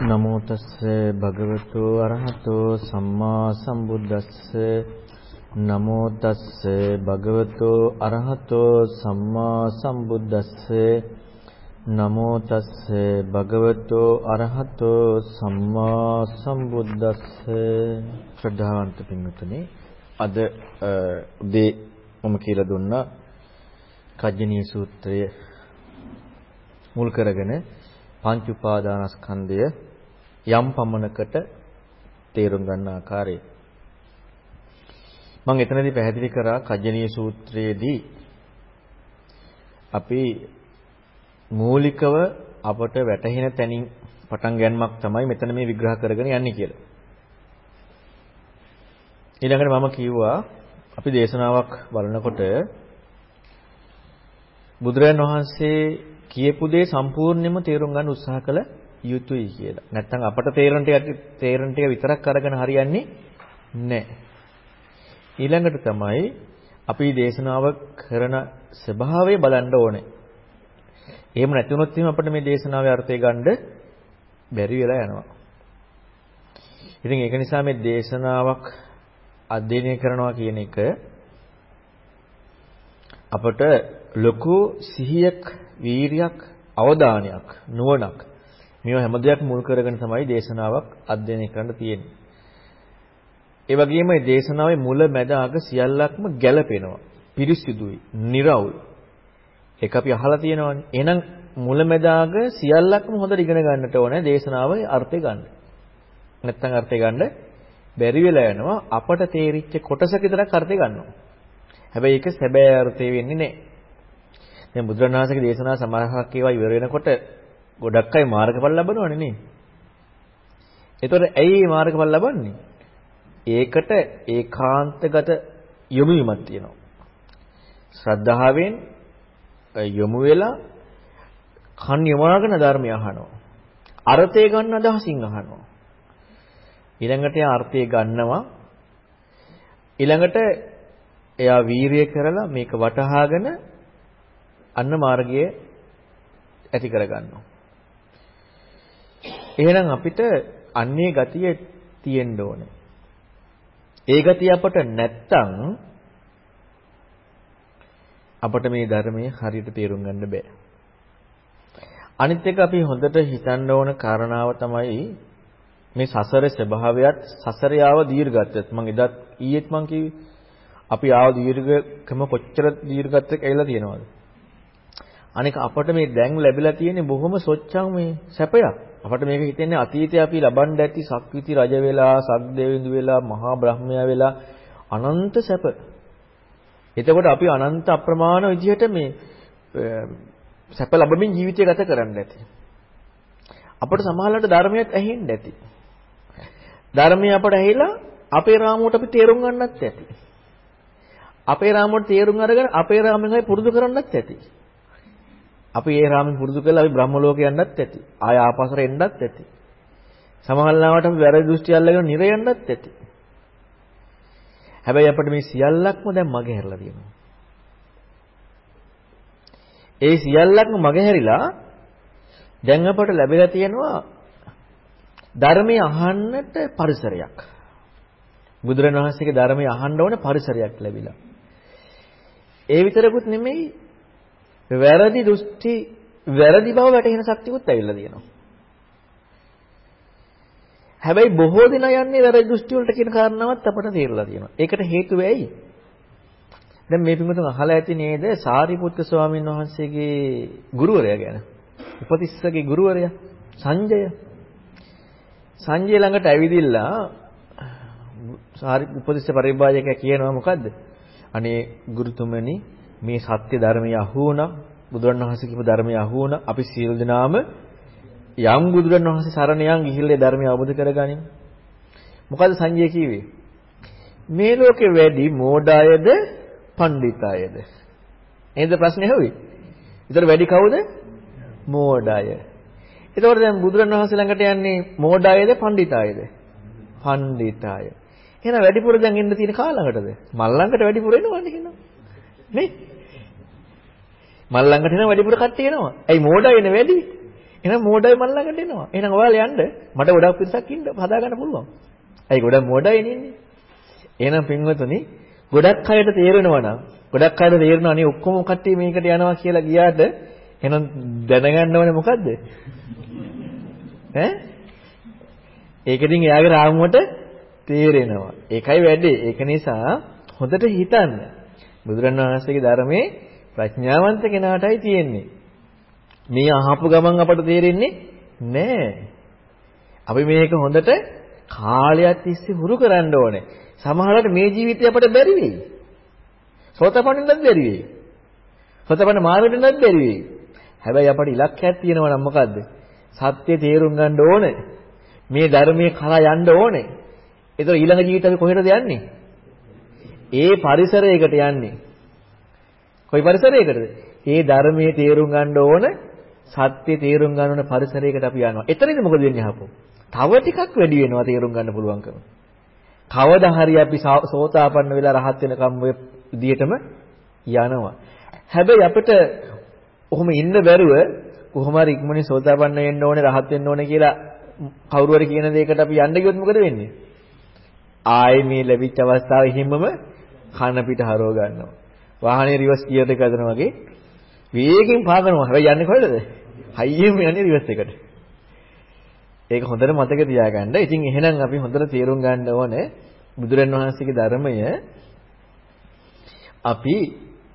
නමෝ තස්ස භගවතු අරහතෝ සම්මා සම්බුද්දස්ස. නමෝ තස්ස භගවතු අරහතෝ සම්මා සම්බුද්දස්ස. නමෝ තස්ස භගවතු අරහතෝ සම්මා සම්බුද්දස්ස. ශ්‍රද්ධාවන්ත පින්වතුනි අද උදේ මම කියලා දුන්නා කජ්ජනීය සූත්‍රය මුල් කරගෙන පංච උපාදානස්කන්ධය යම් පමණකට තේරුම් ගන්න ආකාරය මම එතනදී පැහැදිලි කරා කජ්ජනීය සූත්‍රයේදී අපි මූලිකව අපට වැටහෙන තැනින් පටන් ගන්නමක් තමයි මෙතන මේ විග්‍රහ කරගෙන යන්නේ කියලා. ඊළඟට මම කිව්වා අපි දේශනාවක් බලනකොට බුදුරජාන් වහන්සේ කියපු දේ සම්පූර්ණයෙන්ම තේරුම් ගන්න උත්සාහ කළ යුතුයි කියලා. නැත්තම් අපට තේරෙන ටික තේරෙන ටික විතරක් අරගෙන හරියන්නේ නැහැ. ඊළඟට තමයි අපි දේශනාව කරන ස්වභාවය බලන්න ඕනේ. එහෙම නැති වුණොත් එහෙනම් අපිට මේ දේශනාවේ අර්ථය ගන්න බැරි වෙලා යනවා. ඉතින් ඒක නිසා මේ දේශනාවක් අධ්‍යයනය කරනවා කියන එක අපට ලොකු සිහියක්, වීරියක්, අවධානයක්, නුවණක් මේවා හැම දෙයක් මුල් කරගෙන තමයි දේශනාවක් අධ්‍යයනය කරන්න තියෙන්නේ. ඒ වගේම මේ දේශනාවේ මුල මැද අග සියල්ලක්ම ගැළපෙනවා. පිරිසිදුයි, निराවුල්. ඒක අපි අහලා තියෙනවානේ. එහෙනම් මුල මැද අග සියල්ලක්ම හොඳට ඉගෙන ගන්නට ඕනේ දේශනාවේ අර්ථය ගන්න. නැත්තම් අර්ථය ගන්න බැරි වෙලා යනවා අපට තේරිච්ච කොටසක විතරක් අර්ථය ගන්නවා. හැබැයි ඒක සැබෑ අර්ථය වෙන්නේ නැහැ. දැන් බුදුරණාහිගේ දේශනා සමහරක් ඒවා ඉවර වෙනකොට ගොඩක් අය මාර්ගඵල ලබනවනේ නේ. ඒතකොට ඇයි මේ මාර්ගඵල ලබන්නේ? ඒකට ඒකාන්තගත යොමු වීමක් තියෙනවා. ශ්‍රද්ධාවෙන් යොමු වෙලා කන් යොමාගෙන ධර්මය අහනවා. අර්ථය ගන්න අදහසින් අහනවා. ඊළඟට එයා අර්ථය ගන්නවා. ඊළඟට එයා වීරිය කරලා මේක වටහාගෙන අන්න මාර්ගය ඇති කරගන්නවා. එහෙනම් අපිට අන්නේ ගතිය තියෙන්න ඕනේ. ඒ ගතිය අපට නැත්තම් අපට මේ ධර්මයේ හරියට තේරුම් ගන්න බෑ. අනිත් එක අපි හොඳට හිතන්න ඕන කාරණාව තමයි මේ සසරේ ස්වභාවයත් සසරේ ආව දීර්ඝත්වයත් මම එදත් ඊයේත් මම කිව්වේ අපි ආව දීර්ඝකම කොච්චර දීර්ඝත්වයක් ඇවිල්ලා තියෙනවද අනික අපට මේ දැන් ලැබිලා තියෙන්නේ බොහොම සොච්චම් මේ සැපයක් අපට මේක හිතෙන්නේ අතීතයේ අපි ලබන්න ඇති සක්විති රජ වෙලා සක්දේවිඳු වෙලා මහා බ්‍රහ්මයා වෙලා අනන්ත සැප එතකොට අපි අනන්ත අප්‍රමාණ විදිහට මේ සැප ලැබමින් ජීවිතය ගත කරන්න ඇති. අපට සමහරවිට ධර්මයක් ඇහෙන්න ඇති. ධර්මය අපට ඇහිලා අපේ රාමුවට අපි තේරුම් ගන්නත් ඇති. අපේ රාමුවට තේරුම් අරගෙන අපේ රාමෙන් අපි පුරුදු කරන්නත් ඇති. අපි ඒ රාමෙන් පුරුදු කරලා අපි බ්‍රහ්ම ලෝකේ යන්නත් ඇති. ආය ආපස්සට එන්නත් ඇති. සමහරවිට අපි වැරදි දෘෂ්ටි අල්ලගෙන නිර යන්නත් ඇති. හැබැයි අපිට මේ සියල්ලක්ම දැන් මගේ හැරලා තියෙනවා. ඒ සියල්ලක්ම මගේ හැරිලා දැන් අපට ලැබිලා තියෙනවා ධර්මය අහන්නට පරිසරයක්. බුදුරණවහන්සේගේ ධර්මය අහන්න ඕන පරිසරයක් ලැබිලා. ඒ විතරකුත් නෙමෙයි වැරදි දෘෂ්ටි වැරදි බව වැටහෙන ශක්තියකුත් ඇවිල්ලා තියෙනවා. හැබැයි බොහෝ දෙනා යන්නේ වැරදි දෘෂ්ටි වලට කියන කාරණාවත් අපට තේරලා තියෙනවා. ඒකට හේතුව ඇයි? දැන් මේ පිටුතුන් අහලා ඇති නේද සාරිපුත්‍ර ස්වාමීන් වහන්සේගේ ගුරුවරයා ගැන. උපතිස්සගේ ගුරුවරයා සංජය. සංජය ළඟට ඇවිදිලා සාරි උපතිස්ස පරිබ්‍රාජකයා කියනවා මොකද්ද? අනේ ගුරුතුමනි මේ සත්‍ය ධර්මය අහු වුණා බුදුරණවහන්සේ කියපු ධර්මය අහු වුණා අපි සියලු දෙනාම යම් බුදුරණවහන්සේ සරණ යන් ගිහිල්ලා ධර්මය අවබෝධ කරගනිමු. මොකද සංජය කිව්වේ? මේ ලෝකේ වැඩි මෝඩයද පණ්ඩිතයද? නේද ප්‍රශ්නේ ඇහුවේ? ඒතර වැඩි කවුද? මෝඩය. ඒතකොට දැන් බුදුරණවහන්සේ ළඟට යන්නේ මෝඩයද පණ්ඩිතයද? පණ්ඩිතය. එහෙනම් වැඩිපුර දැන් එන්න තියෙන කාලඟටද? මල් ළඟට වැඩිපුර එනවනේ එහෙනම්. නේ? මල් ළඟට එන වැඩිපුර කට්ටිය එනවා. ඇයි මෝඩය එන වැඩි? එහෙනම් මෝඩයි මන් ළඟට එනවා. එහෙනම් ඔයාලා යන්න මට ගොඩක් පිරිසක් ඉන්න හදා ගන්න පුළුවන්. ඇයි ගොඩක් මෝඩයි ඉන්නේ? එහෙනම් පින්වතුනි ගොඩක් අයට තේරෙනවා නම් ගොඩක් අයට තේරෙනවා නේ ඔක්කොම කට්ටිය මේකට යනවා කියලා ගියාට එහෙනම් දැනගන්න ඕනේ මොකද්ද? ඈ? ඒක ඉතින් එයාගේ රාමුවට තේරෙනවා. ඒකයි වැඩේ. ඒක නිසා හොඳට හිතන්න. බුදුරණවහන්සේගේ ධර්මයේ ප්‍රඥාවන්ත කෙනාටයි තියෙන්නේ. මේ අහපු ගමන් අපට තේරෙන්නේ නෑ. අපි මේක හොඳට කාලයක් තිස්සේ හුරු කරන්න ඕනේ. සමහරවිට මේ ජීවිතේ අපට බැරි වෙයි. සෝතපන්නෙන්නත් බැරි වෙයි. සෝතපන්න මාර්ගෙන්නත් බැරි වෙයි. හැබැයි අපට ඉලක්කයක් තියෙනවා නම් මොකද්ද? සත්‍ය තේරුම් ගන්න ඕනේ. මේ ධර්මයේ කරා යන්න ඕනේ. ඒතර ඊළඟ ජීවිතේ අපි කොහෙටද යන්නේ? ඒ පරිසරයකට යන්නේ. කොයි පරිසරයකටද? ඒ ධර්මයේ තේරුම් ගන්න ඕන සත්‍ය තේරුම් ගන්න ඕන පරිසරයකට අපි යනවා. එතනදී මොකද වෙන්නේ අහපො? තව ටිකක් වැඩි වෙනවා තේරුම් ගන්න පුළුවන්කම. කවදා හරි අපි සෝතාපන්න වෙලා රහත් වෙනකම් ඔය විදිහටම යනවා. හැබැයි අපිට ඔහොම ඉන්න බැරුව කොහොම හරි ඉක්මනින් සෝතාපන්න වෙන්න ඕනේ රහත් වෙන්න ඕනේ කියලා කවුරු හරි කියන දෙයකට අපි යන්න ගියොත් මොකද වෙන්නේ? ආයේ මේ ලැබිච්ච අවස්ථාවේ හිමම කන පිට හරව ගන්නවා. වාහනේ රිවර්ස් ගියර් එක හදනවා වගේ වේගෙන් පාගනවා. හැබැයි යන්නේ කොහෙද? හයියෙන් යන්නේ රිවර්ස් එකට. ඒක හොඳට මතක තියාගන්න. ඉතින් එහෙනම් අපි හොඳට තේරුම් ගන්න ඕනේ බුදුරන් වහන්සේගේ ධර්මය අපි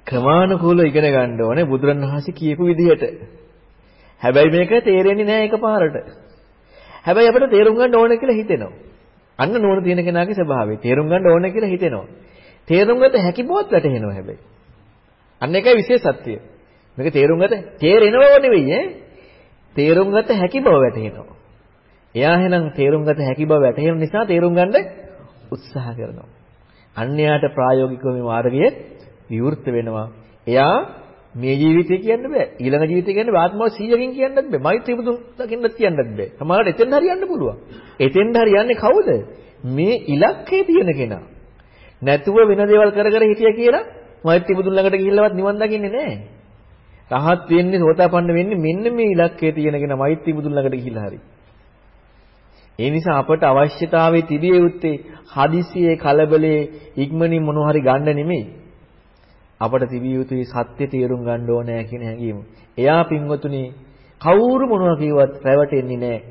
ක්‍රමානුකූලව ඉගෙන ගන්න ඕනේ බුදුරන් වහන්සේ කියපු විදිහට. හැබැයි මේක තේරෙන්නේ නැහැ එකපාරට. හැබැයි අපිට තේරුම් ගන්න ඕනේ කියලා හිතෙනවා. අන්න නෝන තියෙන කෙනාගේ ස්වභාවය. තේරුම් ගන්න ඕනේ කියලා හිතෙනවා. තේරුම් ගත හැකි බවත් වැටහෙනවා හැබැයි. අන්න ඒකයි විශේෂත්වය. මේක තේරුම් ගත තේරෙනව නෙවෙයි ඈ. තේරුම් ගත හැකි බව වැටහෙනවා. එයා එහෙනම් තේරුම් ගත හැකි බව වැටහෙන නිසා තේරුම් ගන්න උත්සාහ කරනවා. අන්‍යයාට ප්‍රායෝගිකව මේ මාර්ගය විවෘත වෙනවා. එයා මේ ජීවිතේ කියන්න බෑ. ඊළඟ ජීවිතේ කියන්නේ ආත්මාව 100කින් කියන්නත් බෑ. මෛත්‍රී බුදුන් දකින්නත් කියන්නත් බෑ. සමහරවිට එතෙන් හරියන්න පුළුවන්. එතෙන් හරියන්නේ කවුද? මේ ඉලක්කේ තියෙන කෙනා. නැතුව වෙන දේවල් කර කර හිටිය කියලා මෛත්‍රී බුදුන් ළඟට ගිහිල්ලවත් නිවන් දකින්නේ නැහැ. රහත් වෙන්නේ සෝතාපන්න වෙන්නේ මෙන්න මේ ඉලක්කයේ තියෙන කෙනා මෛත්‍රී බුදුන් ළඟට ගිහිල්ලා හරි. ඒ නිසා අපට අවශ්‍යතාවයේ තිබිය යුත්තේ හදිසියේ කලබලේ ඉක්මනින් මොනවා හරි ගන්න නෙමෙයි. අපට තිබිය යුතුයි සත්‍ය තේරුම් ගන්න ඕනෑ කියන හැඟීම. එයා පින්වතුනි කවුරු මොනවා කිව්වත් රැවටෙන්නේ නැහැ.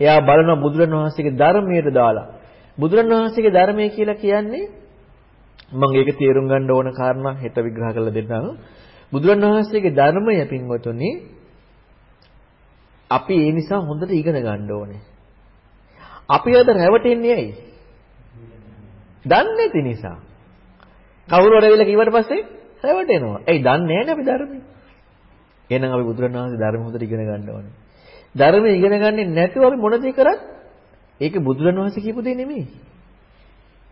එයා බලන බුදුරණවහන්සේගේ ධර්මයට දාලා. බුදුරණවහන්සේගේ ධර්මය කියලා කියන්නේ මම ඒක තේරුම් ගන්න ඕන කාරණා හෙට විග්‍රහ කරලා දෙන්නම්. බුදුරණවහන්සේගේ ධර්මය පින්වතුනි අපි ඒ නිසා හොඳට ඉගෙන ගන්න ඕනේ. අපි අද රැවටෙන්නේ ඇයි? දන්නේ නැති නිසා. කවුරු හරි ඇවිල්ලා කිව්වට පස්සේ රැවටෙනවා. ඇයි දන්නේ නැහැ අපි ධර්මය. එහෙනම් අපි බුදුරණවහන්සේ ධර්ම හොඳට ඉගෙන ගන්න ඕනේ. ධර්මය ඉගෙන ගන්නේ නැතුව අපි මොන දේ කරත් ඒක බුදුරණවහන්සේ කියපු දේ නෙමෙයි.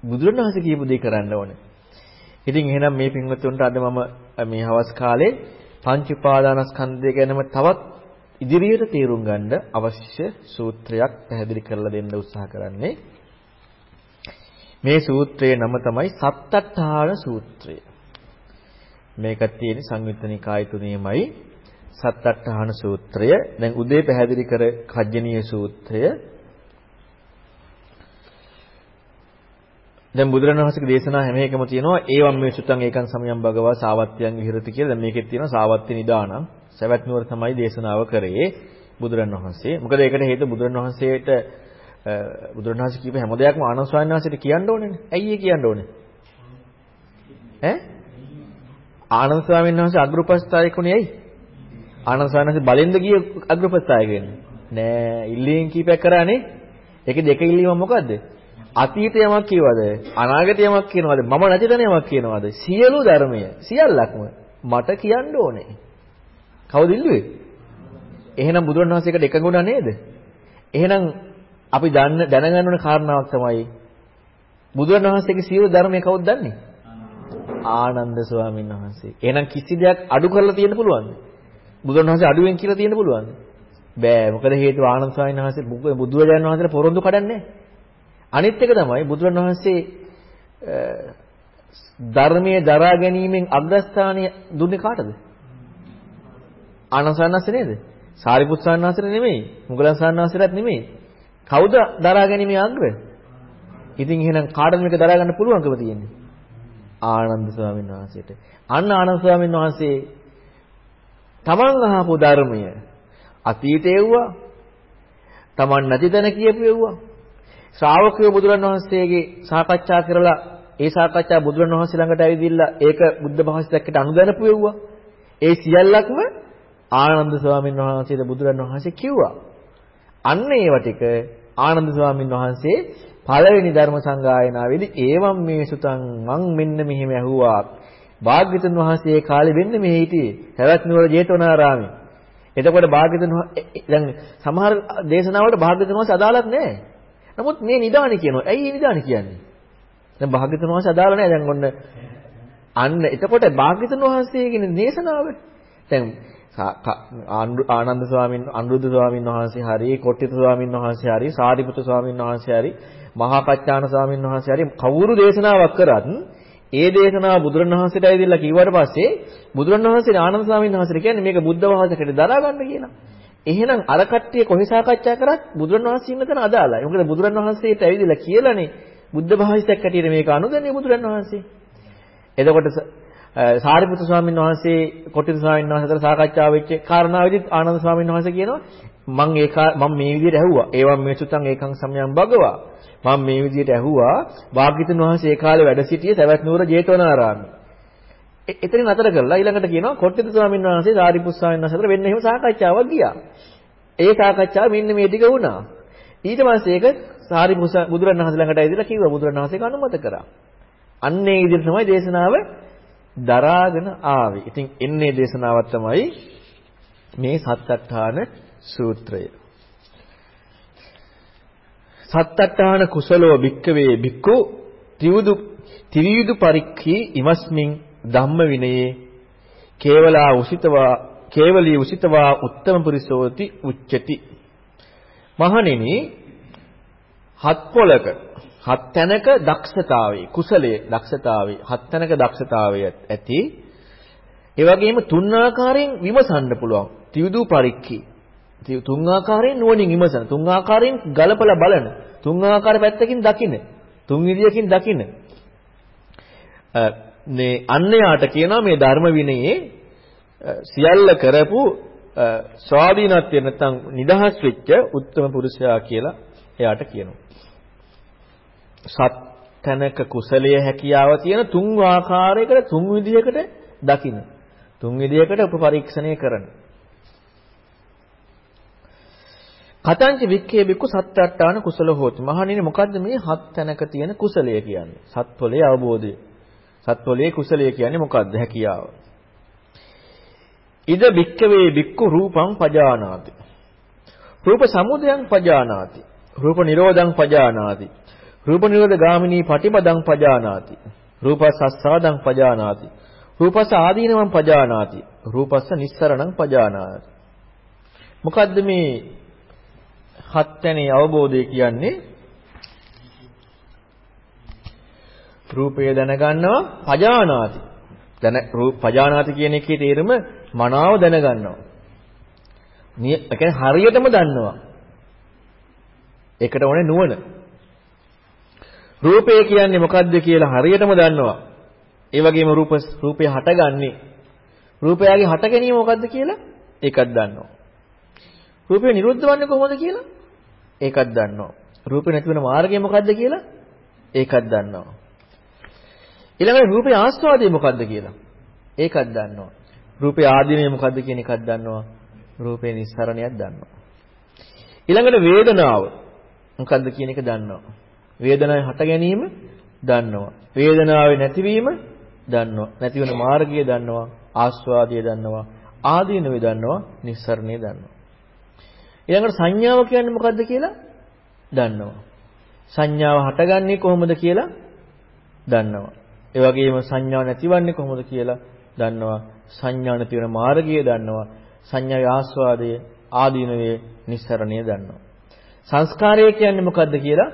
බුදුරණවහන්සේ කියපු දේ කරන්න ඕනේ. ඉතින් එහෙනම් මේ පින්වත්තුන්ට අද මම මේ හවස් කාලේ පංච උපාදානස්කන්ධය ගැනම තවත් ඉදිරියට තේරුම් ගන්න අවශ්‍ය සූත්‍රයක් පැහැදිලි කරලා දෙන්න උත්සාහ කරන්නේ. මේ සූත්‍රයේ නම තමයි සත්තට්ඨාන සූත්‍රය. මේක තියෙන සංයුත්ත නිකාය තුනේමයි සත්තට්ඨාන සූත්‍රය. දැන් උදේ පැහැදිලි කර කජ්ජනීය සූත්‍රය. දැන් බුදුරණවහන්සේගේ දේශනා හැම එකම තියෙනවා ඒවම් මේ සුත්තං ඒකන් සමයම් භගවා සාවත්‍යං විහෙරති කියලා. දැන් මේකෙත් තියෙනවා සාවත්‍ය නිදානං. සවැත් නුවර තමයි දේශනාව කරේ බුදුරණවහන්සේ. මොකද ඒකට හේතුව බුදුරණවහන්සේට බුදුරණවහන්සේ කියපු හැම දෙයක්ම ආනන්ද ස්වාමීන් වහන්සේට කියන්න ඕනේනේ. ඇයි ඒ කියන්න ඕනේ? ඈ? ආනන්ද ස්වාමීන් වහන්සේ අග්‍රපස්ථායකුනේ ඇයි? ආනන්ද ස්වාමීන් වහන්සේ බලෙන්ද ගිය අග්‍රපස්ථායක වෙන්නේ? නෑ, ඉල්ලීම් කීපයක් කරානේ. ඒකේ දෙක ඉල්ලීම මොකද්ද? අතීත යමක් කියවද? අනාගත යමක් කියනවද? මම නැති තැන යමක් කියනවද? සියලු ධර්මය සියල්ලක්ම මට කියන්න ඕනේ. කවුද ඉල්ලුවේ? එහෙනම් බුදුරණවහන්සේකට එකඟුණා නේද? එහෙනම් අපි දන්න දැනගන්න ඕන කාරණාවක් තමයි බුදුරණවහන්සේගේ සියලු ධර්මය කවුද දන්නේ? ආනන්ද ස්වාමීන් වහන්සේ. එහෙනම් කිසි දෙයක් අඩු කරලා තියෙන්න පුළුවන්ද? බුදුරණවහන්සේ අඩුවෙන් කියලා තියෙන්න පුළුවන්ද? බෑ. මොකද හේතුව ආනන්ද ස්වාමීන් වහන්සේ බුදුරජාණන් වහන්සේට පොරොන්දු කඩන්නේ අනිත් එක තමයි බුදුරණවහන්සේ ධර්මයේ දරා ගැනීමෙන් අග්‍රස්ථානය දුන්නේ කාටද? ආනන්ද ස්වාමීන් නේද? සාරිපුත් සාන්නාසර නෙමෙයි. මුගලන් සාන්නාසරත් නෙමෙයි. කවුද දරා ගැනීමේ අග්‍ර? ඉතින් එහෙනම් කාටද මේක දරා ගන්න පුළුවන්කම තියෙන්නේ? ආනන්ද ස්වාමීන් වහන්සේට. අන්න ආනන්ද ස්වාමීන් වහන්සේ තමන් අහපු ධර්මය අතීතේ වුණා. තමන් නැති තැන කියපු වුණා. ශ්‍රාවකයෝ බුදුරන් වහන්සේගේ සාකච්ඡා කරලා ඒ සාකච්ඡා බුදුරන් වහන්සේ ළඟට ඇවිදින්න ඒක බුද්ධ භාෂිතයකට අනුදැනපු වුණා. ඒ සියල්ලක්ම ආනන්ද ස්වාමීන් වහන්සේට බුදුරන් වහන්සේ කිව්වා. අන්න ඒව ටික ආනන්ද ස්වාමීන් වහන්සේ පළවෙනි ධර්ම සංගායනාවේදී ඒවම් මේ සුතං මං මෙන්න මෙහෙම ඇහුවා. භාග්‍යතුන් වහන්සේ කාලේ වෙන්න මෙහි හිටියේ. හැවත් නුවර ජේතවනාරාමේ. එතකොට භාග්‍යතුන් දැන් සමහර දේශනාවලට භාග්‍යතුන් වහන්සේ අදාළක් නැහැ. නමුත් මේ නිදානි කියනවා. ඇයි මේ නිදානි කියන්නේ? දැන් භාග්‍යතුන් වහන්සේ අදාළ නැහැ. දැන් ඔන්න අන්න එතකොට භාග්‍යතුන් වහන්සේගේ දේශනාව දැන් ආනන්ද ස්වාමීන් අනුරුද්ධ ස්වාමීන් වහන්සේ හරි කොට්ටිත ස්වාමීන් වහන්සේ හරි සාරිපුත්‍ර ස්වාමීන් වහන්සේ හරි මහා කච්චාන ස්වාමීන් වහන්සේ හරි කවුරු දේශනාවක් කරත් ඒ දේශනාව බුදුරණවහන්සේට ඇවිදලා කිව්වට පස්සේ බුදුරණවහන්සේ ආනන්ද ස්වාමීන් වහන්සේට කියන්නේ මේක බුද්ධ වහන්සේට දරා ගන්න කියලා. එහෙනම් අර කට්ටිය කොහේ සාකච්ඡා කරත් බුදුරණවහන්සේ ඉන්න තැන අදාළයි. මොකද බුදුරණවහන්සේට ඇවිදලා කියලානේ බුද්ධ භාෂිතයක් හැටියට මේක අනුදන්නේ බුදුරණවහන්සේ. එතකොට සාරිපුත්‍ර ස්වාමීන් වහන්සේ කොටිත ස්වාමීන් වහන්සේ අතර සාකච්ඡා වෙච්ච කාරණාවෙදිත් ආනන්ද ස්වාමීන් වහන්සේ කියනවා මම ඒක මම මේ විදිහට ඇහුවා. ඒවම් මේ සුතං ඒකං සම්යම් භගවා. මම මේ විදිහට ඇහුවා. වාග්ගිතුන් වහන්සේ ඒ කාලේ වැඩ සිටියේ සවැත් නුවර ජේතවනාරාමයේ. එතනින් අතර කරලා ඊළඟට කියනවා කොට්ටිත ස්වාමීන් වහන්සේ සාරිපුත් ස්වාමීන් වහන්සේ අතර වෙන්න එහෙම සාකච්ඡාවක් ගියා. ඒ සාකච්ඡාව මෙන්න මේ ටික වුණා. ඊට පස්සේ ඒක සාරිපුත් බුදුරණවහන්සේ ළඟට ඇවිදලා කිව්වා බුදුරණවහන්සේ කනුමත කරා. අන්න ඒ විදිහට තමයි දේශනාව දරාගෙන ආවේ. ඉතින් එන්නේ දේශනාවක් තමයි මේ සත්අට්ඨාන සූත්‍රය. සත්අට්ඨාන කුසලෝ භික්කවේ භික්ඛු ත්‍රිවිධ ත්‍රිවිධ පරික්ඛී ඉමස්මින් ධම්ම විනයේ කේවලා උසිතවා කේවලී උසිතවා උත්තම පුරිසෝති උච්චති. මහණෙනි හත් පොලක හත් තැනක දක්ෂතාවයේ කුසලයේ දක්ෂතාවයේ හත් තැනක දක්ෂතාවයේ ඇති. ඒ වගේම තුන් ආකාරයෙන් විමසන්න පුළුවන්. ත්‍රිවිධ පරික්ඛී තුන් ආකාරයෙන් නුවණින් විමසන. තුන් ආකාරයෙන් ගලපලා බලන. තුන් ආකාර පැත්තකින් දකින්න තුන් විදියකින් දකින්න මේ අන්‍යයාට කියනවා මේ ධර්ම විනයේ සියල්ල කරපු ස්වාධීනත්වය නැත්නම් නිදහස් වෙච්ච උත්තම පුරුෂයා කියලා එයාට කියනවා. සත් තැනක කුසලයේ හැකියාව තියෙන තුන් ආකාරයකට තුන් විදියකට දකින්න. තුන් විදියකට උපපරීක්ෂණය කරන. කතංච වික්ඛේ බිකු සත්‍යට්ඨාන කුසල හෝති. මහණෙනි මොකද්ද මේ හත් තැනක තියෙන කුසලය කියන්නේ? සත්වලේ අවබෝධය. සත්වලේ කුසලය කියන්නේ මොකද්ද? හැකියාව. ඉද බික්කවේ බික්කු රූපං පජානාති. රූප සමුදයං පජානාති. රූප නිරෝධං පජානාති. රූප නිරෝධ ගාමිනී පටිපදං පජානාති. රූපසස්සාදං පජානාති. රූපස ආදීනවං පජානාති. රූපස්ස නිස්සරණං පජානාති. මොකද්ද මේ හත්වැනි අවබෝධය කියන්නේ රූපය දැනගන්නවා පජානාති. දැන රූප පජානාති කියන එකේ තේරුම මනාව දැනගන්නවා. නිය ඒ කියන්නේ හරියටම දන්නවා. ඒකට ඕනේ නුවණ. රූපය කියන්නේ මොකද්ද කියලා හරියටම දන්නවා. ඒ වගේම රූප රූපය හටගන්නේ රූපයගේ හට ගැනීම මොකද්ද කියලා ඒකත් දන්නවා. රූපය නිරුද්ධ වන්නේ කොහොමද කියලා ඒකත් දන්නවා. රූපේ නැති වෙන මාර්ගය මොකද්ද කියලා ඒකත් දන්නවා. ඊළඟට රූපේ ආස්වාදය මොකද්ද කියලා ඒකත් දන්නවා. රූපේ ආදීනය මොකද්ද කියන එකත් දන්නවා. රූපේ නිස්සරණයක් දන්නවා. ඊළඟට වේදනාව මොකද්ද කියන එක දන්නවා. වේදනාවේ හට ගැනීම දන්නවා. වේදනාවේ නැතිවීම දන්නවා. නැති වෙන මාර්ගය දන්නවා. ආස්වාදය දන්නවා. ආදීනවේ දන්නවා. නිස්සරණය දන්නවා. ඊළඟට සංඥාව කියන්නේ මොකද්ද කියලා දන්නවා. සංඥාව හටගන්නේ කොහොමද කියලා දන්නවා. ඒ වගේම සංඥාව නැතිවන්නේ කොහොමද කියලා දන්නවා. සංඥා නැති වෙන මාර්ගය දන්නවා. සංඥාවේ ආස්වාදය ආදීනවේ නිස්සරණය දන්නවා. සංස්කාරය කියන්නේ මොකද්ද කියලා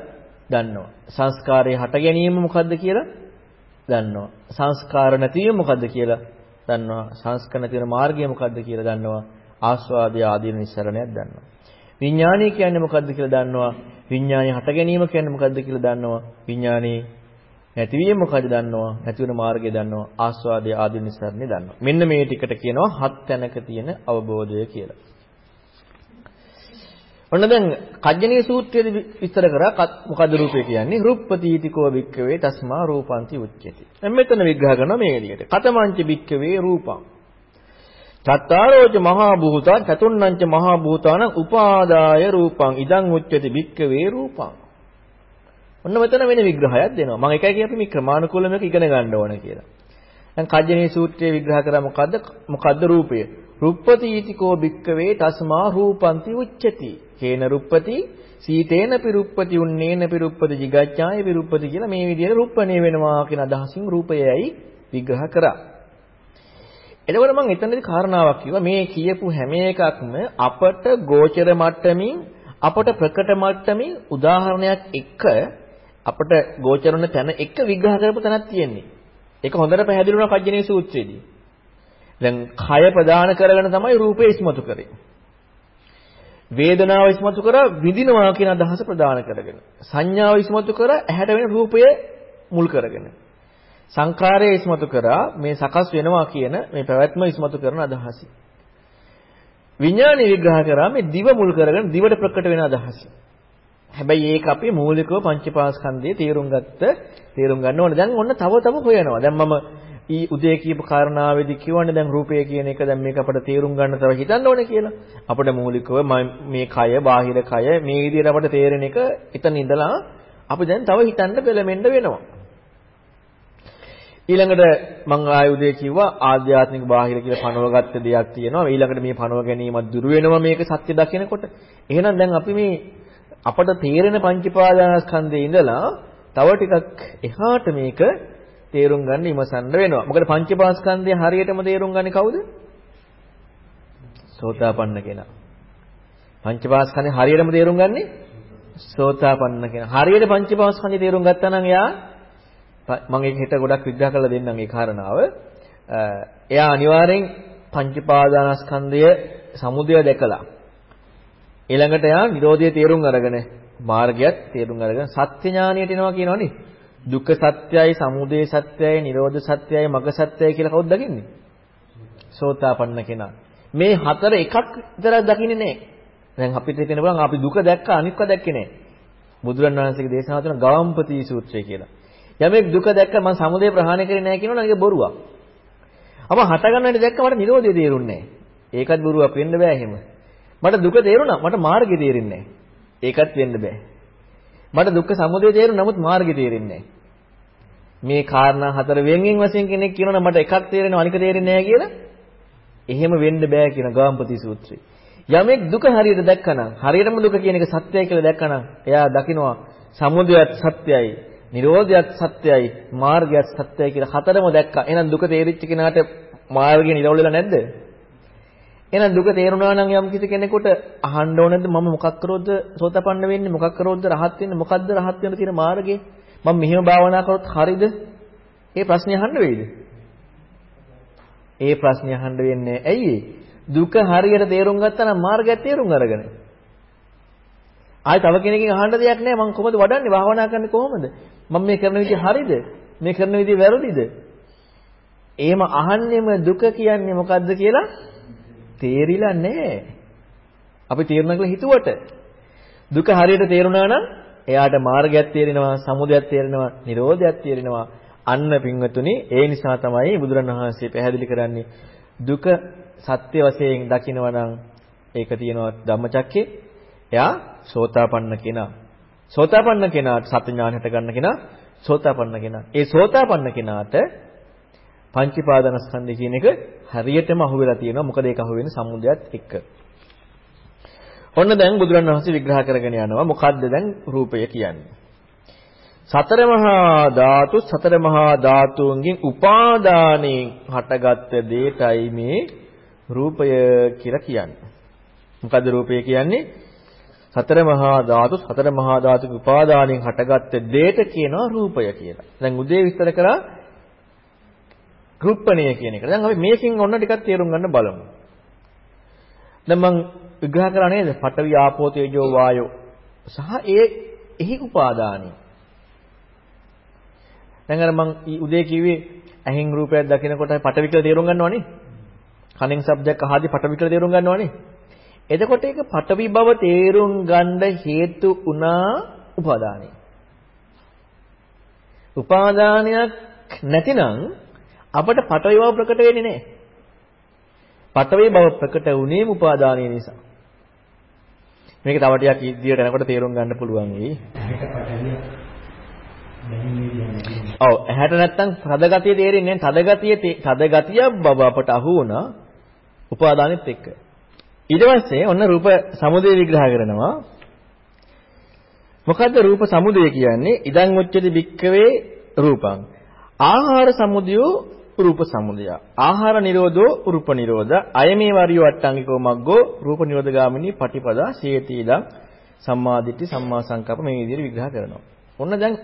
දන්නවා. සංස්කාරයේ හට ගැනීම මොකද්ද කියලා දන්නවා. සංස්කාර නැතිවීම මොකද්ද කියලා දන්නවා. සංස්කාර නැති වෙන මාර්ගය මොකද්ද කියලා දන්නවා. ආස්වාදය ආදීන නිස්සරණයක් දන්නවා. විඥානය කියන්නේ මොකද්ද කියලා දන්නවා. විඥානය හට ගැනීම කියන්නේ මොකද්ද කියලා දන්නවා. විඥානේ නැතිවීම මොකද දන්නවා. නැති වෙන මාර්ගය දන්නවා. ආස්වාදය ආදීන නිස්සරණය දන්නවා. මෙන්න මේ ටිකට කියනවා හත් තැනක තියෙන අවබෝධය කියලා. ඔන්න දැන් කජ්ජනීය සූත්‍රයේදී විස්තර කරා මොකද්ද රූපය කියන්නේ? රුප්පතීතිකෝ වික්කවේ තස්මා රූපන්ති උච්චති. දැන් මෙතන විග්‍රහ කරනවා මේ විදිහට. කතමංච වික්කවේ රූපං. චත්තාරෝච මහා භූතා චතුන්නංච මහා භූතාන උපාදාය රූපං ඉදං උච්චති වික්කවේ රූපං. ඔන්න මෙතන වෙන විග්‍රහයක් දෙනවා. මම එකයි කියපි මේ ක්‍රමානුකූලව මේක ඉගෙන ගන්න ඕන කියලා. දැන් කජ්ජනීය සූත්‍රයේ විග්‍රහ කරා මොකද්ද? මොකද්ද රූපය? රුප්පතීතිකෝ භික්කවේ තස්මා රූපන්ති උච්චති. කේන රුප්පති සීතේන පිරුප්පති උන්නේන පිරුප්පති jigacchāය පිරුප්පති කියලා මේ විදිහට රුප්පණේ වෙනවා කියන අදහසින් රූපයයි විග්‍රහ කරා. එතකොට මම එතනදී කාරණාවක් කිව්වා මේ කියපු හැම එකක්ම අපට ගෝචර මට්ටමින් අපට ප්‍රකට මට්ටමින් උදාහරණයක් එක්ක අපට ගෝචර වන තැන එක විග්‍රහ කරපු තැනක් තියෙන්නේ. ඒක හොඳට පැහැදිලි වුණා කජ්ජනේ සූත්‍රයේදී. දැන් කය ප්‍රදාන කරගෙන තමයි රූපේ ඉස්මතු කරේ. වේදනාව ඉස්මතු කර විඳිනවා කියන අදහස ප්‍රදාන කරගෙන. සංඥාව ඉස්මතු කර ඇහැට වෙන රූපය මුල් කරගෙන. සංඛාරය ඉස්මතු කරා මේ සකස් වෙනවා කියන මේ පැවැත්ම ඉස්මතු කරන අදහස. විඥානය විග්‍රහ කරා මේ දිව මුල් කරගෙන දිවට ප්‍රකට වෙන අදහස. හැබැයි ඒක අපි මූලිකව පංචපාස්කන්ධයේ තේරුම් ගත්ත තේරුම් ගන්න ඕනේ. දැන් ඔන්න තව තව හොයනවා. දැන් මම ඊ උදේ කියපු කාරණාවේදී කියවන්නේ දැන් රූපය කියන එක දැන් මේක අපිට තේරුම් ගන්න තව හිතන්න ඕනේ කියලා. අපිට මූලිකව මේ කය, බාහිර කය මේ විදිහට අපිට තේරෙන එක එතන ඉඳලා අපි දැන් තව හිතන්න පෙළඹෙන්න වෙනවා. ඊළඟට මම ආයෙ උදේ කිව්වා ආධ්‍යාත්මික බාහිර කියලා පනවගත්ත දෙයක් තියෙනවා. ඊළඟට මේ පනව ගැනීමත් දුර වෙනවා මේක සත්‍ය දකිනකොට. එහෙනම් දැන් අපි මේ අපට තේරෙන පංචපාදානස්කන්ධයේ ඉඳලා තව ටිකක් එහාට මේක තේරුම් ගන්න ඉමසන්න වෙනවා. මොකද පංචපාස්කන්ධය හරියටම තේරුම් ගන්නේ කවුද? සෝතාපන්න කෙනා. පංචපාස්කන්ධය හරියටම තේරුම් ගන්නේ සෝතාපන්න කෙනා. හරියට පංචපාස්කන්ධය තේරුම් ගත්තා නම් එයා මම ඒක හිත ගොඩක් විග්‍රහ කරලා දෙන්නම් ඒ කාරණාව. එයා අනිවාර්යෙන් පංචපාදානස්කන්ධය සමුදය දැකලා ඊළඟට එයා Nirodha තේරුම් අරගෙන මාර්ගයත් තේරුම් අරගෙන සත්‍ය ඥානියට එනවා කියනවනේ. දුක්ඛ සත්‍යයි, සමුදය සත්‍යයි, නිරෝධ සත්‍යයි, මග්ග සත්‍යයි කියලා කවුද දකින්නේ? සෝතාපන්න කෙනා. මේ හතර එකක් විතරක් දකින්නේ නැහැ. දැන් අපිට හිතෙන්න බලන්න අපි දුක දැක්කා අනිත්ක දැක්කේ නැහැ. බුදුරණවහන්සේගේ දේශනාව තුන ගවම්පති සූත්‍රය කියලා. යමෙක් දුක දැක්ක මම සමුදය ප්‍රහාණය කරේ නැහැ කියනවනම් ඒක බොරුවක්. අප හට ගන්නට දැක්ක මට නිරෝධය තේරුන්නේ නැහැ. ඒකත් බොරුවක් වෙන්න බෑ එහෙම. මට දුක තේරුණා මට මාර්ගය තේරෙන්නේ නැහැ. ඒකත් වෙන්න බෑ. මට දුක්ඛ සමුදය තේරුණා නමුත් මාර්ගය තේරෙන්නේ මේ කාරණා හතර වෙන්ගෙන් වශයෙන් කෙනෙක් කියනවනම් මට එකක් තේරෙනවා අනික තේරෙන්නේ නැහැ කියලා එහෙම වෙන්න බෑ කියන ගාම්පති සූත්‍රය. යමෙක් දුක හරියට දැක්කනම් හරියටම දුක කියන එක සත්‍යයි කියලා දැක්කනම් එයා දකිනවා සමුදයත් සත්‍යයි, නිරෝධයත් සත්‍යයි, මාර්ගයත් සත්‍යයි කියලා හතරම දැක්කා. එහෙනම් දුක තේරිච්ච කෙනාට මාර්ගය නිරවුල් වෙලා නැද්ද? එහෙනම් දුක තේරුණා නම් යම් කිසි කෙනෙකුට අහන්න ඕනද මම මොකක් කරොත්ද සෝතපන්න වෙන්නේ? මොකක් කරොත්ද රහත් වෙන්නේ? මොකද්ද රහත් වෙන්න තියෙන මාර්ගය? මම මෙහෙම භාවනා කරොත් හරිද? ඒ ප්‍රශ්නේ අහන්න වෙයිද? ඒ ප්‍රශ්නේ අහන්න වෙන්නේ ඇයි දුක හරියට තේරුම් ගත්තා නම් මාර්ගය තේරුම් අරගෙන. ආයි තව කෙනකින් අහන්න දෙයක් නැහැ. මම කොහොමද වඩන්නේ? භාවනා කරන්නේ කොහොමද? මම මේ කරන විදිහ හරිද? මේ කරන විදිහ වැරදිද? එහෙම අහන්නෙම දුක කියන්නේ මොකද්ද කියලා තේරිලා නැහැ. අපි තේරුණා කියලා හිතුවට දුක හරියට තේරුණා නම් එයාට මාර්ගයක් තේරෙනවා, සමුදයක් තේරෙනවා, නිරෝධයක් තේරෙනවා. අන්න පින්වතුනි ඒ නිසා තමයි බුදුරණවහන්සේ පැහැදිලි කරන්නේ දුක සත්‍ය වශයෙන් දකිනවා නම් ඒක තියෙනවා ධම්මචක්කේ. එයා සෝතාපන්න කෙනා. සෝතාපන්න කෙනාට සත්‍ය ඥාන හට ගන්න කෙනා සෝතාපන්න කෙනා. ඒ සෝතාපන්න කෙනාට පංචීපාදනස්කන්ධය කියන එක හරියටම අහුවෙලා තියෙනවා. මොකද ඒක අහුවෙන්නේ සමුදයත් එක්ක. ඔන්න දැන් බුදුරණවහන්සේ විග්‍රහ කරගෙන යනවා. මොකද්ද දැන් රූපය කියන්නේ? සතර මහා ධාතු සතර මහා ධාතුන්ගෙන් උපාදානෙන් හටගත්ත දෙයටයි මේ රූපය කියලා කියන්නේ. මොකද්ද රූපය කියන්නේ? සතර මහා ධාතු සතර මහා ධාතු උපාදානෙන් හටගත්ත දෙයට කියනවා රූපය කියලා. දැන් උදේ විස්තර කරා රුප්පණය කියන එක. දැන් අපි මේකෙන් ඔන්න ටිකක් තේරුම් ගන්න බලමු. දැන් මම විග්‍රහ කරා නේද? පඨවි ආපෝ තේජෝ වායෝ සහ ඒ එහි උපාදානයි. දැන් අර මං උදේ කිව්වේ ඇහෙන් රූපයක් දකිනකොට පඨවි කියලා තේරුම් ගන්නවනේ. කනෙන් ශබ්දයක් අහද්දී පඨවි කියලා තේරුම් ගන්නවනේ. එතකොට ඒක පඨවි බව තේරුම් ගන්න හේතු වුණා උපාදානයි. උපාදානයක් නැතිනම් අපට පඨවි බව ප්‍රකට වෙන්නේ නැහැ. පඨවි බව ප්‍රකට වුණේම උපාදානය නිසා. මේක තව ටිකක් ඉදිරියට යනකොට තේරුම් ගන්න පුළුවන් වෙයි. ඔව් ඇහැට නැත්තම් තද ගතිය තේරෙන්නේ නැහැ. තද ගතිය තද ගතිය බව අපට අහු වුණා උපාදානෙත් එක්ක. ඊට පස්සේ ඔන්න රූප සමුදය විග්‍රහ කරනවා. මොකද්ද රූප සමුදය කියන්නේ? ඉදං උච්චති භික්කවේ රූපං. ආහාර සමුදයෝ රූප සමුදය. ආහාර නිරෝධෝ රූප නිරෝධ. අයමේ වරියෝ අට්ටංගිකෝ මග්ගෝ රූප නිරෝධ ගාමිනී පටිපදා සේතීලං සම්මාදිට්ඨි සම්මා සංකප්ප මේ විදිහට විග්‍රහ කරනවා. ඔන්න දැන්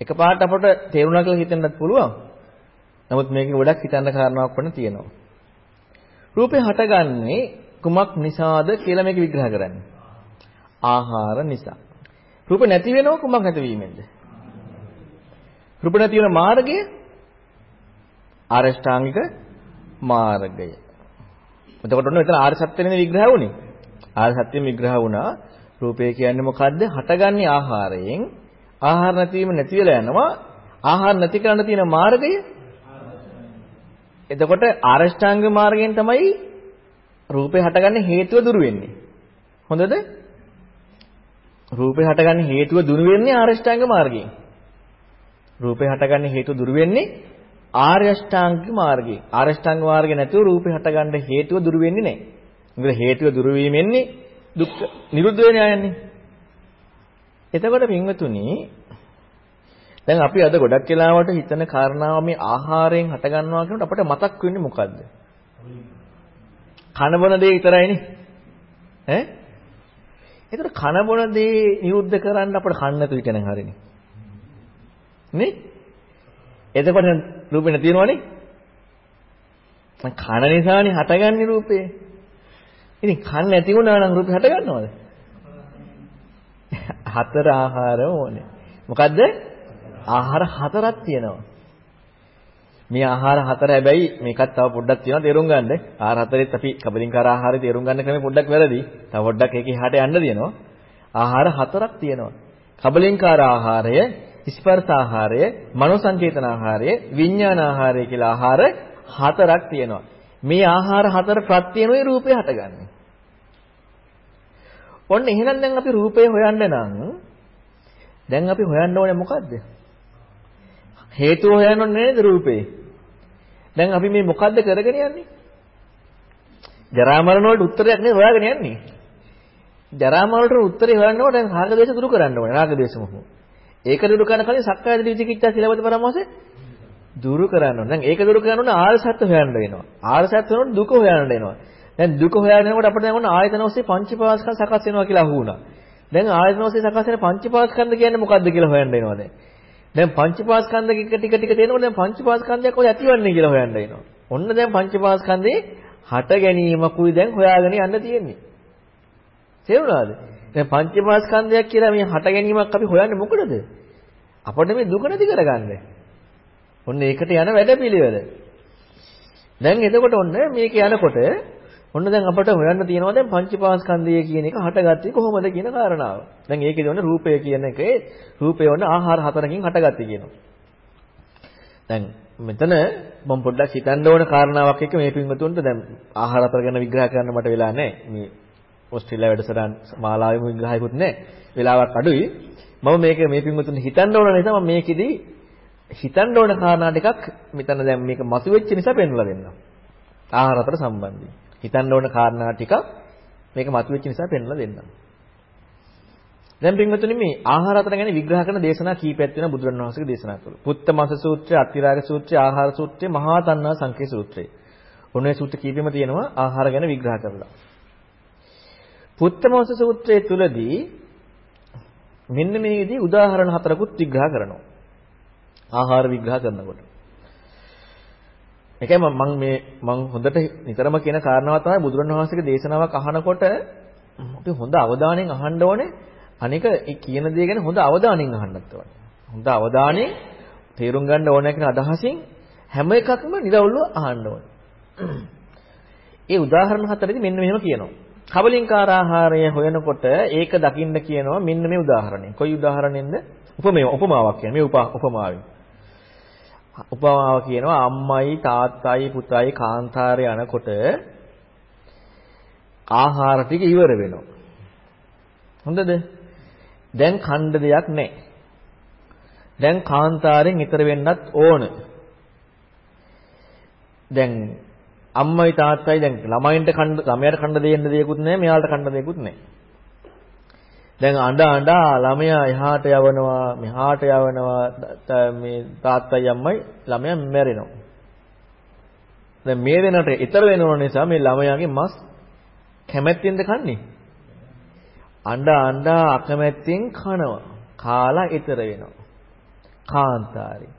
එකපාරට අපට තේරුණා කියලා හිතන්නත් පුළුවන්. නමුත් මේකේ ගොඩක් හිතන්න කාරණාවක් වන්න තියෙනවා. රූපේ හටගන්නේ කුමක් නිසාද කියලා මේක විග්‍රහ කරන්නේ. ආහාර නිසා. රූප නැති වෙනව කුමක් නැතිවීමෙන්ද? රූප නැති වෙන මාර්ගය ආරෂ්ඨාංගික මාර්ගය. එතකොට ඔන්න මෙතන ආර්ය සත්‍යෙනේ විග්‍රහ වුනේ. ආර්ය සත්‍යෙම විග්‍රහ වුණා රූපය කියන්නේ මොකද්ද? හටගන්නේ ආහාරයෙන්. ආහාර නැතිවීම නැති වෙලා යනවා. ආහාර නැති කරන්න තියෙන මාර්ගය එතකොට ආරෂ්ඨාංග මාර්ගයෙන් තමයි රූපේ හටගන්න හේතුව දුරු වෙන්නේ. හොඳද? රූපේ හටගන්න හේතුව දුරු වෙන්නේ ආරෂ්ඨාංග මාර්ගයෙන්. රූපේ හටගන්න හේතුව දුරු වෙන්නේ ආර්ය අෂ්ටාංගික මාර්ගයෙන්. ආර්ය අෂ්ටාංග මාර්ගේ නැතුව රූපේ හටගන්න හේතුව දුරු වෙන්නේ නැහැ. මොකද හේතුව දුරු වීමෙන්නේ දුක්ඛ නිරුද්ධ වෙන යන්නේ. එතකොට පින්වතුනි දැන් අපි අද ගොඩක් වෙලාවට හිතන කාරණාව මේ ආහාරයෙන් හටගන්නවා කියනකොට අපිට මතක් වෙන්නේ මොකද්ද? කන බොන දේ විතරයිනේ. ඈ? ඒතර කන බොන දේ නිරුද්ධ කරන්න අපිට කන්න නැතු හිටනම් හරිනේ. නේ? එතකොට රූපේ නැතිවෙනවනේ. කන නිසානේ හටගන්නේ රූපේ. ඉතින් කන නැති වුණා නම් රූපේ හටගන්නවද? හතර ආහාර ඕනේ. මොකද්ද? ආහාර හතරක් තියෙනවා. මේ ආහාර හතර හැබැයි මේකත් තව පොඩ්ඩක් තියෙනවා තේරුම් ගන්න. ආහාර හතරෙත් අපි කබලින්කාර ආහාරය තේරුම් ගන්න ක්‍රමේ පොඩ්ඩක් වැරදි. තව පොඩ්ඩක් ඒකේ එහාට යන්න තියෙනවා. ආහාර හතරක් තියෙනවා. කබලින්කාර ආහාරය, ස්පර්ශ ආහාරය, මනෝ සංචේතන ආහාරය, විඥාන ආහාරය කියලා ආහාර හතරක් තියෙනවා. මේ ආහාර හතර ප්‍රත්‍යයෙන්මයි රූපේ හටගන්නේ. ඔන්න එහෙනම් දැන් අපි රූපේ හොයන්න නම් දැන් අපි හොයන්න ඕනේ මොකද්ද? හේතුව හොයන්න ඕනේ නේද රූපේ? දැන් අපි මේ මොකද්ද කරගෙන යන්නේ? ජරා මරණ වලට උත්තරයක් නේද හොයාගෙන යන්නේ? ජරා මරණ වලට උත්තරේ හොයන්නකොට දැන් රාග දේශ දුරු කරන්න ඕනේ. රාග දේශ මොහ. ඒක දුරු කරන කලින් සක්කාය දිට්ඨි විචිකිච්ඡා සීලවද පරමෝසෙ දුරු කරන්න ඕනේ. දැන් ඒක දුරු කරන්න ඕනේ ආර්ය සත්‍ය හොයන්න වෙනවා. ආර්ය සත්‍ය වෙනකොට දුක හොයන්න වෙනවා. දැන් දුක හොයාගෙනකොට අපිට දැන් ඔන්න ආයතන ඔස්සේ පංචපාස්කම් සකස් වෙනවා කියලා අහු වුණා. දැන් ආයතන ඔස්සේ සකස් වෙන පංචපාස්කන්ධ කියන්නේ මොකද්ද කියලා හොයන්න වෙනවා දැන්. දැන් පංචපාස්කන්ධ ටික ටික ටික තේනකොට දැන් පංචපාස්කන්ධයක් ඔය ඇතිවන්නේ කියලා හොයන්න වෙනවා. ඔන්න දැන් පංචපාස්කන්ධේ හට ගැනීමකුයි දැන් හොයාගෙන යන්න තියෙන්නේ. තේරුණාද? දැන් පංචපාස්කන්ධයක් කියලා මේ හට ගැනීමක් අපි හොයන්නේ මොකටද? අපිට මේ දුක නැති කරගන්න. ඔන්න ඒකට යන වැඩපිළිවෙල. දැන් එතකොට ඔන්න මේක යනකොට ඔන්න දැන් අපට හොයන්න තියෙනවා දැන් පංචපාස්කන්ධය කියන එක හටගත්තේ කොහොමද කියන කාරණාව. දැන් ඒකේදී ඔන්න රූපය කියන එකේ රූපය ඔන්න ආහාර හතරකින් හටගත්තේ කියනවා. දැන් මෙතන මම පොඩ්ඩක් හිතන්න ඕන කාරණාවක් එක්ක මේ පින්වතුන්ට දැන් ආහාර හතර ගැන විග්‍රහ කරන්න මට වෙලා නැහැ. මේ ඕස්ට්‍රේලියාව වැඩසටහන් මාලාවෙම විග්‍රහයකුත් නැහැ. වෙලාවක් අඩුයි. මම මේක මේ පින්වතුන්ට හිතන්න ඕන නිසා මම මේකෙදී හිතන්න ඕන කාරණා ටිකක් මෙතන දැන් මේක මතුවෙච්ච නිසා පෙන්වලා දෙන්නම්. ආහාර හතර සම්බන්ධයෙන්. හිතන්න ඕන කාරණා ටික මේක මතුවෙච්ච නිසා පෙන්වලා දෙන්නම්. දැන් පින්වතුනි මේ ආහාර අතර ගැන විග්‍රහ කරන දේශනා කීපයක් වෙන බුදුරණවහන්සේගේ දේශනා තුළ. පුත්තමස සූත්‍රය, අතිරාග සූත්‍රය, ආහාර සූත්‍රය, මහා තණ්හා සංකේ සූත්‍රය. ඔන්නේ සූත්‍ර කීපෙම තියෙනවා ආහාර ගැන විග්‍රහ කරලා. පුත්තමස සූත්‍රයේ තුලදී මෙන්න මේ විදිහේ උදාහරණ හතරකුත් විග්‍රහ කරනවා. ආහාර විග්‍රහ කරනකොට. ඒකයි මම මේ මම හොඳට නිතරම කියන කාරණාව තමයි බුදුරණවහන්සේගේ දේශනාවක් අහනකොට අපි හොඳ අවධානයෙන් අහන්න ඕනේ. අනික ඒ කියන දේ ගැන හොඳ අවධානයෙන් අහන්නත් ඕනේ. හොඳ අවධානයෙන් තේරුම් ගන්න ඕනේ කියන අදහසින් හැම එකක්ම නිරවුල්ව අහන්න ඕනේ. ඒ උදාහරණ හතරේදී මෙන්න මෙහෙම කියනවා. කබලින්කාර ආහාරය හොයනකොට ඒක දකින්න කියනවා මෙන්න මේ උදාහරණය. කොයි උදාහරණයෙන්ද? උපමේය උපමාවක් කියන්නේ මේ උපමාවෙන්. උපමාව කියනවා අම්මයි තාත්තයි පුතයි කාන්තාරේ යනකොට ආහාර ටික ඉවර වෙනවා. හොඳද? දැන් ඛණ්ඩ දෙයක් නැහැ. දැන් කාන්තාරෙන් ඈතර වෙන්නත් ඕන. දැන් අම්මයි තාත්තයි දැන් ළමයින්ට කන්න ළමයාට කන්න දෙන්න දෙයක්වත් නැහැ මෙයාලට කන්න දෙයක්වත් නැහැ. දැන් අඬ අඬ ළමයා එහාට යවනවා මෙහාට යවනවා මේ තාත්තයි අම්මයි ළමයා මැරෙනවා. දැන් මේ දෙනට ඊතර වෙනව නිසා මේ ළමයාගේ මස් කැමැත්තෙන්ද කන්නේ? අඬ අඬ අකමැත්තෙන් කනවා. කාලා ඊතර වෙනවා. කාන්තාරේ.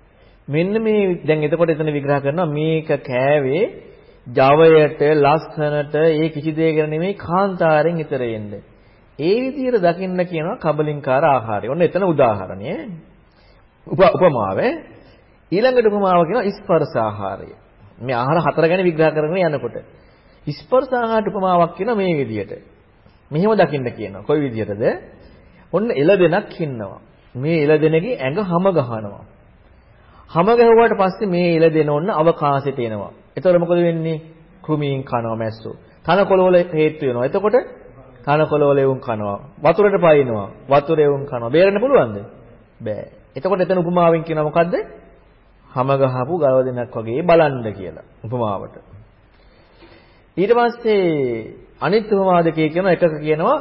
මෙන්න මේ දැන් එතකොට එතන විග්‍රහ කරනවා මේක කෑවේ ජවයට ලස්සනට ඒ කිසි දෙයකට නෙමෙයි කාන්තාරෙන් ඊතර එන්නේ. ඒ විදිහට දකින්න කියනවා කබලින්කාර ආහාරය. ඔන්න එතන උදාහරණය. උපමාව ඊළඟට උපමාව කියනවා ස්පර්ශ ආහාරය. මේ ආහාර හතර ගැන විග්‍රහ කරගෙන යනකොට ස්පර්ශ ආහාරට උපමාවක් කියනවා මේ විදිහට. මෙහෙම දකින්න කියනවා. කොයි විදිහටද? ඔන්න එළදෙනක් ඉන්නවා. මේ එළදෙනගේ ඇඟ හැම ගහනවා. හැම ගැහුවාට පස්සේ මේ එළදෙන ඔන්න අවකාශයට එනවා. එතකොට මොකද වෙන්නේ? කෘමීන් කනවා මැස්සෝ. තනකොළ වල හේතු වෙනවා. එතකොට තනකොළ වල එවුන් කනවා. වතුරට පයින්නවා. වතුරේ එවුන් කනවා. බේරෙන්න පුළුවන්ද? බෑ. එතකොට එතන උපමාවෙන් කියනවා මොකද්ද? හැම ගහපු ගව දෙනක් වගේ බලන්න කියලා. උපමාවට. ඊට පස්සේ අනිත් උපමා දෙකේ කියන එකක කියනවා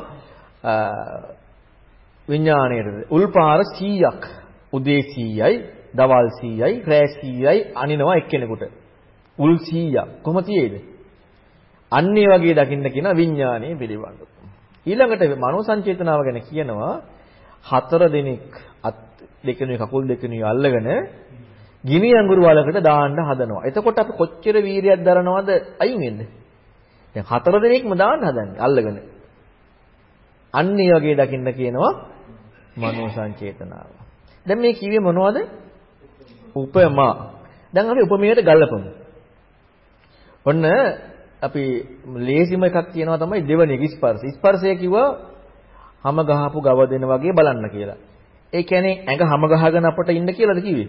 විඥාණයටද උල්පාර 100ක් උදේ 100යි දවල් 100යි රෑ 100යි අනිනවා එක්කෙනෙකුට උල් 100ක් කොහොම තියේද අන්නේ වගේ දකින්න කියන විඥානයේ පිළිබඳව ඊළඟට මනෝ සංචේතනාව ගැන කියනවා හතර දිනක් අත් දෙකෙනුයි කකුල් දෙකෙනුයි අල්ලගෙන ගිනි අඟුරු වලකට දාන්න හදනවා. එතකොට අපි කොච්චර වීරියක් දරනවද අයින් වෙන්නේ? දැන් හතර දිනක්ම දාන්න හදන්නේ අල්ලගෙන. අන්න ඒ වගේ දකින්න කියනවා මනෝ සංචේතනාව. දැන් මේ කිව්වේ මොනවද? උපමා. දැන් අපි උපමේයට ගල්ලපමු. ඔන්න අපි ලේසිම එකක් කියනවා තමයි දෙවන එක ස්පර්ශ. ස්පර්ශය කිව්වා හැම ගහපු ගව දෙන වගේ බලන්න කියලා. ඒ කියන්නේ ඇඟ හැම ගහගෙන අපට ඉන්න කියලාද කිව්වේ?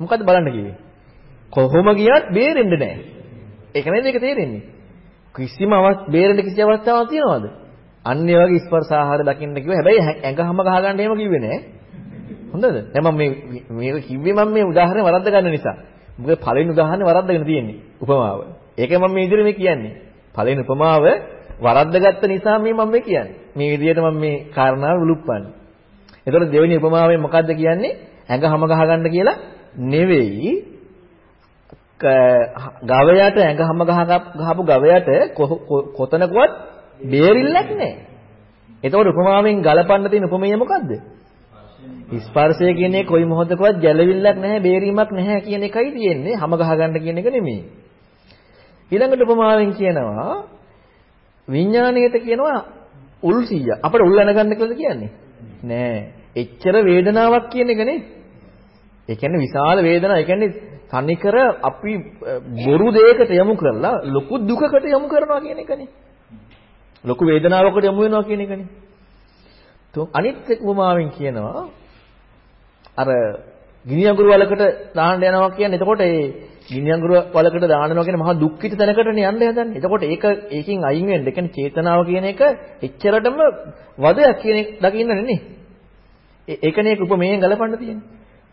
මොකද්ද බලන්න කිව්වේ? කොහොම ගියත් බේරෙන්න නැහැ. ඒක නේද ඒක තේරෙන්නේ? කිසිම අවස් බේරෙන්න කිසි අවස්ථාවක් තියනවද? අන්න ඒ වගේ ස්පර්ශ ආහාර දකින්න කිව්වා. හැබැයි ඇඟ හැම ගහ ගන්න එහෙම කිව්වේ නෑ. හොඳද? දැන් මම මේ මේක කිව්වේ මම මේ උදාහරණය වරද්ද ගන්න නිසා. මොකද පළවෙනි උදාහරණේ වරද්දගෙන තියෙන්නේ උපමාව. ඒකයි මම මේ විදිහට මේ කියන්නේ. පළවෙනි උපමාව වරද්දගත්ත නිසා මේ මම මේ කියන්නේ. මේ විදිහට මම මේ කාරණාව උලුප්පන්නේ. එතකොට දෙවෙනි උපමාවෙන් මොකද්ද කියන්නේ? ඇඟ හැම ගහ ගන්න කියලා නෙවෙයි ගවයාට ඇඟ හැම ගහපු ගවයාට කොතනකවත් බේරිල්ලක් නැහැ. එතකොට උපමාවෙන් ගලපන්න තියෙන උපමේය මොකද්ද? ස්පර්ශය කියන්නේ කොයි මොහොතකවත් ගැළවිල්ලක් නැහැ, බේරීමක් නැහැ කියන එකයි තියෙන්නේ. හැම ගහ ගන්න කියන එක නෙමෙයි. ඊළඟට උපමාවෙන් කියනවා විඥාණයට කියනවා උල් 100. අපිට උල් අනගන්න කියලාද කියන්නේ? නෑ. එච්චර වේදනාවක් කියන එක නේ. ඒ කියන්නේ විශාල වේදනාවක්. ඒ කියන්නේ තනිකර අපි බොරු දෙයකට යමු කරලා ලොකු දුකකට යමු කරනවා කියන එකනේ. ලොකු වේදනාවකට යමු වෙනවා කියන එකනේ. તો අනිත් උපමාවෙන් කියනවා අර ගිනි අඟුරු වලකට දාන්න යනවා කියන්නේ එතකොට ඒ ගිනි අඟුරු වලකට දානවා කියන්නේ මහා දුක්ඛිත තැනකටනේ යන්න හදන්නේ. එතකොට ඒක ඒකෙන් අයින් වෙන්න. ඒ කියන්නේ චේතනාව කියන එක එච්චරටම වදයක් කියන එක දකින්න නෙනේ. ඒකනේ උපමේයෙන් ගලපන්න තියෙන්නේ.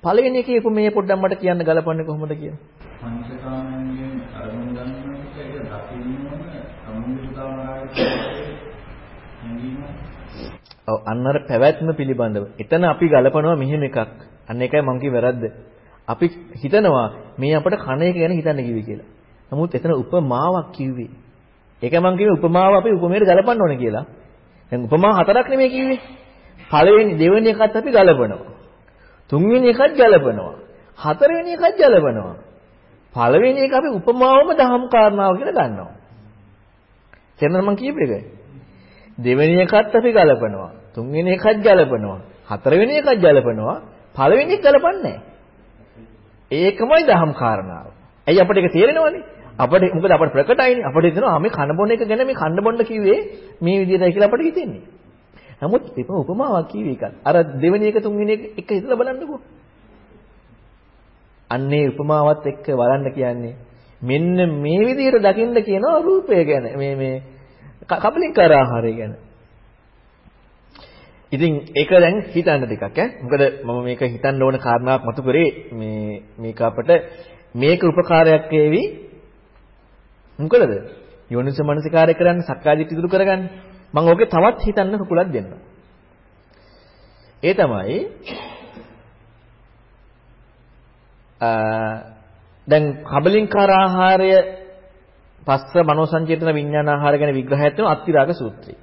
පළවෙනි එකේ උපමේය පොඩ්ඩක් මට කියන්න ගලපන්නේ කොහොමද කියලා. පංචකාමයෙන් අරමුණු ගන්නකොට ඒක දකින්න ඕන සමුදිතාවරයි ඔව් අන්න අර පැවැත්ම පිළිබඳව. එතන අපි ගලපනවා මෙහෙම එකක්. අන්න ඒකයි මං කිව්වේ වැරද්ද. අපි හිතනවා මේ අපට කණ එක ගැන හිතන්න කිව්වේ කියලා. නමුත් එතන උපමාවක් කිව්වේ. ඒක මං කිව්වේ උපමාව අපි උපමේයට ගලපන්න ඕනේ කියලා. දැන් උපමා හතරක් නෙමෙයි කිව්වේ. පළවෙනි දෙවෙනි එකත් අපි ගලපනවා. තුන්වෙනි එකත් ගලපනවා. හතරවෙනි එකත් ගලපනවා. පළවෙනි එක අපි උපමාවම දහම් කාරණාව කියලා ගන්නවා. තේරෙනවද මම කියපු එක? දෙවෙනි එකත් අපි ගලපනවා. තුන්වෙනි එකත් ගලපනවා. හතරවෙනි එකත් ගලපනවා. පළවෙනි එක ගලපන්නේ ඒකමයි දහම් කාරණාව. ඇයි අපිට ඒක තේරෙනවනේ? අපිට මොකද අපිට ප්‍රකටයිනේ. අපිට හිතෙනවා මේ කන බොන එක ගැන මේ කන්න බොන්න කිව්වේ මේ විදිහටයි කියලා අපිට හිතෙන්නේ. නමුත් ඒක උපමාවක් කිව්වේ එකක්. අර දෙවෙනි එක තුන්වෙනි එක එක හිතලා බලන්නකෝ. අන්නේ උපමාවත් එක්ක බලන්න කියන්නේ මෙන්න මේ විදිහට දකින්න කියනවා රූපය ගැන. මේ මේ කබලින්කාර ආහාරය ගැන. ඉතින් ඒක දැන් හිතන්න ටිකක් ඈ. මොකද මම මේක හිතන්න ඕන කාරණාවක් මතු කරේ මේ මේක අපට මේක උපකාරයක් වේවි. මොකද? යෝනිස මනසිකාරය කරන්න සක්කාදිට්ඨි දුරු කරගන්න. මම ඕකේ තවත් හිතන්න කුකුලක් දෙන්නම්. ඒ තමයි දැන් කබලින්කාර ආහාරය පස්ස මනෝ සංචේතන විඥාන ආහාර ගැන විග්‍රහයක් තියෙනවා අත්තිරාග සූත්‍රය.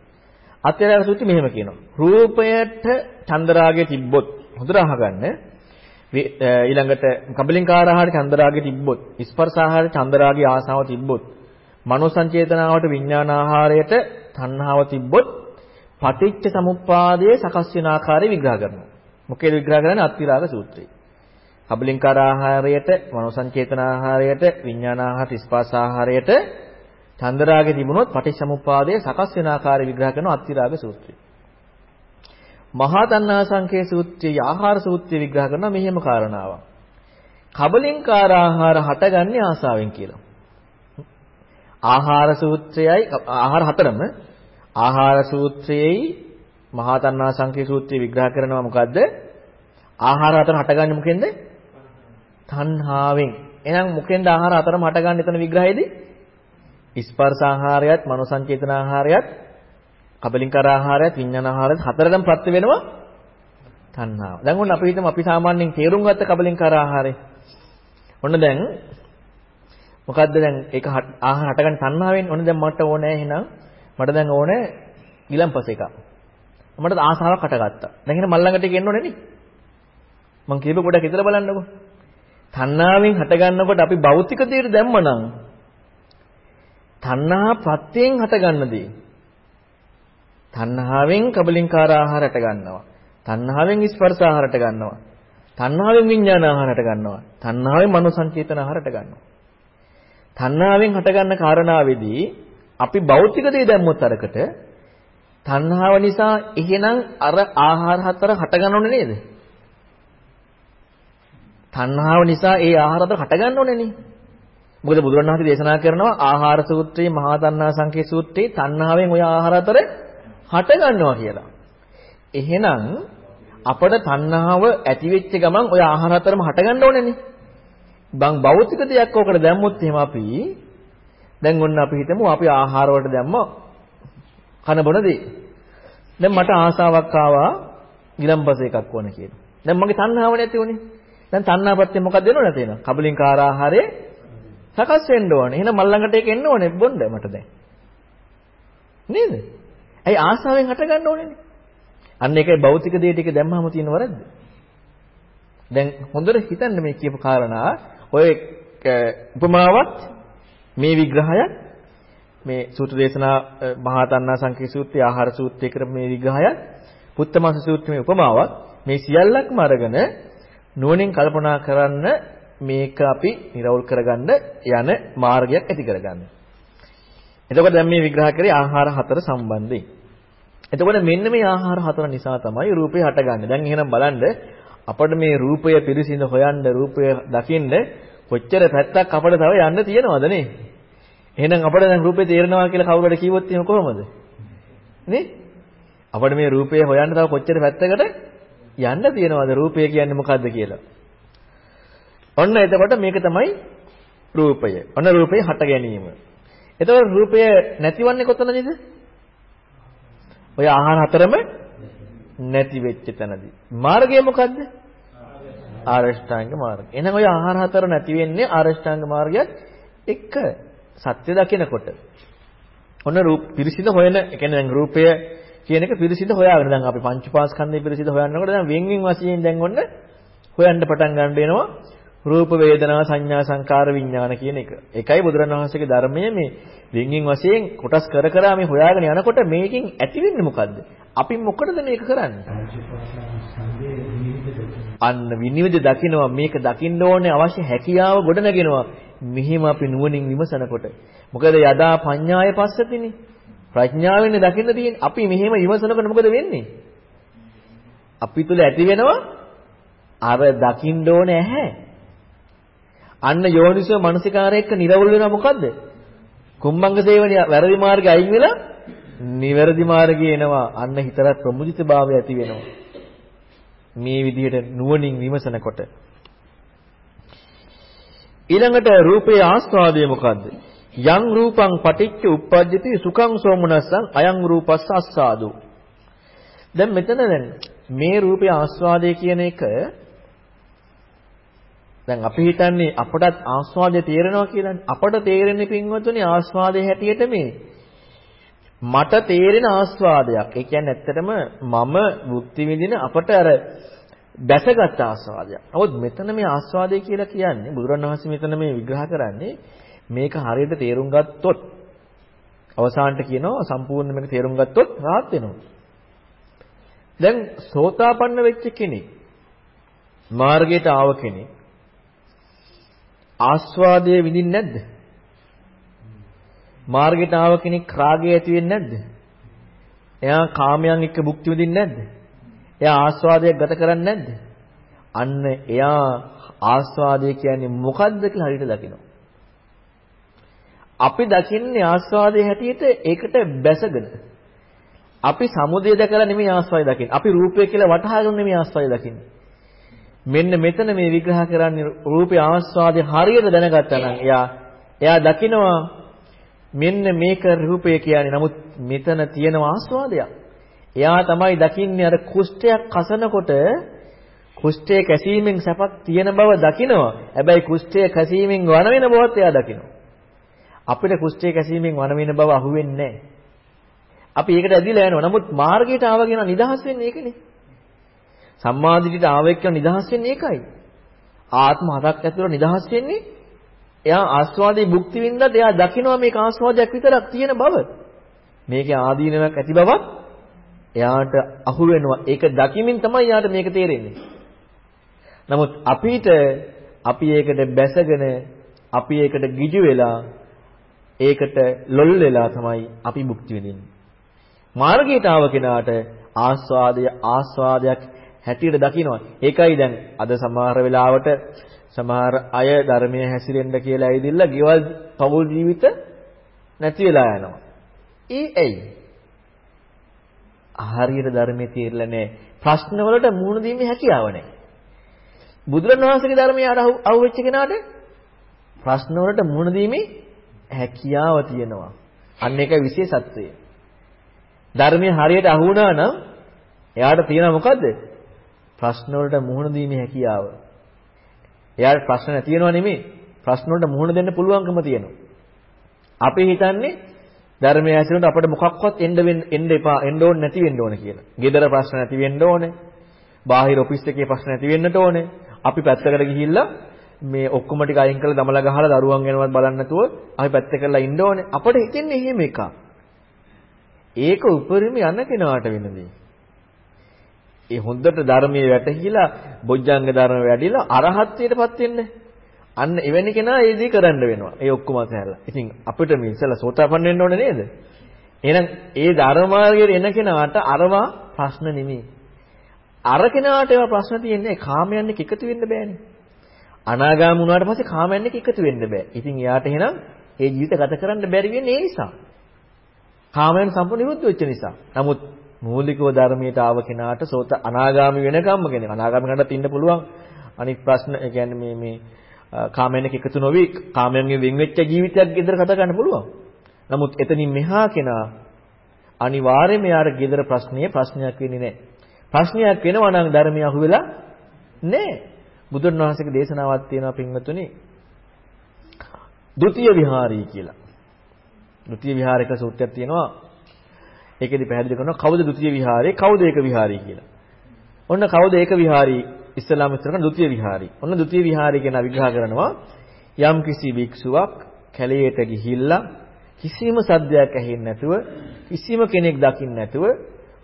අත්තිරාග සූත්‍රය මෙහෙම කියනවා. රූපයට චන්දරාගය තිබ්බොත් හොඳට අහගන්න. ඊළඟට කබලින්කාර ආහාර චන්දරාගය තිබ්බොත් ස්පර්ශ ආහාර චන්දරාගය ආසාව තිබ්බොත් මනෝ සංචේතනාවට විඥාන ආහාරයට තණ්හාව තිබ්බොත් පටිච්ච සමුප්පාදයේ සකස් වෙන ආකාරය විග්‍රහ කරනවා. මොකේද විග්‍රහ කරන්නේ අත්තිරාග සූත්‍රය. කබලින්කාර ආහාරයට, මනෝ සංචේතන ආහාරයට, විඥාන ආහාර, ස්පර්ශ ආහාරයට චන්දරාගේ තිබුණොත් පටිච්චසමුප්පාදයේ සකස් වෙන ආකාරය විග්‍රහ කරන අත්තිරාග සූත්‍රය. මහා තණ්හාසංකේ සූත්‍රයේ ආහාර සූත්‍රය විග්‍රහ කරන මෙහෙම කාරණාවක්. කබලින්කාර ආහාර හටගන්නේ ආසාවෙන් කියලා. ආහාර සූත්‍රයයි ආහාර හතරම ආහාර සූත්‍රයේයි මහා තණ්හාසංකේ සූත්‍රය විග්‍රහ කරනවා මොකද්ද? ආහාර හතර හටගන්නේ මොකෙන්ද? තණ්හාවෙන්. එහෙනම් මොකෙන්ද ආහාර හතරම හටගන්නේ එතන විග්‍රහයේදී? ස්පර්ශ ආහාරයත්, මනෝ සංචේතන ආහාරයත්, කබලින්කර ආහාරයත්, විඥාන ආහාරයත් හතරටම ප්‍රත්‍ය වෙනවා තණ්හාව. දැන් ඔන්න අපි හිතමු අපි සාමාන්‍යයෙන් තේරුම් ගත්ත කබලින්කර ආහාරය. ඔන්න දැන් මොකද්ද දැන් ඒක ආහාර හටගන්න තණ්හාවෙන් ඔන්න දැන් මට ඕනේ එහෙනම් මට දැන් ඕනේ ගිලම්පස එකක්. මට ආසාවක් හටගත්තා. දැන් එහෙනම් මල්ලඟට ගෙන්න ඕනේ නේ. මං කියපු පොඩක් හිතලා බලන්නකෝ. තණ්හාවෙන් හටගන්නකොට අපි භෞතික දේට දැම්මනම් තණ්හා ප්‍රත්‍යයෙන් හටගන්න දේ. තණ්හාවෙන් කබලින්කාර ආහාර හට ගන්නවා. තණ්හාවෙන් ස්පර්ශ ආහාර හට ගන්නවා. තණ්හාවෙන් විඥාන ආහාර හට ගන්නවා. තණ්හාවෙන් මනෝ සංචේතන ආහාර හට ගන්නවා. තණ්හාවෙන් හටගන්න කාරණාවේදී අපි භෞතික දේ දැම්මොත් අරකට තණ්හාව නිසා එහෙනම් අර ආහාර හතර හටගන්නෝනේ නේද? තණ්හාව නිසා ඒ ආහාර හතර හටගන්න ඕනේනේ. මොකද බුදුරණවහන්සේ දේශනා කරනවා ආහාර සූත්‍රයේ මහා තණ්හා සංකේ සූත්‍රයේ තණ්හාවෙන් ওই ආහාර හතර හට ගන්නවා කියලා. එහෙනම් අපට තණ්හාව ඇති වෙච්ච ගමන් ওই ආහාර හතරම හට ගන්න ඕනේනේ. බං භෞතික දෙයක් ඔකට දැම්මොත් එහෙම අපි දැන් ඔන්න අපි හිතමු අපි ආහාර වලට දැම්ම කන බොන දේ. දැන් මට ආසාවක් ආවා ගිලම්පස එකක් ඕන කියලා. දැන් මගේ තණ්හාව නැති උනේ. දැන් තණ්හාපත්‍ය මොකක්ද වෙනව නැතේන? කබලින්කාර ආහාරේ සකස් වෙන්න ඕනේ. එහෙනම් මල්ලඟට ඒක එන්න ඕනේ බොන්න මට දැන්. නේද? ඇයි ආසාවෙන් හට ගන්න ඕනේනේ. අන්න ඒකයි භෞතික දේ ටික දැම්මම තියෙන වරද්ද. දැන් හොඳට හිතන්න මේ කියපු කාරණා ඔය උපමාවත් මේ විග්‍රහයත් මේ සූත්‍ර දේශනා මහා තණ්හා සංකේ සූත්‍රය ආහාර සූත්‍රය කරපු මේ විග්‍රහයත් පුත්තමස සූත්‍රයේ උපමාවත් මේ සියල්ලක්ම අරගෙන නුවණින් කල්පනා කරන්න මේක අපි නිරවුල් කරගන්න යන මාර්ගයක් ඇති කරගන්න. එතකොට දැන් මේ විග්‍රහ කරේ ආහාර හතර සම්බන්ධයෙන්. එතකොට මෙන්න මේ ආහාර හතර නිසා තමයි රූපය හටගන්නේ. දැන් එහෙනම් බලන්න අපිට මේ රූපය පිරිසිඳ හොයන්න රූපය දකින්න කොච්චර පැත්තක් අපිට තව යන්න තියෙනවද නේ? එහෙනම් අපිට දැන් රූපේ තේරෙනවා කියලා කවුරුහරි කිව්වොත් එහෙම කොහොමද? නේ? අපිට මේ රූපය හොයන්න තව කොච්චර පැත්තකට යන්න තියනවාද රූපය කියන්නේ මොකද්ද කියලා. ඔන්න එතකොට මේක තමයි රූපය. ඔන්න රූපේ හට ගැනීම. එතකොට රූපය නැතිවන්නේ කොතනදද? ඔය ආහාර හතරම නැති වෙච්ච තැනදී. මාර්ගය මොකද්ද? ආරෂ්ඨාංග මාර්ගය. එහෙනම් ඔය ආහාර හතර නැති වෙන්නේ ආරෂ්ඨාංග මාර්ගයත් එක්ක සත්‍ය දකිනකොට. ඔන්න රූප පිරිසිදු හොයන, ඒ කියන්නේ දැන් රූපය කියන එක පිරිසිදු හොයාගෙන දැන් අපි පංච පාස්කන්ධය පිරිසිදු හොයනකොට දැන් වෙන් වෙන් වශයෙන් දැන් ඔන්න හොයන්න පටන් ගන්න වෙනවා රූප වේදනා සංඥා සංකාර විඥාන කියන එක. ඒකයි බුදුරණවහන්සේගේ ධර්මයේ මේ වින්ගින් වශයෙන් කොටස් කර කර මේ හොයාගෙන යනකොට මේකෙන් ඇති වෙන්නේ මොකද්ද? අපි මොකටද මේක කරන්නේ? අන්න විනිවිද දකිනවා මේක දකින්න ඕනේ අවශ්‍ය හැකියාව ගොඩනගෙනවා. මෙහිම අපි නුවණින් විමසනකොට. මොකද යදා පඤ්ඤාය පස්සතිනේ. ප්‍රඥාවෙන් දකින්න තියෙන්නේ. අපි මෙහෙම විමසනකොට මොකද වෙන්නේ? අපි තුල ඇති වෙනවා අර දකින්න ඕනේ ඇහැ. අන්න යෝනිසෝ මනසිකාරය එක්ක නිරවුල් වෙනවා මොකද්ද? කුම්භංග සේවනිය වැරදි මාර්ගේ අයින් වෙලා නිවැරදි මාර්ගේ එනවා. අන්න හිතරත් ප්‍රමුජිතභාවය ඇති වෙනවා. මේ විදිහට නුවණින් විමසනකොට ඊළඟට රූපේ ආස්වාදය මොකද්ද? යං රූපං පටිච්ච උප්පජ්ජති සුඛං සෝමනස්සං අයං රූපස්ස අස්සාදු. දැන් මෙතන දැන් මේ රූපේ ආස්වාදය කියන එක දැන් අපි හිතන්නේ අපටත් ආස්වාදය තේරෙනවා කියලානේ. අපට තේරෙන්නේ පින්වතුනි ආස්වාදයේ හැටියට මේ මට තේරෙන ආස්වාදයක්. ඒ කියන්නේ ඇත්තටම මම භුක්ති විඳින අපට අර දැසගත් ආස්වාදයක්. නමුත් මෙතන මේ ආස්වාදය කියලා කියන්නේ බුදුරණවහන්සේ මෙතන මේ විග්‍රහ කරන්නේ මේක හරියට තේරුම් ගත්තොත් අවසානට කියනවා සම්පූර්ණ මේක තේරුම් ගත්තොත් rahat වෙනවා. දැන් සෝතාපන්න වෙච්ච කෙනෙක් මාර්ගයට ආව කෙනෙක් ආස්වාදයේ විඳින්නේ නැද්ද? මාර්ගයට ආව කෙනෙක් රාගය ඇති වෙන්නේ නැද්ද? එයා කාමයන් එක්ක භුක්ති විඳින්නේ නැද්ද? එයා ආස්වාදයක් ගත කරන්නේ නැද්ද? අන්න එයා ආස්වාදය කියන්නේ මොකද්ද කියලා හරියට දකිනවා. අපි දකින්නේ ආස්වාදයේ හැටියට ඒකට බැසගෙන. අපි සමුදය දැකලා නෙමෙයි ආස්වාදය දකින්නේ. අපි රූපය කියලා වටහාගෙන නෙමෙයි ආස්වාදය දකින්නේ. මෙන්න මෙතන මේ විග්‍රහ කරන්නේ රූපේ ආස්වාදේ හරියට දැනගත්තා නම් එයා එයා දකිනවා මෙන්න මේක රූපය කියන්නේ. නමුත් මෙතන තියෙන ආස්වාදයක්. එයා තමයි දකින්නේ අර කුෂ්ඨයක් කසනකොට කුෂ්ඨයේ කැසීමෙන් සැපක් තියෙන බව දකිනවා. හැබැයි කුෂ්ඨයේ කැසීමෙන් වන වෙන බවත් එයා දකිනවා. අපිට කුෂ්ඨයේ කැසීමෙන් වන වෙන බව අහුවෙන්නේ නැහැ. අපි ඒකට ඇදිලා යනවා. නමුත් මාර්ගයට ආවගෙන නිදහස් වෙන්නේ ඒකනේ. සම්මාදිටියට ආව එක්ක නිදහස් වෙන්නේ ඒකයි. ආත්ම හතක් ඇතුළත නිදහස් වෙන්නේ එයා ආස්වාදේ භුක්ති විඳද්ද එයා දකිනවා මේක ආස්වාදයක් විතරක් තියෙන බව. මේකේ ආදීනමක් ඇති බවක් එයාට අහු වෙනවා. ඒක දකිමින් තමයි එයාට මේක තේරෙන්නේ. නමුත් අපිට අපි ඒකට බැසගෙන අපි ඒකට ගිජු වෙලා ඒකට ලොල් වෙලා තමයි අපි භුක්ති විඳින්නේ. මාර්ගයට ආව කෙනාට ආස්වාදය ආස්වාදයක් හැටියට දකිනවා. ඒකයි දැන් අද සමහර වෙලාවට සමහර අය ධර්මයේ හැසිරෙන්න කියලා ඇවිදilla ගෙවල් පෞල් ජීවිත නැති වෙලා යනවා. ඒ ඇයි? හරියට ධර්මයේ තේරෙලා නැහැ. ප්‍රශ්න වලට මුහුණ දීමේ හැකියාව නැහැ. බුදුරණවහන්සේගේ ධර්මයේ අහුවෙච්ච කෙනාට ප්‍රශ්න වලට මුහුණ දීමේ හැකියාව තියෙනවා. අන්න ඒකයි විශේෂත්වය. ධර්මයේ හරියට අහු වුණා නම් එයාට තියෙන මොකද්ද? ප්‍රශ්න වලට මුහුණ දීමේ හැකියාව. එයාට ප්‍රශ්න නැති වෙනව නෙමෙයි. ප්‍රශ්න වලට මුහුණ දෙන්න පුළුවන්කම තියෙනවා. අපි හිතන්නේ ධර්මයේ ඇසුරට අපිට මොකක්වත් එන්න එන්න එපා එන්න ඕනේ නැති වෙන්න ඕනේ කියලා. ගෙදර ප්‍රශ්න නැති වෙන්න ඕනේ. බාහිර ඔෆිස් එකේ ප්‍රශ්න නැති වෙන්නට ඕනේ. අපි පැත්තකට ගිහිල්ලා මේ ඔක්කොම ටික අයින් කරලා දමලා ගහලා දරුවන් වෙනවත් බලන්න නැතුව අපි පැත්ත කරලා ඉන්න ඕනේ. අපිට හිතෙන්නේ එහෙම එකක්. ඒක උපරිම යන කෙනාට වෙන දේ. ඒ හොඳට ධර්මයේ වැටහිලා බොජ්ජංග ධර්ම වැඩිලා අරහත්ත්වයටපත් වෙන්න. අන්න එවැනි කෙනා ඒ දේ කරන්න වෙනවා. ඒ ඔක්කොම අතහැරලා. ඉතින් අපිට මේ ඉස්සලා සෝතාපන්න වෙන්න ඕනේ නේද? එහෙනම් ඒ ධර්ම මාර්ගයේ එන කෙනාට අරවා ප්‍රශ්න නෙමෙයි. අර කෙනාට ඒවා ප්‍රශ්න තියෙන්නේ කාමයන් එක්ක එකතු වෙන්න බෑනේ. අනාගාම වුණාට පස්සේ කාමයන් එක්ක එකතු වෙන්න බෑ. ඉතින් එයාට එහෙනම් ඒ ජීවිත ගත කරන්න බැරි වෙන්නේ ඒ නිසා. කාමයන් සම්පූර්ණ නිරුද්ධ වෙච්ච නිසා. නමුත් මූලිකව ධර්මයට ආව කෙනාට සෝත අනාගාමි වෙනකම්ම කෙනෙක් අනාගාමි කෙනාට ඉන්න පුළුවන් අනිත් ප්‍රශ්න ඒ කියන්නේ මේ මේ කාමයෙන් එකතු නොවි කාමයෙන් වෙන් වෙච්ච ජීවිතයක් ගෙදර ගත ගන්න පුළුවන්. නමුත් එතනින් මෙහා කෙනා අනිවාර්යයෙන්ම යාර ගෙදර ප්‍රශ්නයේ ප්‍රශ්නයක් වෙන්නේ නැහැ. ප්‍රශ්නයක් වෙනවා නම් ධර්මය අහුවෙලා නැහැ. බුදුන් වහන්සේගේ දේශනාවක් තියෙනවා පින්වතුනි. ဒုတိ ය විහාරී කියලා. ဒုတိ ය විහාරයක සූත්‍රයක් තියෙනවා. ඒකෙදි පැහැදිලි කරනවා කවුද ဒုတိ ය විහාරේ කවුද ඒක විහාරී කියලා. ඔන්න කවුද ඒක විහාරී ඉස්ලාම විස්තර කරන ဒုတိ ය විහාරී. ඔන්න ဒုတိ ය විහාරී කියන විග්‍රහ කරනවා යම් කිසි භික්ෂුවක් කැලේට ගිහිල්ලා කිසිම සද්දයක් ඇහෙන්නේ නැතුව කිසිම කෙනෙක් දකින්න නැතුව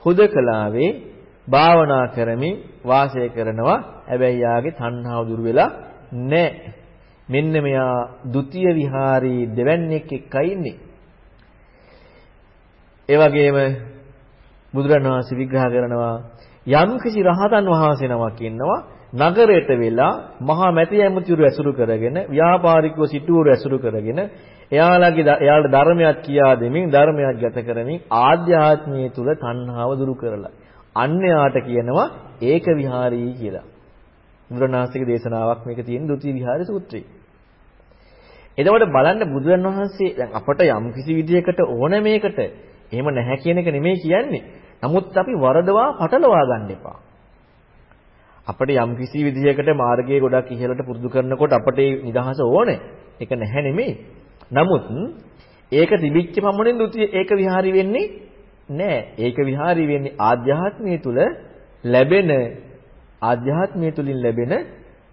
හුදකලාවේ භාවනා කරමින් වාසය කරනවා. හැබැයි යාගේ තණ්හාව දුර වෙලා නැහැ. මෙන්න මෙයා ဒုတိ ය විහාරී දෙවන්නේක් එක්කයි ඉන්නේ. ඒ වගේම බුදුරණන් වහන්සේ විග්‍රහ කරනවා යම් කිසි රහතන් වහන්සේ නමක් ඉන්නවා නගරයට වෙලා මහා මැති ඇමතිවරු ඇසුරු කරගෙන ව්‍යාපාරිකව සිටුවරු ඇසුරු කරගෙන එයාලගේ එයාලට ධර්මයක් කියා දෙමින් ධර්මයක් ගත කරමින් ආධ්‍යාත්මයේ තුල තණ්හාව දුරු කරලා අන්න යාට කියනවා ඒක විහාරී කියලා. බුදුරණාහිගේ දේශනාවක් මේක තියෙන ဒုတိ ය විහාරී සූත්‍රයේ. එතකොට බලන්න බුදුන් වහන්සේ දැන් අපට යම් කිසි විදියකට ඕන මේකට එහෙම නැහැ කියන එක නෙමෙයි කියන්නේ. නමුත් අපි වරදවා පටලවා ගන්න එපා. අපිට යම් කිසි විදියකට මාර්ගයේ ගොඩක් ඉහළට පුරුදු කරනකොට අපට නිදහස ඕනේ. ඒක නැහැ නෙමෙයි. නමුත් ඒක තිබිච්ච පමණින් ဒုတိ ය ඒක විහාරී වෙන්නේ නෑ. ඒක විහාරී වෙන්නේ ආධ්‍යාත්මය තුල ලැබෙන ආධ්‍යාත්මය තුලින් ලැබෙන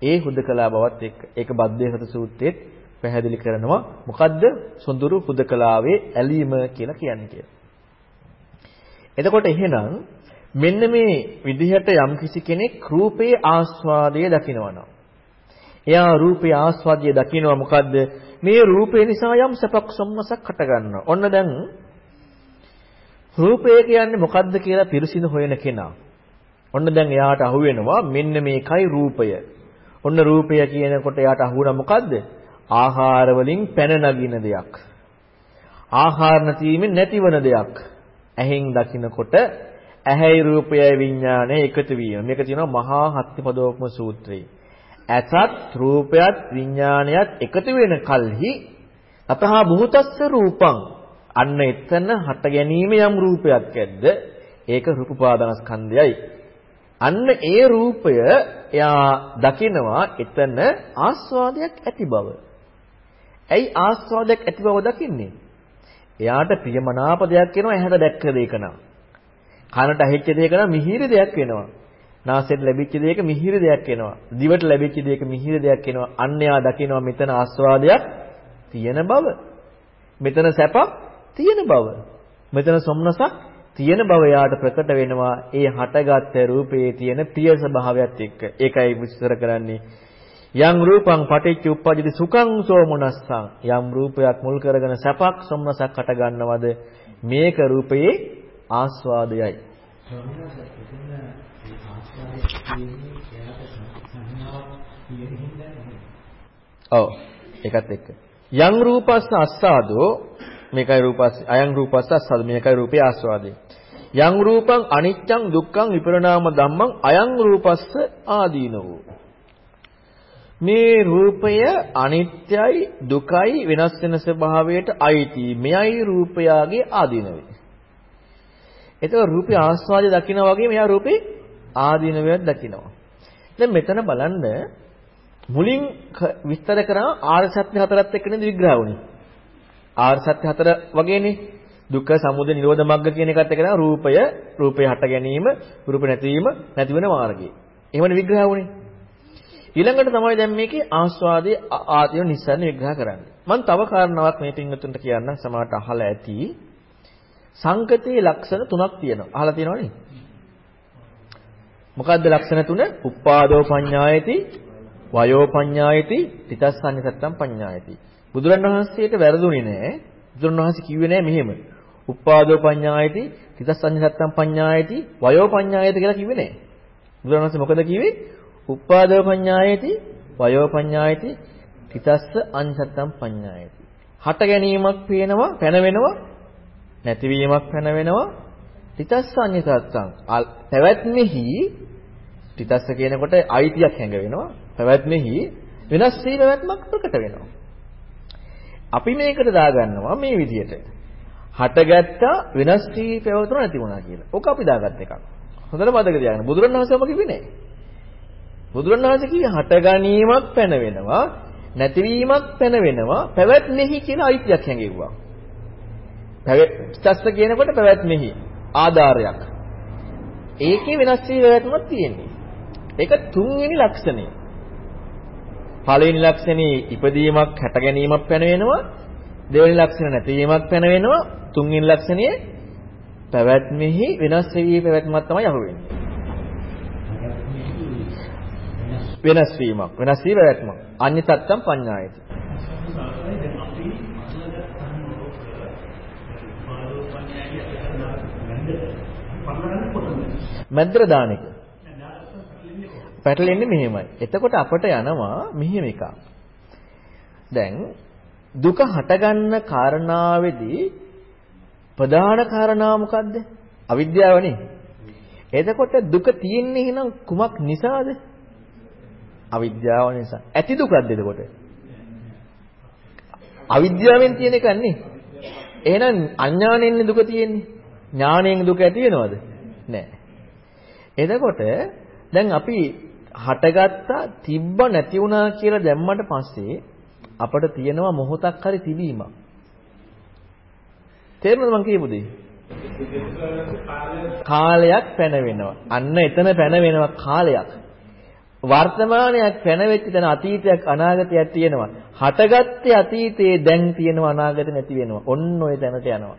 ඒ හුදකලා බවත් එක්ක. ඒක බද්දේහත සූත්‍රයේ පැහැදිලි කරනවා. මොකද්ද? සොඳුරු හුදකලාවේ ඇලීම කියලා කියන්නේ කියලා. එතකොට එහෙනම් මෙන්න මේ විදිහට යම්කිසි කෙනෙක් රූපේ ආස්වාදය දකිනවනම් එයා රූපේ ආස්වාදය දකිනවා මොකද්ද? මේ රූපේ නිසා යම් සපක් සම්මසක් හට ගන්නවා. ඔන්න දැන් රූපය කියන්නේ මොකද්ද කියලා පිරිසිදු හොයන කෙනා. ඔන්න දැන් එයාට අහු වෙනවා මෙන්න මේකයි රූපය. ඔන්න රූපය කියනකොට එයාට අහු වෙනා මොකද්ද? ආහාර වලින් පැන නගින දෙයක්. ආහාර නැතිවීමෙන් නැතිවන දෙයක්. ඇහෙන් දකිනකොට ඇහැයි රූපයයි විඥානය එකතු වීම. මේක තියෙනවා මහා හත්තිපදෝපම සූත්‍රයේ. ඇසත් රූපයත් විඥානයත් එකතු වෙන කල්හි අතහා බුහතස්ස රූපං අන්න එතන හට ගැනීම යම් රූපයක් ඇද්ද ඒක රූපපාදනස්කන්ධයයි අන්න ඒ රූපය එයා දකිනවා එතන ආස්වාදයක් ඇති බව. ඇයි ආස්වාදයක් ඇති බව දකින්නේ? එයාට ප්‍රියමනාප දෙයක් වෙනවා ඇහැට දැක්ක දෙයක නම්. කනට ඇහිච්ච දෙයක නම් මිහිරි දෙයක් වෙනවා. නාසයට ලැබිච්ච දෙයක මිහිරි දෙයක් වෙනවා. දිවට ලැබිච්ච දෙයක මිහිරි දෙයක් වෙනවා. අන්න එයා දකිනවා මෙතන ආස්වාදයක් තියෙන බව. මෙතන සැපක් තියෙන බව. මෙතන සොම්නසක් තියෙන බව යාට ප්‍රකට වෙනවා ඒ හටගත් රූපයේ තියෙන ප්‍රිය ස්වභාවයත් එක්ක. ඒකයි විස්තර කරන්නේ. යම් රූපං පටිච්ච උප්පජිත සුඛං සෝමනස්සං යම් රූපයක් මුල් කරගෙන සැපක් සොම්නසක් හට ගන්නවද මේක රූපයේ ආස්වාදයයි. ඔව් ඒකත් එක්ක. යම් රූපස්ස අස්සාදෝ මේකයි රූපස් අයං රූපස්ස අස්සාද මේකයි රූපේ ආස්වාදේ. යම් රූපං අනිච්චං දුක්ඛං විපරණාම ධම්මං අයං රූපස්ස ආදීනවෝ. මේ රූපය අනිත්‍යයි දුකයි වෙනස් වෙන ස්වභාවයට අයිති. මෙයයි රූපයාගේ ආදීනවේ. එතකොට රූපේ ආස්වාදය දකිනා වගේ මෙයා රූපේ ආදීනවයක් දකිනවා. දැන් මෙතන බලන්න මුලින් විස්තර කරා ආර්ය සත්‍ය හතරත් එක්ක නේද විග්‍රහ වුනේ. ආර්ය සත්‍ය හතර වගේනේ දුක්ඛ සමුදය නිරෝධ මග්ග කියන එකත් එක්ක තමයි රූපය, රූපය හට ගැනීම, රූප නැතිවීම, නැති වෙන මාර්ගය. එහෙමනේ විග්‍රහ වුනේ. ඊළඟට තමයි දැන් මේකේ ආස්වාදයේ ආදිය නිස්සාරණ විග්‍රහ කරන්නේ. මම තව කාරණාවක් මේ පින්වතුන්ට කියන්නම් සමහරට අහලා ඇති. සංකතයේ ලක්ෂණ තුනක් තියෙනවා. අහලා තියෙනවනේ. මොකද්ද ලක්ෂණ තුන? උප්පාදෝ පඤ්ඤායති, වයෝ පඤ්ඤායති, තිතස්සඤ්ඤ සත්තම් පඤ්ඤායති. බුදුරණවහන්සේට වැරදුනේ නෑ. බුදුරණවහන්සේ කිව්වේ නෑ මෙහෙම. උප්පාදෝ පඤ්ඤායති, තිතස්සඤ්ඤ සත්තම් පඤ්ඤායති, වයෝ පඤ්ඤායති කියලා කිව්වේ නෑ. බුදුරණවහන්සේ මොකද කිව්වේ? උප්පාදෝ පඤ්ඤායති, වයෝ පඤ්ඤායති, තිතස්ස අඤ්ඤත්තම් පඤ්ඤායති. හට ගැනීමක් පේනවා, පැන වෙනවා, නැතිවීමක් පැන වෙනවා. තිතස්ස අඤ්ඤත්තම්. පැවැත්මෙහි තිතස්ස කියනකොට අයිතියක් හැඟ වෙනවා. පැවැත්මෙහි වෙනස් වී පැවැත්මක් ප්‍රකට වෙනවා. අපි මේකට දාගන්නවා මේ විදිහට. හටගත්තා වෙනස් වී පැවතුන නැති වුණා කියලා. ඕක අපි දාගත් එකක්. හොඳට මතක තියාගන්න. බුදුරණවහන්සේම කිව්වේ නෑ. බුදුරණවහන්සේ කිව්වේ හට ගැනීමක් පැන වෙනවා නැතිවීමක් පැන වෙනවා පැවැත්මෙහි කියලා අයිතියක් හැඟෙව්වා. පැවැත්ස්ස කියනකොට පැවැත්මෙහි ආධාරයක්. ඒකේ වෙනස් වී පැවැත්මක් තියෙන්නේ. ඒක තුන්වෙනි ලක්ෂණය. පළවෙනි ලක්ෂණේ ඉපදීමක් හැට ගැනීමක් පැන වෙනවා. දෙවෙනි ලක්ෂණ නැතිවීමක් පැන වෙනවා. තුන්වෙනි ලක්ෂණයේ පැවැත්මෙහි වෙනස් වෙවි පැවැත්මක් තමයි අහුවෙන්නේ. වෙනස් වීමක්. වෙනස් වී පැවැත්මක්. අඤ්ඤ තත්තම් පඤ්ඤායති. මැද්දර දාන එක. පැටලෙන්නේ මෙහෙමයි. එතකොට අපට යනවා මෙහෙම එකක්. දැන් දුක හටගන්න කාරණාවේදී ප්‍රධාන කාරණාව මොකද්ද? අවිද්‍යාවනේ. එතකොට දුක තියෙන්නේ එහෙනම් කුමක් නිසාද? අවිද්‍යාව නිසා. ඇති දුකක්ද එතකොට? අවිද්‍යාවෙන් තියෙන එකක් නේ. එහෙනම් අඥාණයෙන් දුක තියෙන්නේ. ඥාණයෙන් දුක ඇති වෙනවද? නැහැ. එතකොට දැන් අපි හටගත්තා තිබ්බ නැති වුණා කියලා දැම්මට පස්සේ අපට තියෙනවා මොහොතක් හරි තිබීමක්. තේරුණාද මං කියපු දේ? කාලයක් පැන වෙනවා. අන්න එතන පැන වෙනවා කාලයක්. වර්තමානයක් පැන වෙච්ච තැන අතීතයක් අනාගතයක් තියෙනවා. හටගත්තේ අතීතයේ දැන් තියෙනවා අනාගත නැති වෙනවා. ඔන්න ඔය තැනට යනවා.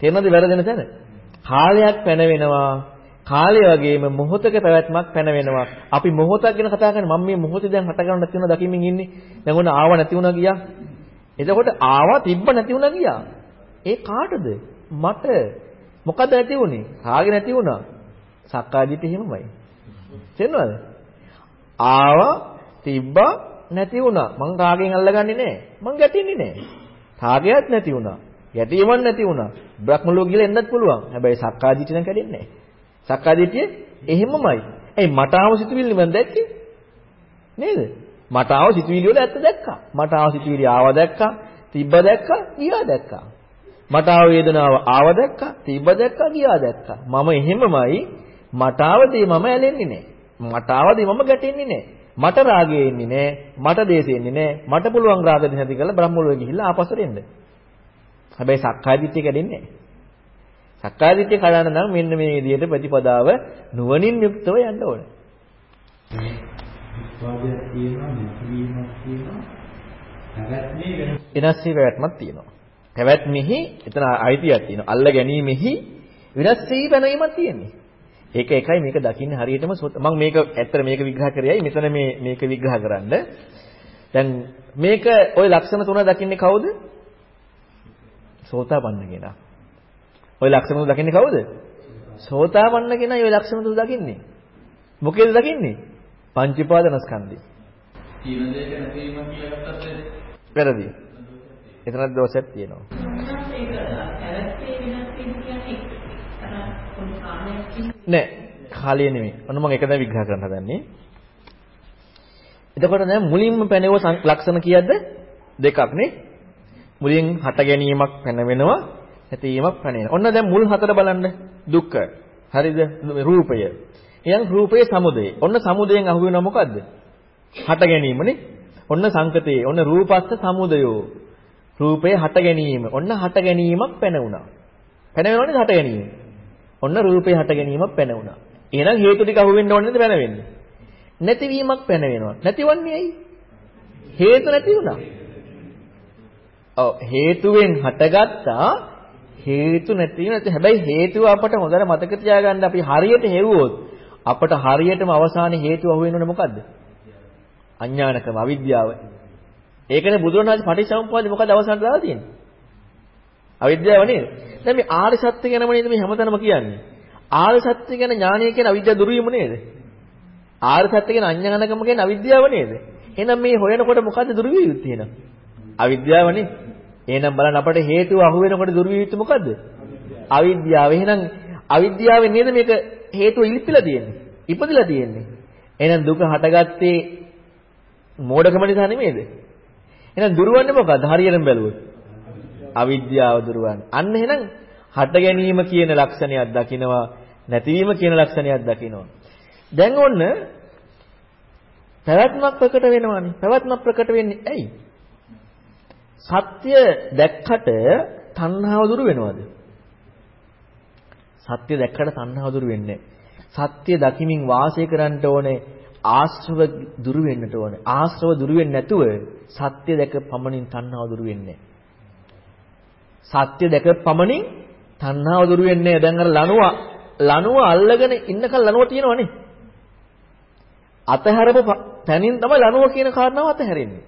තේරෙනවද වැරදෙන තැන? කාලයක් පැන වෙනවා. කාලය වගේම මොහොතක පැවැත්මක් පැන වෙනවා. අපි මොහොතක් ගැන කතා කරන්නේ මම මේ මොහොතේ දැන් හට ගන්න නැති වුණා දකිමින් ඉන්නේ. දැන් ඔන්න ආව නැති වුණා ගියා. එතකොට ආවා තිබ්බ නැති වුණා ගියා. ඒ කාටද? මට. මොකද නැති වුනේ? කාගේ නැති වුණා? සක්කාදිට එහෙමමයි. තේරෙනවද? ආවා තිබ්බා නැති වුණා. මං රාගෙන් අල්ලගන්නේ නැහැ. මං ගැටෙන්නේ නැහැ. රාගයක් නැති වුණා. ගැටීමක් නැති වුණා. බ්‍රහ්ම ලෝක ගිහලා එන්නත් පුළුවන්. හැබැයි සක්කාදිට නම් කැඩෙන්නේ නැහැ. සක්කාදිටිය එහෙමමයි. එයි මට ආව සිතුවිලි මම දැක්කේ. නේද? මට ආව සිතුවිලි වල ඇත්ත දැක්කා. මට ආව සිතුවිලි ආව දැක්කා. තිබ්බ දැක්කා. ගියා දැක්කා. මට ආව වේදනාව ආව දැක්කා. තිබ්බ දැක්කා. ගියා දැක්කා. මම එහෙමමයි. මට ආවදී මම ඇලෙන්නේ නැහැ. මට ආවදී මම ගැටෙන්නේ නැහැ. මට රාගය එන්නේ නැහැ. මට දේශය එන්නේ නැහැ. මට පුළුවන් රාග දෙ නැති කරලා බ්‍රහ්ම ලෝකෙ ගිහිල්ලා ආපස්සට එන්න. හැබැයි සක්කාය දිට්ඨිය කැඩෙන්නේ නැහැ. සක්කාය දිට්ඨිය කඩන්න නම් මෙන්න මේ විදිහට ප්‍රතිපදාව නුවණින් යුක්තව යන්න ඕනේ. විස්වාදයක් තියෙනවා, නිසීමක් තියෙනවා. වෙනස් වී පැවැත්මක් තියෙනවා. පැවැත්මෙහි එතන අයිතියක් තියෙනවා. අල්ල ගැනීමෙහි වෙනස් වී පැනීමක් තියෙන්නේ. ඒක එකයි මේක දකින්නේ හරියටම මම මේක ඇත්තට මේක විග්‍රහ කරේයි මෙතන මේ මේක විග්‍රහ කරන්න. දැන් මේක ওই ලක්ෂණ තුන දකින්නේ කවුද? සෝතාපන්න කෙනා. ওই ලක්ෂණ තුන දකින්නේ කවුද? සෝතාපන්න කෙනා ওই ලක්ෂණ තුන දකින්නේ. මොකේද දකින්නේ? පංච උපාදානස්කන්ධේ. තියෙන දෙයක නැතිවීම කියලා ගත්තත් වැරදි. එතනත් දෝෂයක් තියෙනවා. නෑ කාලය නෙමෙයි. ඔන්න මම ඒක දැන් විග්‍රහ කරන්න හදන්නේ. එතකොට දැන් මුලින්ම පැනෙව ලක්ෂණ කීයද? දෙකක් නේ. මුලින් හට ගැනීමක් පැන වෙනවා, නැතිවීමක් පැනෙනවා. ඔන්න දැන් මුල් හතර බලන්න. දුක්ඛ. හරිද? රූපය. එහෙනම් රූපයේ සමුදය. ඔන්න සමුදයෙන් අහු වෙනවා මොකද්ද? හට ගැනීමනේ. ඔන්න සංකතේ. ඔන්න රූපස්ස සමුදයෝ. රූපේ හට ගැනීම. ඔන්න හට ගැනීමක් පැන වුණා. පැන වෙනවනේ හට ගැනීම. ඔන්න රූපේ හට ගැනීමක් පැන වුණා. එහෙනම් හේතු ටික අහුවෙන්න ඕනේ නේද පැන වෙන්නේ? නැතිවීමක් පැන වෙනවා. නැතිවන්නේ ඇයි? හේතු නැති වුණා. ඔව් හේතුවෙන් හටගත්තා හේතු නැති නැති හැබැයි හේතුව අපට හොඳට මතක තියාගන්න අපි හරියට හෙව්වොත් අපට හරියටම අවසානයේ හේතුව අහුවෙන්නේ මොකද්ද? අඥානකම අවිද්‍යාව. ඒකනේ බුදුරණාහි පටිච්චසමුප්පාදේ මොකද අවසානට දාලා තියෙන්නේ? අවිද්‍යාව නේද? දැන් මේ ආර්ය සත්‍ය ගැනම නේද මේ හැමතැනම කියන්නේ. ආර්ය සත්‍ය ගැන ඥානය කියන අවිද්‍යාව දුරු වීම නේද? ආර්ය සත්‍ය ගැන අඥානකම කියන අවිද්‍යාව නේද? එහෙනම් මේ හොයනකොට මොකද්ද දුරු විය යුත්තේ එහෙනම්? අවිද්‍යාවනේ. එහෙනම් බලන්න අපට හේතුව අහු වෙනකොට දුරු විය යුත්තේ මොකද්ද? අවිද්‍යාව. එහෙනම් අවිද්‍යාවෙන් නේද මේක හේතුව ඉලිපිලා තියෙන්නේ? ඉපදිලා තියෙන්නේ. එහෙනම් දුක හටගත්තේ මෝඩකම නිසා නෙමෙයිද? එහෙනම් දුරවන්නේ මොකද්ද? හරියටම බැලුවොත්. අවිද්‍යාව දුරවන්නේ. අන්න එහෙනම් හට ගැනීම කියන ලක්ෂණයක් දකිනවා නැතිවීම කියන ලක්ෂණයක් දකිනවා. දැන් ඔන්න පැවැත්මක් ප්‍රකට වෙනවානේ. පැවැත්මක් ප්‍රකට වෙන්නේ ඇයි? සත්‍ය දැක්කට තණ්හාව දුරු වෙනවද? සත්‍ය දැක්කට තණ්හාව දුරු වෙන්නේ සත්‍ය දකිමින් වාසය කරන්න ඕනේ ආශ්‍රව දුරු වෙන්නට ඕනේ. ආශ්‍රව දුරු වෙන්නේ නැතුව සත්‍ය දැක පමණින් තණ්හාව දුරු වෙන්නේ සත්‍ය දැක පමණින් තණ්හාව දුරු වෙන්නේ දැන් අර ලනුව ලනුව අල්ලගෙන ඉන්නකල් ලනුව තියෙනවනේ. අතහැරපු තැනින් තමයි ලනුව කියන කාරණාව අතහැරෙන්නේ.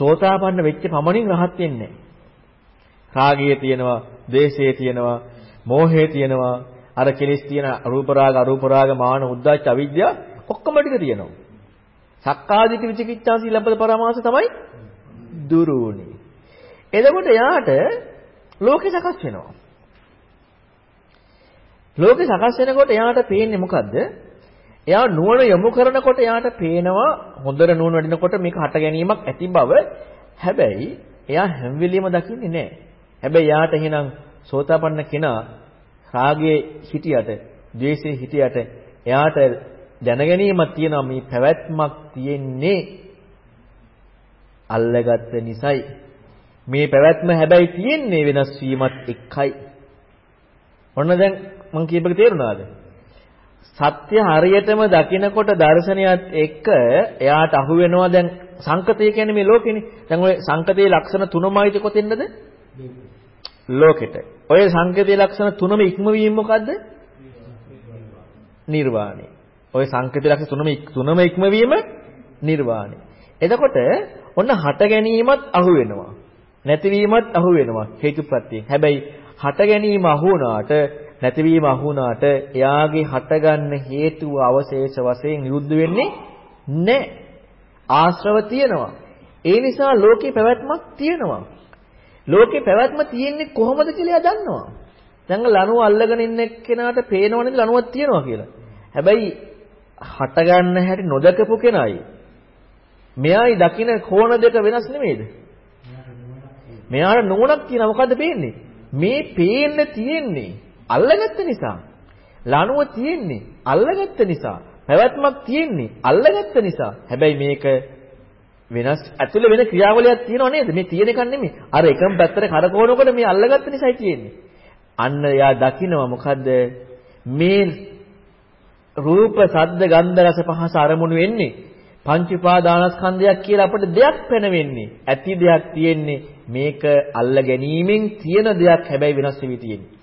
සෝතාපන්න වෙච්ච පමණින් රහත් වෙන්නේ රාගය තියෙනවා, ද්වේෂය තියෙනවා, මෝහය තියෙනවා, අර කෙලෙස් තියෙන රූප රාග, අරූප රාග, මාන, උද්ධච්ච, අවිද්‍යාව ඔක්කොම ටික තියෙනවා. සක්කාදිට විචිකිච්ඡා සීලබ්බත පරමාස තමයි දුරුුනේ. එතකොට යාට ලෝකේ සකස් වෙනවා. ලෝකේ සකස් වෙනකොට එයාට පේන්නේ මොකද්ද? එයා නුවණ යොමු කරනකොට එයාට පේනවා හොඳට නුවණ වඩනකොට මේක හට ගැනීමක් ඇති බව. හැබැයි එයා හැම වෙලෙම දකින්නේ නැහැ. හැබැයි යාට එහෙනම් සෝතාපන්න කෙනා රාගයේ හිටියට, ද්වේෂයේ හිටියට එයාට දැනගැනීමක් තියෙනවා මේ පැවැත්මක් තියෙන්නේ අල්ලගත්ත නිසයි. මේ පැවැත්ම හැබැයි තියෙන්නේ වෙනස් වීමත් එක්කයි. ඔන්න දැන් මම කියපේක තේරුණාද? සත්‍ය හරියටම දකිනකොට දර්ශනයත් එක්ක එයාට අහු වෙනවා දැන් සංකතය කියන්නේ මේ ලෝකෙනේ. දැන් ওই සංකතයේ ලක්ෂණ තුනමයිද කොතෙන්ද? ලෝකෙට. ඔය සංකතයේ ලක්ෂණ තුනම ඉක්මවීම මොකද්ද? නිර්වාණය. ඔය සංකතයේ ලක්ෂණ තුනම තුනම ඉක්මවීම නිර්වාණය. එතකොට ඔන්න හට ගැනීමත් අහු වෙනවා. නැතිවීමත් අහු වෙනවා හේතුප්‍රත්‍යයෙන්. හැබැයි හට ගැනීම අහු වුණාට නැතිවීම අහු වුණාට එයාගේ හටගන්න හේතුව අවශේෂ වශයෙන් නිරුද්ධ වෙන්නේ නැහැ. ආශ්‍රව තියෙනවා. ඒ නිසා ලෝකේ පැවැත්මක් තියෙනවා. ලෝකේ පැවැත්ම තියෙන්නේ කොහොමද කියලා එයා දන්නවා. දැන් ලණුව අල්ලගෙන ඉන්න කෙනාට පේනවනේ ලණුවක් තියෙනවා කියලා. හැබැයි හටගන්න හැටි නොදකපු කෙනයි. මෙයායි දකින්න කෝණ දෙක වෙනස් නෙමෙයිද? මෙයාට නුවණක් තියෙනවා මොකද්ද පේන්නේ? මේ පේන්න තියෙන්නේ අල්ලගත්ත නිසා. ලණුව තියෙන්නේ අල්ලගත්ත නිසා. පැවැත්මක් තියෙන්නේ අල්ලගත්ත නිසා. හැබැයි මේක වෙනස් ඇතුලේ වෙන ක්‍රියාවලියක් තියෙනව නේද? මේ තියෙන එකක් නෙමෙයි. අර එකම පැත්තට කරකවනකොට මේ අල්ලගත්ත නිසායි තියෙන්නේ. අන්න එයා දකිනවා මොකද්ද? මේ රූප, ශබ්ද, ගන්ධ, රස, පහස අරමුණු වෙන්නේ පංච උපාදානස්කන්ධයක් කියලා අපිට දෙයක් පැනවෙන්නේ. ඇති දෙයක් තියෙන්නේ මේක අල්ල ගැනීමෙන් තියෙන දෙයක් හැබැයි වෙනස් වෙවි තියෙන්නේ.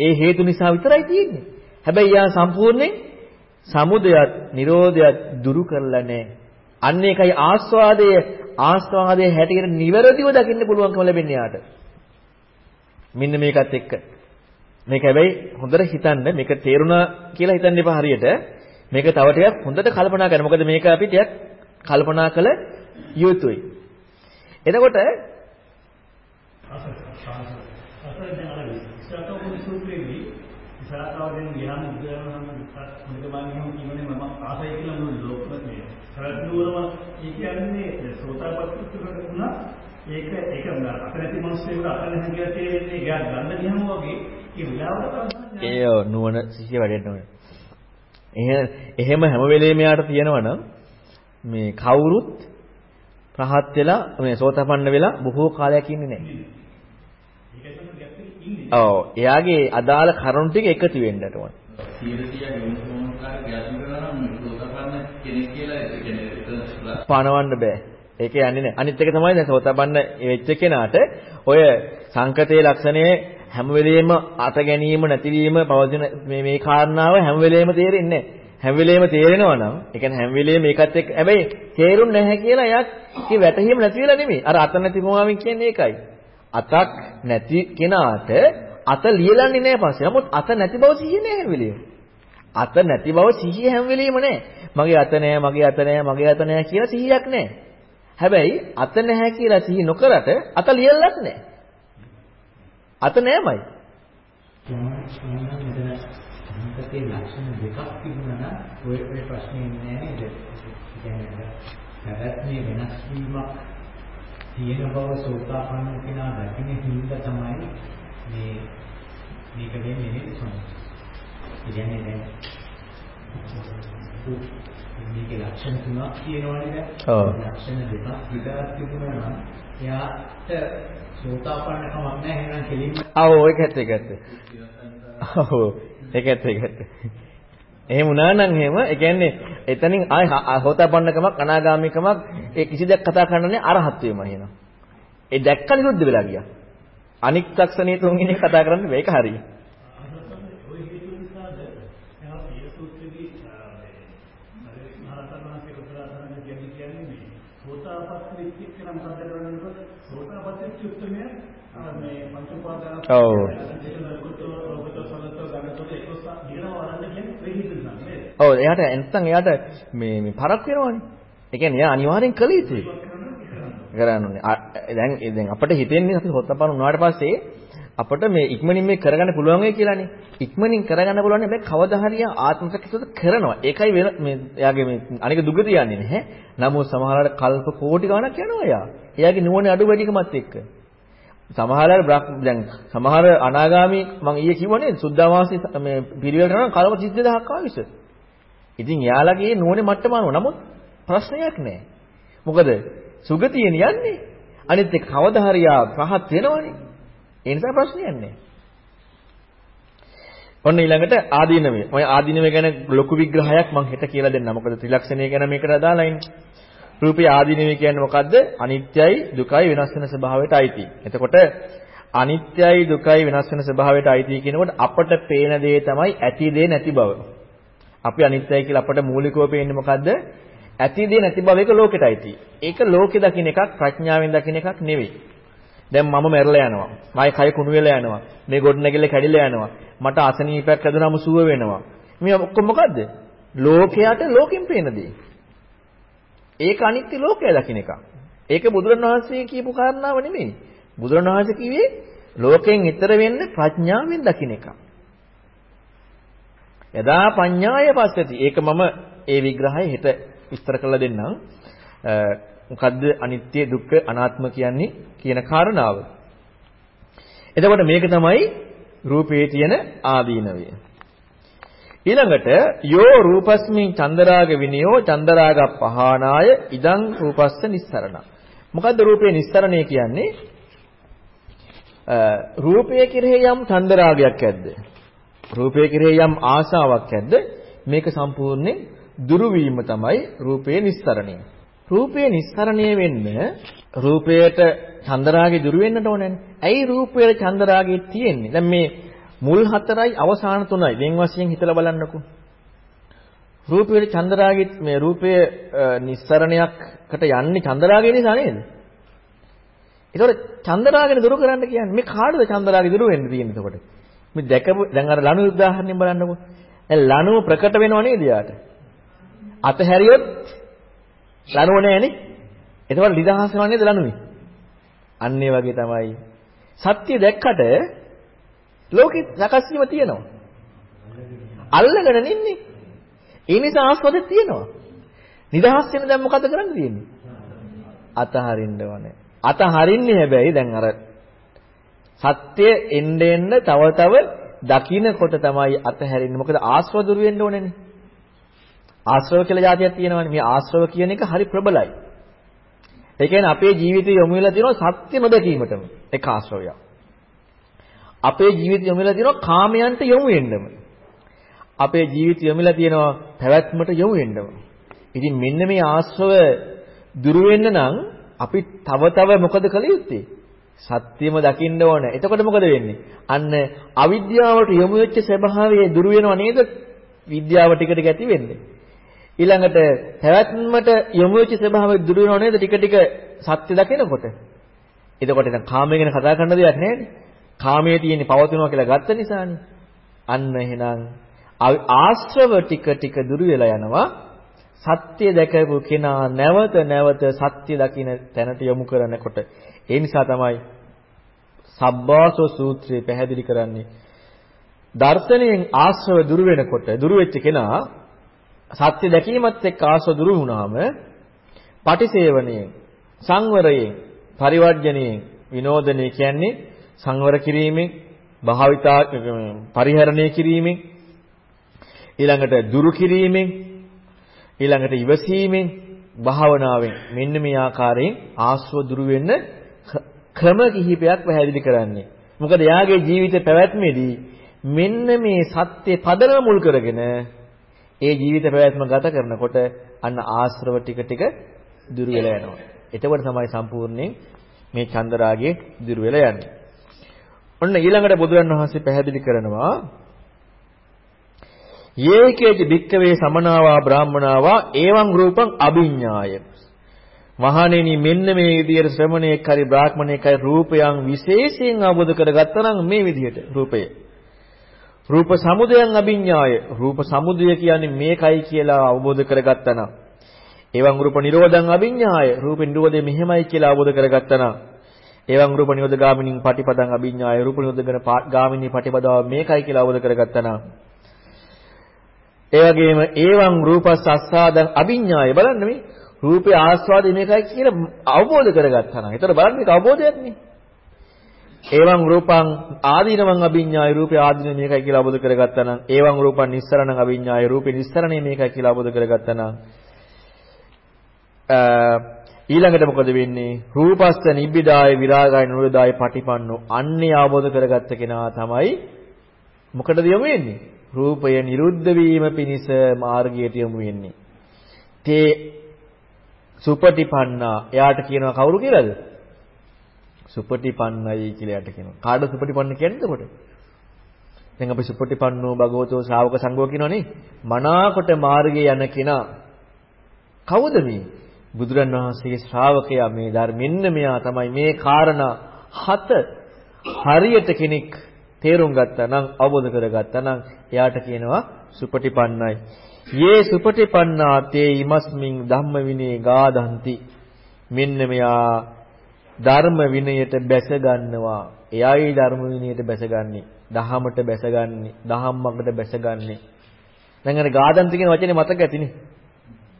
ඒ හේතු නිසා විතරයි තියෙන්නේ. හැබැයි යා සම්පූර්ණයෙන් සමුදයත්, නිරෝධයත් දුරු කරලා නැහැ. අන්න ඒකයි ආස්වාදය ආස්වාදයේ හැටියට නිවැරදිව දකින්න පුළුවන්කම ලැබෙන්නේ යාට. මෙන්න මේකත් එක්ක. මේක හැබැයි හොඳට හිතන්න මේක තේරුණා කියලා හිතන්න එපා හරියට. මේක තව ටිකක් හොඳට කල්පනා කරන්න. මොකද මේක අපි ටිකක් කල්පනා කළ යුතුයි. එතකොට සාතාවෙන් ගියාම උද්‍යානවම මොකද මම කියන්නේ මම ආසයි කියලා මොන ලෝකමතේ සරත්නුවරම ඒ කියන්නේ සෝතාපට්ටි වුණා ඒක ඒක අතනති මිනිස්සුන්ට අතන හැංගිලා තේරෙන්නේ ගා ගන්න ගියම වගේ ඒ විලාවට ඒ නුවණ සිහිය වැඩෙන්න ඕනේ. එහෙම හැම වෙලේම යාට තියෙනවනම් මේ කවුරුත් රහත් වෙලා මේ සෝතපන්න වෙලා බොහෝ කාලයක් ඉන්නේ නැහැ. ඔව් එයාගේ අදාළ කරුණු ටික එකතු වෙන්නට ඕන. 100 යොමුකාර ක්‍රියාත්මක කරනවා නම් සෝතපන්න කෙනෙක් කියලා ඒ කියන්නේ පණවන්න බෑ. ඒක යන්නේ නැහැ. අනිත් එක තමයි දැන් සෝතපන්න වෙච්ච කෙනාට ඔය සංකතයේ ලක්ෂණයේ හැම වෙලෙම අත ගැනීම නැතිවීම පවතින මේ මේ කාරණාව හැම වෙලෙම තේරෙන්නේ හැම වෙලෙම තේරෙනවා නම් ඒ කියන්නේ හැම වෙලෙම මේකත් එක්ක හැබැයි තේරුම් නැහැ කියලා එයා කි වැටහීම නැති වෙලා නෙමෙයි. අර අත නැති මොහාමින් කියන්නේ ඒකයි. අතක් නැති කෙනාට අත ලියලන්නේ නැහැ පස්සේ. නමුත් අත නැති බව සිහිය නැහැ හැම වෙලෙම. අත නැති බව සිහිය හැම වෙලෙම නැහැ. මගේ අත නැහැ, මගේ අත නැහැ, මගේ අත නැහැ කියලා සිහියක් නැහැ. හැබැයි අත නැහැ කියලා සිහි නොකරට අත ලියලත් නැහැ. අත නෑමයි. සංකතේ ලක්ෂණ දෙකක් තිබුණා නම් ඔය ඔය ප්‍රශ්නේ නෑ නේද? කියන්නේ පැවැත්මේ වෙනස් වීමක් තියෙන බව සෝතාපන්න කෙනා දකින්න හින්දා තමයි මේ මේක වෙන්නේ සමහර. කියන්නේ දැන් මේකේ ලක්ෂණ තුනක් තියෙනවනේ ඔව්. දැන්. ලක්ෂණ දෙකක් විතරක් තිබුණා නම් එයාට සෝතාපන්න කමක් නැහැ එහෙනම් කෙලින්ම ආ ඔව් ඒකත් ඒකත්. ඔව් ඒකත් ඒකත්. එහෙම වුණා නම් එහෙම ඒ කියන්නේ එතනින් ආය හොතපන්නකමක් අනාගාමිකමක් ඒ කිසි දෙයක් කතා කරන්නේ අරහත් වීම එහෙනම්. ඒ දැක්ක නිරුද්ධ වෙලා ගියා. අනික් ත්‍ක්ෂණයේ තුන්වෙනි එක කතා කරන්නේ මේක හරියි. ඔය හේතු නිසාද එයා ඒ සූත්‍රෙදී මහරහතන් වහන්සේ උත්තරාසන කියන්නේ කියන්නේ මේ සෝතාපට්ටි විච්ච කියලා මොකද කරන්නේ සෝතාපට්ටි විච්ච උත්තරමය මේ පංච උපාදාන ඔව්. ඔව් එයාට නැත්නම් එයාට මේ මේ පරක් වෙනවනේ. ඒ කියන්නේ එයා අනිවාර්යෙන් කළ යුතුයි. කරන්න ඕනේ. ආ, දැන් දැන් අපිට හිතෙන්නේ අපි හොත්තපන් උනාට පස්සේ අපිට මේ ඉක්මනින් මේ කරගන්න පුළුවන් වෙයි කියලානේ. ඉක්මනින් කරගන්න පුළුවන් හැබැයි කවදා හරි ආත්මසක්තිසද කරනවා. ඒකයි වෙන මේ එයාගේ මේ අනික දුගතිය යන්නේ නැහැ. නමුත් සමහරවිට කල්ප කෝටි ගණක් යනවා එයා. එයාගේ නුවණ අඩු වැඩිකමත් එක්ක. සමහර අය දැන් සමහර අනාගාමි මම ඊයේ කිව්වනේ සුද්ධාවාසී මේ පිරිවෙලට නම් කලම 32000ක් ආවිස. ඉතින් යාළගේ නුවණේ මට්ටම අනුව නමුත් ප්‍රශ්නයක් නැහැ. මොකද සුගතියෙන් යන්නේ. අනිත් එක කවදා හරි යා පහත් වෙනවනේ. ඒ නිසා ප්‍රශ්නයක් නැහැ. ඔන්න ඊළඟට ආදීනවය. ඔය ආදීනවය ගැන ලොකු විග්‍රහයක් මම හෙට කියලා දෙන්නම්. මොකද ත්‍රිලක්ෂණය ගැන මේකට අදාළයි ඉන්නේ. රූපේ ආදීනවය කියන්නේ මොකද්ද? අනිත්‍යයි දුකයි වෙනස් වෙන ස්වභාවයට අයිති. එතකොට අනිත්‍යයි දුකයි වෙනස් වෙන ස්වභාවයට අයිති කියනකොට අපට පේන දේ තමයි ඇති දේ නැති බව. අපි අනිත්‍යයි කියලා අපට මූලිකව පේන්නේ මොකද්ද? ඇති දේ නැති බව එක ලෝකෙට අයිති. ඒක ලෝකෙ දකින්න එකක් ප්‍රඥාවෙන් දකින්න එකක් නෙවෙයි. දැන් මම මැරලා යනවා. මගේ කය කුණු වෙලා යනවා. මේ ගොඩනැගිල්ල කැඩිලා යනවා. මට අසනීපයක් ඇදුනම සුව වෙනවා. මේ ඔක්කොම මොකද්ද? ලෝකයට ලෝකෙන් පේන දේ. ඒක අනිත්‍ය ලෝකය දකින්න එක. ඒක බුදුරණවහන්සේ කියපු කාරණාව නෙමෙයි. බුදුරණවහන්සේ කිව්වේ ලෝකෙන් ඈතර වෙන්න ප්‍රඥාවෙන් දකින්න එක. යදා පඤ්ඤාය පස්සති. ඒක මම ඒ විග්‍රහය හෙට විස්තර කරලා දෙන්නම්. මොකද්ද අනිත්‍ය දුක්ඛ අනාත්ම කියන්නේ කියන කාරණාව. එතකොට මේක තමයි රූපේ තියෙන ආදීනවය. ඊළඟට යෝ රූපස්මින් චන්දරාග විනයෝ චන්දරාග පහනාය ඉදං රූපස්ස නිස්සරණ. මොකද්ද රූපේ නිස්සරණය කියන්නේ? රූපය කෙරෙහි යම් චන්දරාගයක් ඇද්ද? රූපය කෙරෙහි යම් ආශාවක් ඇද්ද? මේක සම්පූර්ණයෙන් දුරු වීම තමයි රූපේ නිස්සරණය. රූපේ නිස්සරණය වෙන්න රූපයට චන්දරාගේ දුරු වෙන්නට ඕනේ. ඇයි රූපයේ චන්දරාගේ තියෙන්නේ? දැන් මේ මුල් හතරයි අවසාන තුනයි වෙන වශයෙන් හිතලා බලන්නකෝ. රූපයේ චන්දරාගේ මේ රූපයේ නිස්සරණයකට යන්නේ චන්දරාගේ නිසා නේද? ඒතකොට චන්දරාගෙන දුරු කරන්න කියන්නේ මේ කාටද චන්දරාගේ දුරු වෙන්න තියෙන්නේ එතකොට? මේ දැකපු දැන් අර ලණු උදාහරණයෙන් බලන්නකෝ. දැන් ලණුව ප්‍රකට වෙනව නේද යාට? අතහැරියොත් ලණුව නැහැනේ. එතකොට නිදහස් වෙනව නේද ලණුවේ? අන්න ඒ වගේ තමයි. සත්‍ය දැක්කට ලෝකෙ සකස් වීම තියෙනවා. අල්ලගෙන නින්නේ. ඒ නිසා ආස්වාදෙත් තියෙනවා. නිදහස් වෙන දැන් මොකද කරන්න තියෙන්නේ? අතහරින්න ඕනේ. අතහරින්නේ හැබැයි දැන් අර සත්‍ය එන්න එන්න තව තව දකින්නකොට තමයි අතහැරෙන්නේ. මොකද ආශ්‍රව දුරු වෙන්න ඕනේනේ. ආශ්‍රව කියලා જાතියක් තියෙනවානේ. මේ ආශ්‍රව කියන එක හරි ප්‍රබලයි. ඒ කියන්නේ අපේ ජීවිතය යොමු වෙලා තියෙනවා සත්‍ය නොදැකීමටම. ඒක ආශ්‍රවයක්. අපේ ජීවිතය යොමු වෙලා තියෙනවා කාමයන්ට යොමු වෙන්නම. අපේ ජීවිතය යොමු වෙලා තියෙනවා පැවැත්මට යොමු වෙන්නම. ඉතින් මෙන්න මේ ආශ්‍රව දුරු වෙන්න නම් අපි තව තව මොකද කළ යුත්තේ? සත්‍යම දකින්න ඕන. එතකොට මොකද වෙන්නේ? අන්න අවිද්‍යාවට යොමු වෙච්ච ස්වභාවය දුරු වෙනව නේද? විද්‍යාව ටික ටික ඇති වෙන්නේ. ඊළඟට පැවැත්මට යොමු වෙච්ච ස්වභාවය දුරු වෙනව නේද? ටික ටික සත්‍ය දකිනකොට. එතකොට දැන් කාමය ගැන කතා කරන්න දෙයක් නැහැ කාමයේ තියෙන පවතිනවා කියලා ගත්ත නිසානේ. අන්න එහෙනම් ආශ්‍රව ටික ටික දුරු වෙලා යනවා. සත්‍ය දැකපු කෙනා නැවත නැවත සත්‍ය දකින තැනට යොමු කරනකොට ඒ නිසා තමයි සබ්බාසෝ සූත්‍රයේ පැහැදිලි කරන්නේ. දර්ශනයෙන් ආශ්‍රව දුරු වෙනකොට දුරු වෙච්ච කෙනා සත්‍ය දැකීමත් එක්ක ආශ්‍රව දුරු වුණාම පටිසේවණයෙන් සංවරයෙන් පරිවර්ජණයෙන් විනෝදනය කියන්නේ සංවර කිරීමෙන් භාවිතා පරිහරණය කිරීමෙන් ඊළඟට දුරු කිරීමෙන් ඊළඟට ඉවසීමෙන් භාවනාවෙන් මෙන්න මේ ආකාරයෙන් ආශ්‍රව දුරු වෙන්න ක්‍රම කිහිපයක් පැහැදිලි කරන්නේ. මොකද යාගේ ජීවිත පැවැත්මේදී මෙන්න මේ සත්‍ය පදනම මුල් කරගෙන ඒ ජීවිත පැවැත්ම ගත කරනකොට අන්න ආශ්‍රව ටික ටික දුරු වෙලා යනවා. එතකොට තමයි සම්පූර්ණයෙන් මේ චන්දරාගයේ දුරු වෙලා යන්නේ. ඔන්න ඊළඟට බුදුරන් වහන්සේ පැහැදිලි කරනවා යේකේච භික්කවේ සමනාවා බ්‍රාහ්මනාවා එවං රූපං අභිඤ්ඤාය මහණෙනි මෙන්න මේ විදියට ශ්‍රමණේක් හරි බ්‍රාහ්මණේක් හරි රූපයන් විශේෂයෙන් අවබෝධ කරගත්තා නම් මේ විදියට රූපය. රූප සමුදයන් අභිඤ්ඤාය රූප සමුදය කියන්නේ මේකයි කියලා අවබෝධ කරගත්තා නම්. එවං රූප නිරෝධං අභිඤ්ඤාය රූප නිරෝධය මෙහෙමයි කියලා අවබෝධ කරගත්තා නම්. එවං රූප නිරෝධ ගාමිනී පටිපදං අභිඤ්ඤාය රූප නිරෝධ ගාමිනී පටිපදාව මේකයි කියලා අවබෝධ කරගත්තා නම්. ඒ වගේම ඒවං රූපස් අස්සාදං අභිඥාය. බලන්න මේ රූපේ ආස්වාදය මේකයි කියලා අවබෝධ කරගත්තා නම්. ඒතර බලන්න මේක අවබෝධයක් නේ. ඒවං රූපං ආදීනවං අභිඥාය රූපේ ආදීන මේකයි කියලා අවබෝධ කරගත්තා නම් ඒවං රූපං නිස්සරණං අභිඥාය රූපේ නිස්සරණේ මේකයි කියලා අවබෝධ කරගත්තා නම් ඊළඟට මොකද වෙන්නේ රූපස්ස නිබ්බිදාය විරාගාය නුරදාය පටිපන්නෝ අන්නේ අවබෝධ කරගත්ත කෙනා තමයි මොකටද යොමු වෙන්නේ රූපය නිරුද්ධ වීම පිණිස මාර්ගයට යොමු වෙන්නේ. තේ සුපටිපන්නා එයාට කියනවා කවුරු කියලාද? සුපටිපන්නයි කියලා එයාට කියනවා. කාටද සුපටිපන්න කියන්නේ එතකොට? දැන් අපි සුපටිපන්නෝ භගවතෝ ශ්‍රාවක සංඝෝ කියනවනේ. මනාකොට මාර්ගයේ යන කෙනා කවුද මේ? බුදුරන් වහන්සේගේ ශ්‍රාවකයා මේ ධර්මෙන්න මෙයා තමයි මේ කාරණා හත හරියට කෙනෙක් තේරුම් ගත්තා නම් අවබෝධ කරගත්තා නම් එයාට කියනවා සුපටිපන්නයි. යේ සුපටිපන්නා තේ ඉමස්මින් ධම්ම විනේ ගාදන්ති. මෙන්න මෙයා ධර්ම විනයට බැස ගන්නවා. එයායි ධර්ම විනයට බැසගන්නේ. දහමට බැසගන්නේ. දහම්මකට බැසගන්නේ. දැන් අර ගාදන්ති කියන වචනේ මතක ඇතිනේ.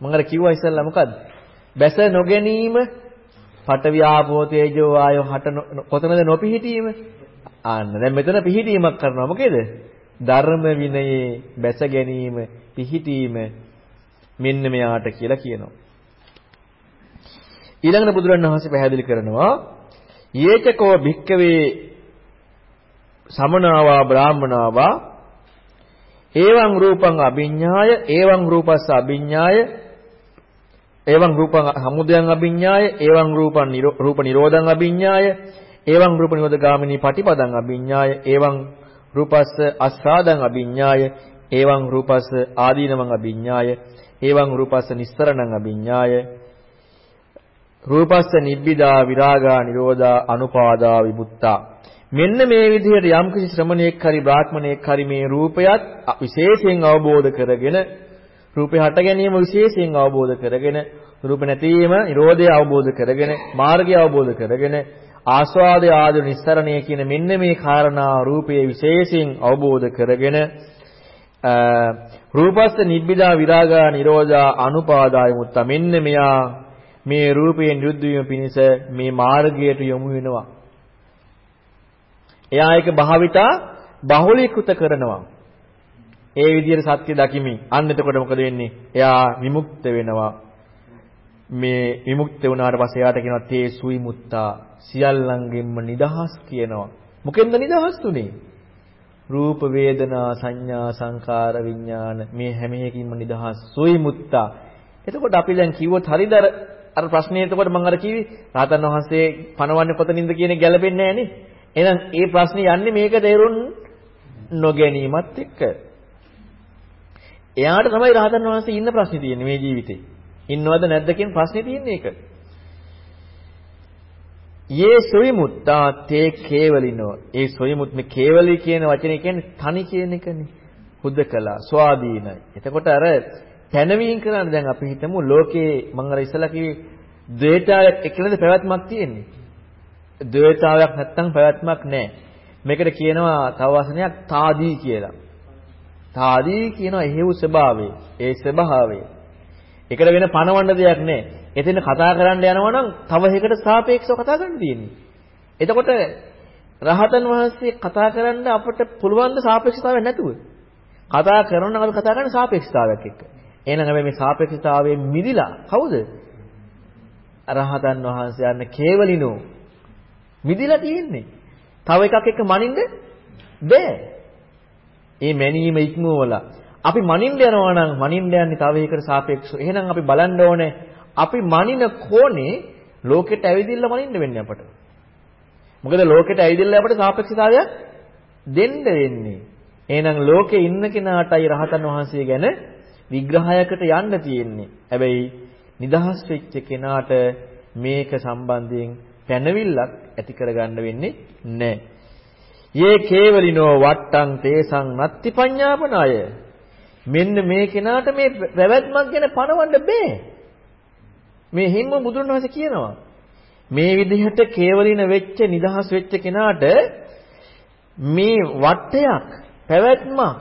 මම අර කිව්වා ඉස්සෙල්ලා මොකද්ද? බැස නොගැනීම පටවියාපෝ තේජෝ ආයෝ හට කොතනද නොපිහිටීම ආන්න දැන් මෙතන පිහිටීමක් කරනවා මොකේද? ධර්ම විනයේ බැස ගැනීම පිහිටීම මෙන්න මෙයාට කියලා කියනවා. ඊළඟට බුදුරණවහන්සේ පැහැදිලි කරනවා යේචකෝ භික්කවේ සමනාවා බ්‍රාහමනාවා එවං රූපං අභිඤ්ඤාය එවං රූපස්ස අභිඤ්ඤාය එවං රූපං සමුදයං අභිඤ්ඤාය එවං රූපං රූප නිරෝධං අභිඤ්ඤාය එවං රූප නිරෝධ ගාමිනී පටිපදං අභිඤ්ඤාය එවං රූපස්ස අස්සාදං අභිඤ්ඤාය එවං රූපස්ස ආදීනවං අභිඤ්ඤාය එවං රූපස්ස නිස්සරණං අභිඤ්ඤාය. රූපස්ස නිබ්බිදා විරාගා නිරෝධා අනුපාදා විමුක්තා. මෙන්න මේ විදිහට යම්කිසි ශ්‍රමණයෙක් හරි බ්‍රාහ්මණයෙක් හරි මේ රූපයත් විශේෂයෙන් අවබෝධ කරගෙන රූපේ හට ගැනීම විශේෂයෙන් අවබෝධ කරගෙන රූප නැතිවීම නිරෝධය අවබෝධ කරගෙන මාර්ගය අවබෝධ කරගෙන ආස්වාදය ආදී නිස්සරණය කියන මෙන්න මේ කාරණා රූපයේ විශේෂයෙන් අවබෝධ කරගෙන රූපස්ස නිබ්බිදා විරාගා නිරෝධා අනුපාදාය මුත්තා මෙන්න මෙයා මේ රූපයෙන් නිරුද්ධ වීම පිණිස මේ මාර්ගයට යොමු වෙනවා. එයා ඒක භාවිතා බහුලීකృత කරනවා. ඒ විදිහට සත්‍ය දකිමින් අන්න එතකොට මොකද වෙන්නේ? එයා විමුක්ත වෙනවා. මේ විමුක්ත වුණාට පස්සේ එයාට කියනවා තේ සුයි මුත්තා සියල්ලංගෙන්ම නිදහස් කියනවා. මොකෙන්ද නිදහස් උනේ? රූප වේදනා සංඥා සංකාර විඥාන මේ හැම එකකින්ම නිදහස් සුයි මුත්තා. එතකොට අපි දැන් කිව්වොත් හරිද අර ප්‍රශ්නේ එතකොට මම අර කිව්වේ රාතන් වහන්සේ පණවන්නේ කොතනින්ද කියන එක ගැලපෙන්නේ නැහැ නේ. එහෙනම් ඒ ප්‍රශ්නේ යන්නේ මේක තේරුම් නොගැනීමත් එක්ක. එයාට තමයි රාතන් වහන්සේ ඉන්න ප්‍රශ්නේ තියෙන්නේ මේ ජීවිතේ. ඉන්නවද නැද්ද කියන ප්‍රශ්නේ තියෙන්නේ ඒක. යේ සොයිමුත්තා තේ කේවලිනෝ. ඒ සොයිමුත් මේ කේවලී කියන වචනේ කියන්නේ තනි කියන එකනේ. හුදකලා ස්වාධීනයි. එතකොට අර පැනවීම කරන්නේ දැන් අපි හිතමු ලෝකේ මම අර ඉස්සලා කිව්වේ ද්වේතාවයක් එක්කනද පැවැත්මක් තියෙන්නේ. ද්වේතාවයක් නැත්තම් පැවැත්මක් නැහැ. මේකට කියනවා තව වචනයක් తాදී කියලා. తాදී කියනවා එහෙව් ස්වභාවය. ඒ ස්වභාවය. ඒකට වෙන පණවන්න දෙයක් නැහැ. එතන කතා කරන්න යනවා නම් තව එකකට සාපේක්ෂව කතා කරන්න තියෙන්නේ. එතකොට රහතන් වහන්සේ කතා කරන්න අපිට පුළුවන් ද සාපේක්ෂතාවයක් නැතුව? කතා කරනවා නම් අපි කතා කරන්නේ සාපේක්ෂතාවයක් එක්ක. එහෙනම් හැබැයි මේ සාපේක්ෂතාවයෙන් මිදිලා කවුද? රහතන් වහන්සේ යන්න කේවලිනෝ මිදිලා තියෙන්නේ. තව එකක් එක්ක මනින්න බෑ. ඒ මැනීම ඉක්මවලා අපි මනින්න යනවා නම් මනින්න යන්නේ තව එකකට සාපේක්ෂව. එහෙනම් අපි බලන්න ඕනේ අපි මනින කෝණේ ලෝකෙට ඇවිදින්න මනින්න වෙන්නේ අපට. මොකද ලෝකෙට ඇවිදින්න අපට සාපේක්ෂතාවයක් දෙන්න වෙන්නේ. එහෙනම් ලෝකේ ඉන්න කෙනාටයි රහතන් වහන්සේ ගැන විග්‍රහයකට යන්න තියෙන්නේ. හැබැයි නිදහස් වෙච්ච කෙනාට මේක සම්බන්ධයෙන් පැනවිල්ලක් ඇති කරගන්න වෙන්නේ නැහැ. යේ කේවලිනෝ වට්ටං තේසං නත්ති පඤ්ඤාපනාය. මෙන්න මේ කෙනාට මේ පැවැත්මක් ගැන පණවන්න බෑ. මේ හිම්ම බුදුන් වහන්සේ කියනවා. මේ විදිහට කේවලින වෙච්ච නිදහස් වෙච්ච කෙනාට මේ වටයක් පැවැත්මක්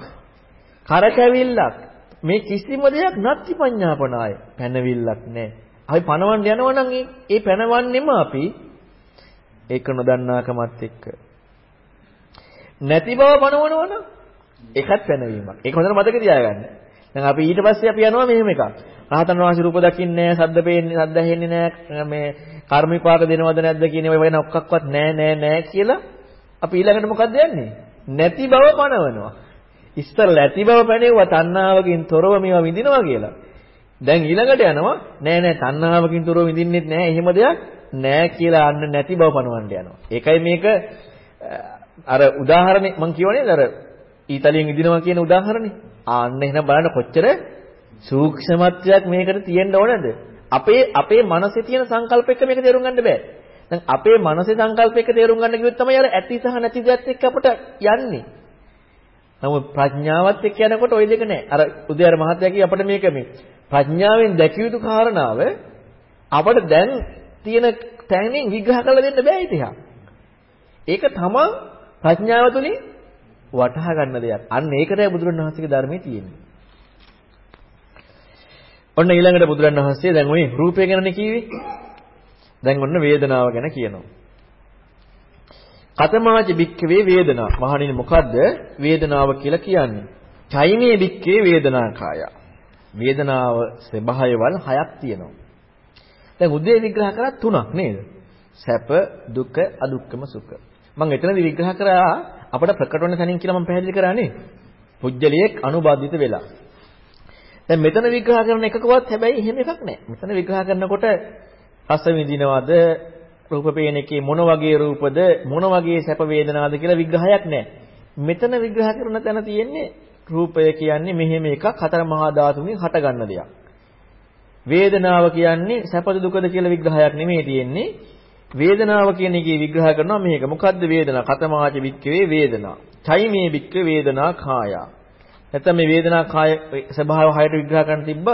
කරකැවිල්ලක් මේ කිසිම දෙයක් නැති පඤ්ඤාපනාය පැනවිල්ලක් නැහැ. අපි පණවන්න යනවා නම් ඒ පැනවන්නෙම අපි ඒක නොදන්නාකමත් එක්ක. නැති බව පණවනවා නම් ඒකත් පැනවීමක්. ඒක හොඳට මතක තියාගන්න. දැන් අපි ඊට පස්සේ අපි යනවා මෙහෙම එකක්. රහතන් වහන්සේ රූප දකින්නේ නැහැ, සද්ද පේන්නේ, සද්ද ඇහෙන්නේ නැහැ, මේ කර්ම විපාක දෙනවද නැද්ද කියන ඒවා වෙන ඔක්කක්වත් නැහැ නැහැ නැහැ කියලා අපි ඊළඟට මොකද්ද යන්නේ? නැති බව පණවනවා. ඉස්සරලා ඇති බව පැනෙවුවා තණ්හාවකින් තොරව මේවා විඳිනවා කියලා. දැන් ඊළඟට යනවා නෑ නෑ තණ්හාවකින් තොරව විඳින්නෙත් නෑ එහෙම දෙයක් නෑ කියලා අන්න නැති බව පණවන්න යනවා. ඒකයි මේක අර උදාහරණේ මම කියවනේ අර ඊතලියෙන් විඳිනවා කියන උදාහරණේ. ආන්න එහෙනම් බලන්න කොච්චර සූක්ෂමත්වයක් මේකට තියෙන්න ඕනද? අපේ අපේ මනසේ තියෙන සංකල්ප එක්ක මේක තේරුම් ගන්න බෑ. දැන් අපේ මනසේ සංකල්ප එක්ක තේරුම් ගන්න කිව්වොත් තමයි අර ඇති සහ නැති දෙයත් එක්ක අපට යන්නේ. නමුත් ප්‍රඥාවත් එක්ක යනකොට ওই දෙක නෑ. අර උදේ අර මහත්තයා කිය අපිට මේක මේ ප්‍රඥාවෙන් දැකිය යුතු කාරණාව අපිට දැන් තියෙන තැනින් විග්‍රහ කරලා දෙන්න බෑ ඉතිහා. ඒක තමයි ප්‍රඥාව තුලින් වටහා ගන්න දෙයක්. අන්න ඒකටයි බුදුරණවහන්සේගේ ධර්මයේ තියෙන්නේ. ඔන්න ඊළඟට බුදුරණවහන්සේ දැන් ওই රූපය ගැනනේ කිව්වේ. දැන් ඔන්න වේදනාව ගැන කියනවා. කතමාච බික්කවේ වේදනා. මහණෙනි මොකද්ද වේදනාව කියලා කියන්නේ? චෛමේ බික්කේ වේදනාකාය. වේදනාව ස්වභාවයවල් හයක් තියෙනවා. දැන් උදේ විග්‍රහ කරා තුනක් නේද? සැප, දුක, අදුක්කම සුඛ. මම එතනදී විග්‍රහ කරා අපට ප්‍රකට වෙන තැනින් කියලා මම පැහැදිලි කරානේ. පුජ්‍යලියෙක් අනුබද්ධිත වෙලා. දැන් මෙතන විග්‍රහ කරන එකකවත් හැබැයි එහෙම එකක් නැහැ. මෙතන විග්‍රහ කරනකොට රස විඳිනවද රූප පේන එකේ මොන වගේ රූපද මොන වගේ සැප වේදනාද කියලා විග්‍රහයක් නැහැ. මෙතන විග්‍රහ කරන තැන තියෙන්නේ රූපය කියන්නේ මෙහෙම එකක් හතර මහා ධාතුන්ගෙන් හටගන්න දෙයක්. වේදනාව කියන්නේ සැපද දුකද කියලා විග්‍රහයක් නෙමෙයි තියෙන්නේ. වේදනාව කියන එකේ විග්‍රහ කරනවා මේක. මොකද්ද වේදනාව? කතමාච වික්කවේ වේදනා. චෛමේ වික්ක වේදනා කායා. නැත්නම් මේ වේදනා කාය ස්වභාව හයට විග්‍රහ කරන්න තිබ්බ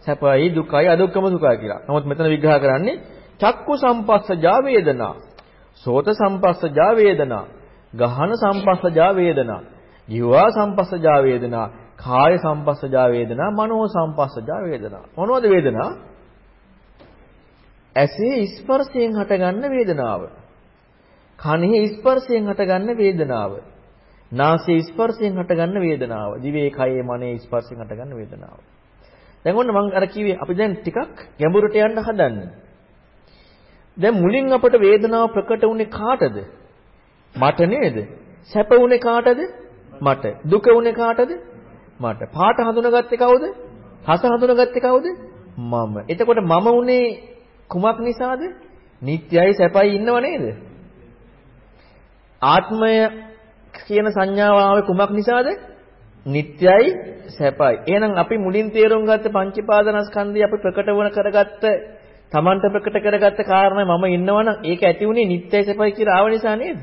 සැපයි දුකයි අදුක්කම සුඛයි කියලා. නමුත් මෙතන විග්‍රහ කරන්නේ චක්කු සම්පස්සජා වේදනා. සෝත සම්පස්සජා වේදනා. ගහන සම්පස්සජා වේදනා. ජීවා සම්පස්සජා වේදනා. කාය සම්පස්සජා වේදනා. මනෝ සම්පස්සජා වේදනා. මොනවද වේදනා? ඇසේ ස්පර්ශයෙන් හටගන්න වේදනාව. කනෙහි ස්පර්ශයෙන් හටගන්න වේදනාව. නාසයේ ස්පර්ශයෙන් හටගන්න වේදනාව. දිවේ කයේ මනේ ස්පර්ශයෙන් හටගන්න වේදනාව. දැන් ඔන්න මම අර කිව්වේ අපි දැන් ටිකක් ගැඹුරට යන්න හදන්නේ. දැන් මුලින් අපට වේදනාව ප්‍රකට වුණේ කාටද? මට නේද? සැප වුණේ කාටද? මට. දුක වුණේ කාටද? මට. පාට හඳුනාගත්තේ කවුද? රස හඳුනාගත්තේ කවුද? මම. එතකොට මම උනේ කුමක් නිසාද? නිට්යයි සැපයි ඉන්නව නේද? ආත්මය කියන සංඥාව ආවේ කුමක් නිසාද? නිට්යයි සැපයි. එහෙනම් අපි මුලින් තේරුම් ගත්ත පංචපාදනස්කන්ධය අපි ප්‍රකට වන කරගත්ත Tamanට ප්‍රකට කරගත්ත කාරණා මම ඉන්නවනම් ඒක ඇති උනේ නිට්යයි සැපයි කියලා ආව නිසා නේද?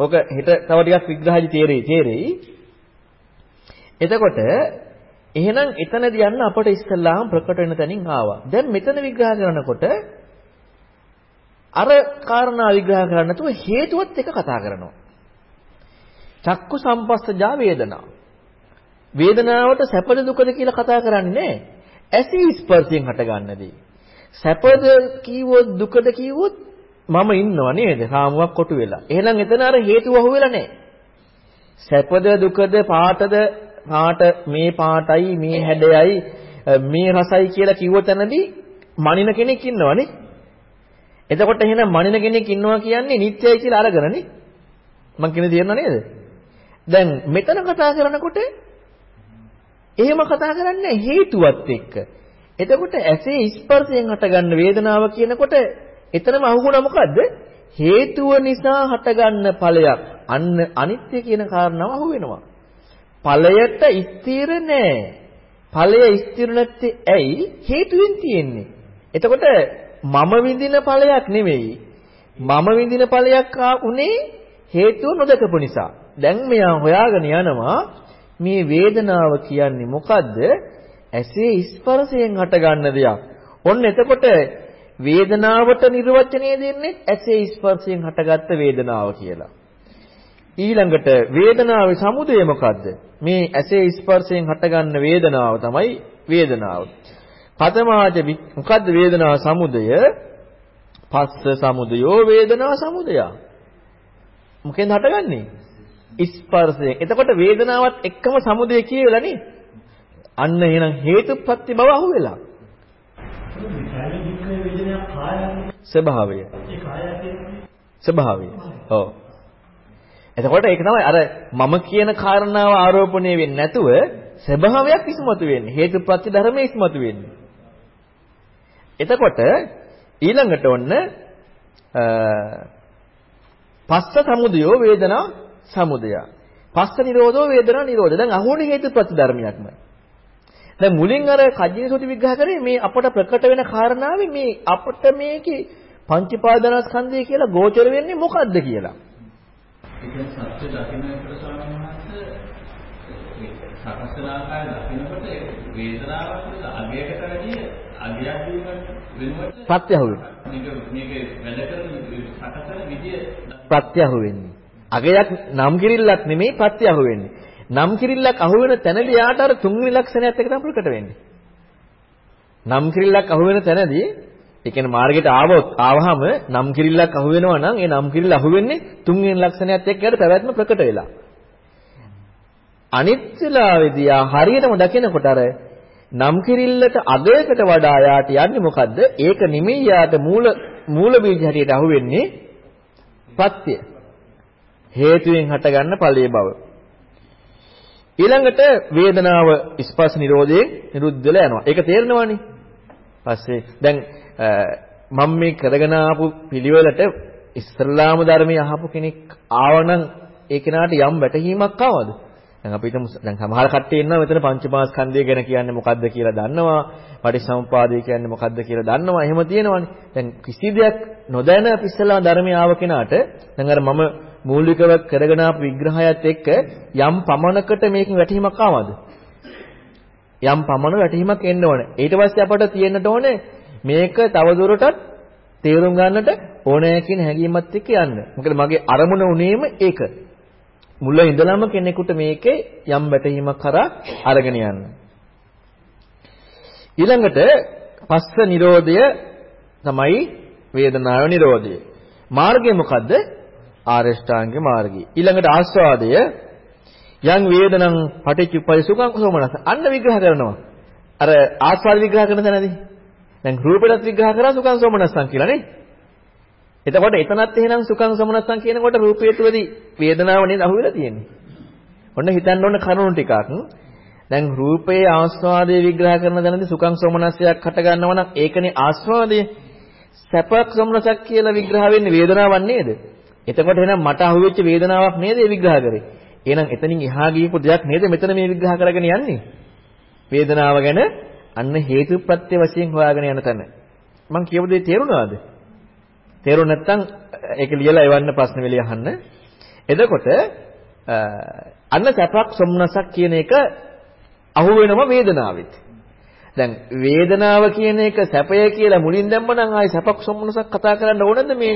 ඔක හිත තව ටිකක් විග්‍රහයි තේරෙයි තේරෙයි. එතකොට එහෙනම් එතනදී යන්න අපට ඉස්සල්ලාම ප්‍රකට වෙන තැනින් ආවා. දැන් මෙතන විග්‍රහ කරනකොට අර කාරණා විග්‍රහ කරන්න නැතුව හේතුවත් එක කතා කරනවා. චක්කු සම්පස්සජා වේදනා. වේදනාවට සැපද දුකද කියලා කතා කරන්නේ නැහැ. ඇසි ස්පර්ශයෙන් හටගන්නදී. සැපද කීවොත් දුකද කීවොත් මම ඉන්නව නේද? රාමුවක් කොටු වෙලා. එහෙනම් එතන අර හේතුව අහුවෙලා නැහැ. සැපද දුකද පාටද පාට මේ පාටයි මේ හැඩයයි මේ රසයි කියලා කිව්ව තැනදී මනින කෙනෙක් ඉන්නවනේ. එතකොට එහෙනම් මනින කෙනෙක් ඉන්නවා කියන්නේ නිත්‍යයි කියලා අරගෙනනේ. මං කියන්නේ තේරෙනව නේද? දැන් මෙතන කතා කරනකොට එහෙම කතා කරන්නේ හේතුවත් එක්ක. එතකොට ඇසේ ස්පර්ශයෙන් හටගන්න වේදනාව කියනකොට එතනම අහුුණා මොකද්ද? හේතුව නිසා හටගන්න ඵලයක්. අන්න අනිත්‍ය කියන කාරණාව අහු වෙනවා. ඵලයට ස්ථිර නෑ. ඵලය ස්ථිර නැත්තේ ඇයි? හේතුවෙන් තියෙන්නේ. එතකොට මම විඳින ඵලයක් නෙමෙයි. මම විඳින ඵලයක් උනේ හේතුව නොදකපු නිසා. දැන් මෙයා හොයාගෙන යනවා මේ වේදනාව කියන්නේ මොකද්ද? ඇසේ ස්පර්ශයෙන් හටගන්න දෙයක්. ඔන්න එතකොට වේදනාවට නිර්වචනය දෙන්නේ ඇසේ ස්පර්ශයෙන් හටගත්ත වේදනාව කියලා. ඊළඟට වේදනාවේ සමුදය මොකද්ද? මේ ඇසේ ස්පර්ශයෙන් හටගන්න වේදනාව තමයි වේදනාව. පතමාජ මොකද්ද වේදනාව සමුදය? පස්ස සමුදයෝ වේදනා සමුදය. මොකෙන්ද හටගන්නේ? ස්පර්ශයෙන්. එතකොට වේදනාවත් එක්කම සමුදය කියලා නේ. අන්න එහෙනම් හේතුප්‍රත්‍ය බව අහුවෙලා. ස්වභාවය. ස්වභාවය. ඔව්. එතකොට ඒක තමයි අර මම කියන කාරණාව ආරෝපණය වෙන්නේ නැතුව ස්වභාවයක් ඉස්මතු වෙන්නේ. හේතුප්‍රත්‍ය ධර්මයේ ඉස්මතු වෙන්නේ. එතකොට ඊළඟට ඔන්න පස්ස සමුදයෝ වේදනා සමුදය. පස්ස නිරෝධෝ වේදනා නිරෝධ. දැන් අහුවන හේතුප්‍රත්‍ය ධර්මයක්ම. දැන් මුලින් අර කජ්ජින සුති විග්‍රහ කරේ මේ අපට ප්‍රකට වෙන කාරණාවේ මේ අපට මේකේ පංචපාදනස්කන්ධය කියලා ගෝචර වෙන්නේ මොකද්ද කියලා. ඒක සත්‍ය දකින්න එකට ස්වාමීන් වහන්සේ සකස් වෙන ආකාරය දකිනකොට වේදනාවක් අගයකට වැඩිය අගයක් වෙනුවට ප්‍රත්‍යහු මේක මේක වැඩ කරන සකස් වෙන විදිය ප්‍රත්‍යහු වෙන්නේ. අගයක් නම් කිරිල්ලක් නෙමෙයි ප්‍රත්‍යහු වෙන්නේ. නම් කිරිල්ලක් අහුවෙන තැනදී යාට අර තුන්වෙනි ලක්ෂණයත් එක තමයි ප්‍රකට වෙන්නේ. නම් කිරිල්ලක් අහුවෙන තැනදී ඒ කියන්නේ මාර්ගයට ආවොත් ආවහම නම් කිරිල්ලක් අහුවෙනවා නම් ඒ නම් කිරිල්ල අහුවෙන්නේ තුන්වෙනි ලක්ෂණයත් එක්ක යාට පැවැත්ම ප්‍රකට වෙලා. අනිත්‍යලාවේදී ආ හරියටම දකිනකොට අර නම් කිරිල්ලට අගයකට වඩා යාට යන්නේ මොකද්ද? ඒක නිමෙයි යාට මූල මූල බීජ හැටියට අහුවෙන්නේ පත්‍ය. හේතුවෙන් හටගන්න ඵලයේ බව. ඊළඟට වේදනාව ස්පර්ශ නිරෝධයෙන් නිරුද්ධ වෙලා යනවා. ඒක තේරෙනවනේ. පස්සේ දැන් මම මේ කරගෙන ආපු පිළිවෙලට ඉස්ලාම ධර්මයේ අහපු කෙනෙක් ආවනම් ඒ කෙනාට යම් වැටහීමක් ආවද? දැන් අපි හිතමු දැන් සමහර කට්ටිය ඉන්නවා මෙතන පංචමාස්කන්ධය ගැන කියන්නේ මොකද්ද කියලා දන්නවා. පටිච්චසමුපාදය කියන්නේ මොකද්ද කියලා දන්නවා. එහෙම තියෙනවානේ. දැන් කිසි දෙයක් නොදැන ඉස්ලාම ධර්මයේ ආව කෙනාට දැන් අර මම මූලිකව කරගෙන ආපු විග්‍රහයත් එක්ක යම් පමණකට මේකෙන් වැටහීමක් ආවද? යම් පමණ වැටහීමක් එන්න ඕනේ. ඊට පස්සේ අපට තියෙන්නට ඕනේ මේක තවදුරටත් තේරුම් ගන්නට ඕනෑ කියන හැඟීමත් එක්ක යන්න. මොකද මගේ අරමුණ උනේම ඒක. මුල ඉඳලම කෙනෙකුට මේකේ යම් වැටහීමක් කරා අරගෙන යන්න. ඊළඟට පස්ස නිරෝධය තමයි වේදනාව නිරෝධය. මාර්ගය මොකද්ද? ආරෂ්ඨාංග මාර්ගය. ඊළඟට ආස්වාදය යම් වේදනං පටිච්චුප්පයි සුඛං සෝමනස. අන්න විග්‍රහ කරනවා. අර ආස්වාද විග්‍රහ කරන තැනදී. දැන් රූපෙටත් විග්‍රහ කරා සුඛං සෝමනස්සං කියලා නේ. එතකොට එතනත් එහෙනම් සුඛං සෝමනස්සං කියනකොට රූපේටුවේදී වේදනාව නේද අහුවෙලා තියෙන්නේ. ඔන්න හිතන්න ඕන කරුණු ටිකක්. දැන් රූපයේ ආස්වාදයේ විග්‍රහ කරන දැනදී සුඛං සෝමනස්සයක් හට ගන්නවා නම් ඒකනේ ආස්වාදය. සැපක් සෝමනසක් කියලා විග්‍රහ වෙන්නේ වේදනාවක් නේද? එතකොට එහෙනම් මට අහුවෙච්ච වේදනාවක් නේද ඒ විග්‍රහ කරේ. එහෙනම් එතනින් එහා ගියපු දෙයක් නේද මෙතන මේ විග්‍රහ කරගෙන යන්නේ. වේදනාව ගැන අන්න හේතුප්‍රත්‍ය වශයෙන් හොයාගෙන යන තැන. මම කියපු දේ තේරුණාද? තේරුණ නැත්නම් ඒක ලියලා එවන්න ප්‍රශ්න වෙලිය අහන්න. එතකොට අන්න සැපක් සොම්නසක් කියන එක අහු වෙනම වේදනාවෙත්. දැන් වේදනාව කියන එක සැපය කියලා මුලින් දැම්මනම් ආයි සැපක් සොම්නසක් කතා කරන්න ඕනද මේ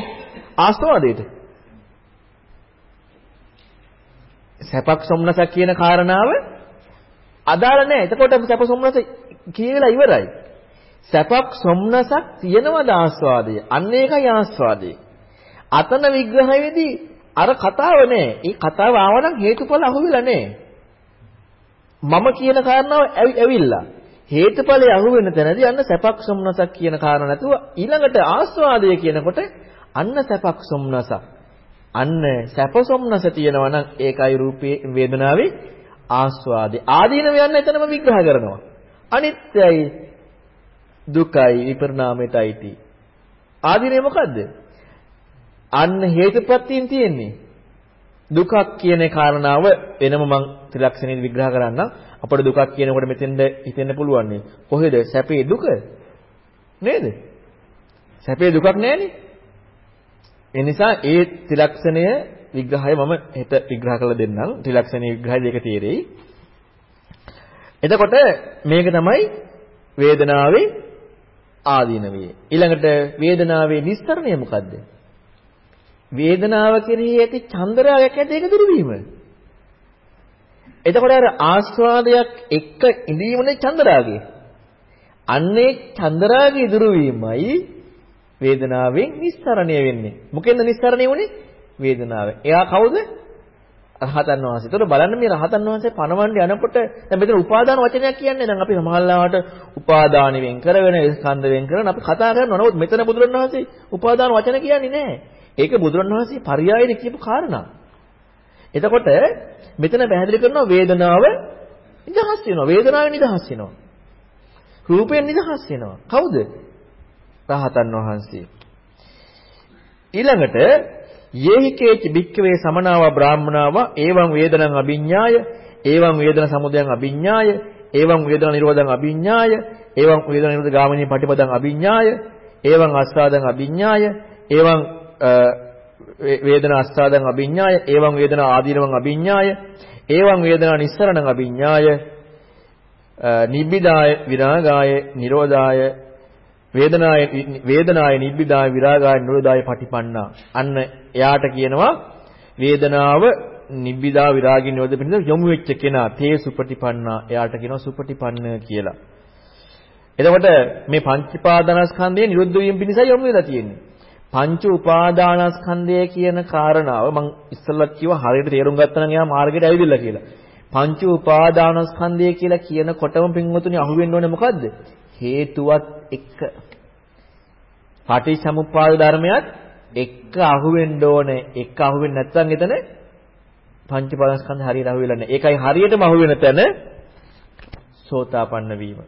ආස්වාදයට? සැපක් සොම්නසක් කියන කාරණාව අදාළ නැහැ. එතකොට සැප සොම්නස කියලා ඉවරයි. සැපක් සොම්නසක් තියෙනවද ආස්වාදය? අන්න ඒකයි ආස්වාදය. අතන විග්‍රහයේදී අර කතාව නෑ. ඒ කතාව ආවනම් හේතුඵල අහුවෙලා නෑ. මම කියන කාරණාව ඇවිල්ලා හේතුඵලය අහු වෙන තැනදී අන්න සැපක් සොම්නසක් කියන කාරණා නැතුව ඊළඟට ආස්වාදය කියනකොට අන්න සැපක් සොම්නසක් අන්න සැප සොම්නස තියෙනවා නම් ඒකයි රූපේ වේදනාවේ ආස්වාදේ ආදීනව යන්න එතනම විග්‍රහ කරනවා අනිත්‍යයි දුකයි විපරිණාමයටයි ආදීනේ මොකද්ද අන්න හේතුප්‍රත්‍යයෙන් තියෙන්නේ දුකක් කියන කාරණාව වෙනම මම ත්‍රිලක්ෂණයෙන් විග්‍රහ කරන්නම්. අපිට දුකක් කියනකොට මෙතෙන්ද හිතෙන්න පුළුවන් නේ. කොහෙද සැපේ දුක? නේද? සැපේ දුකක් නැහැනේ. ඒ නිසා ඒ ත්‍රිලක්ෂණය විග්‍රහය මම හෙට විග්‍රහ කරලා දෙන්නම්. ත්‍රිලක්ෂණයේ විග්‍රහය දෙක තීරෙයි. එතකොට මේක තමයි වේදනාවේ ආදීනවේ. ඊළඟට වේදනාවේ නිස්තරණය මොකද්ද? වේදනාව කෙරෙහි ඇති චන්දරාගයක් ඇති ඒක දුරු වීම. එතකොට අර ආස්වාදයක් එක්ක ඉඳීමනේ චන්දරාගය. අන්නේ චන්දරාගය දුරු වීමයි වේදනාවෙන් නිස්සරණය වෙන්නේ. මොකෙන්ද නිස්සරණය වුනේ? වේදනාවෙන්. එයා කවුද? රහතන් වහන්සේ. ඒතකොට බලන්න මේ රහතන් වහන්සේ පණවන්න යනකොට දැන් මෙතන උපාදාන වචනයක් කියන්නේ දැන් අපි සමහරවිට උපාදාන වෙන් කරගෙන ස්කන්ධ වෙන් කරගෙන අපි කතා කරනවා. නමුත් මෙතන බුදුරණවහන්සේ උපාදාන වචන කියන්නේ නැහැ. ඒක බුදුරණවහන්සේ පරියායනේ කියපු කාරණා. එතකොට මෙතන පැහැදිලි කරනවා වේදනාව නිදහස් වෙනවා. වේදනාවෙන් නිදහස් වෙනවා. රූපයෙන් නිදහස් වෙනවා. කවුද? රහතන් වහන්සේ. ඊළඟට යේහිකේච භික්කවේ සමනාව බ්‍රාහ්මනාව ඒවං වේදනං අභිඤ්ඤාය ඒවං වේදන සමුදයං අභිඤ්ඤාය ඒවං වේදන නිරෝධං අභිඤ්ඤාය ඒවං වේදන නිරෝධ ගාමිනී පටිපදං අභිඤ්ඤාය ඒවං ආස්වාදං අභිඤ්ඤාය ඒවං වේදනා අස්වාදං අභිඤ්ඤාය ඒවං වේදනා ආදීනවං අභිඤ්ඤාය ඒවං වේදනා නිස්සරණං අභිඤ්ඤාය නිබ්බිදාය විරාගාය නිරෝධාය වේදනාය වේදනාය නිබ්බිදාය විරාගාය නිරෝධාය පටිපන්නා අන්න එයාට කියනවා වේදනාව නිබ්බිදා විරාගී නිරෝධ පිණිස යොමු වෙච්ච කෙනා තේ සුපටිපන්නා එයාට කියනවා සුපටිපන්න කියලා එතකොට මේ පංචපාදනස්කන්ධය නිරුද්ධ වීම පිණිසයි යොමු වෙලා තියෙන්නේ පංච උපාදානස්කන්ධය කියන කාරණාව මම ඉස්සෙල්ලා කිව්වා හරියට තේරුම් ගත්තා නම් එයා මාර්ගයට ඇවිදilla කියලා. පංච උපාදානස්කන්ධය කියලා කියනකොටම පින්වතුනි අහුවෙන්න ඕනේ මොකද්ද? හේතුවත් එක්ක. පටිච්චසමුප්පාද ධර්මයක් එක්ක අහුවෙන්න ඕනේ. එක්ක අහුවෙන්නේ නැත්නම් එතන පංච උපාදානස්කන්ධය හරියට අහුවෙලා නැහැ. ඒකයි හරියටම අහුවෙන තැන සෝතාපන්න වීම.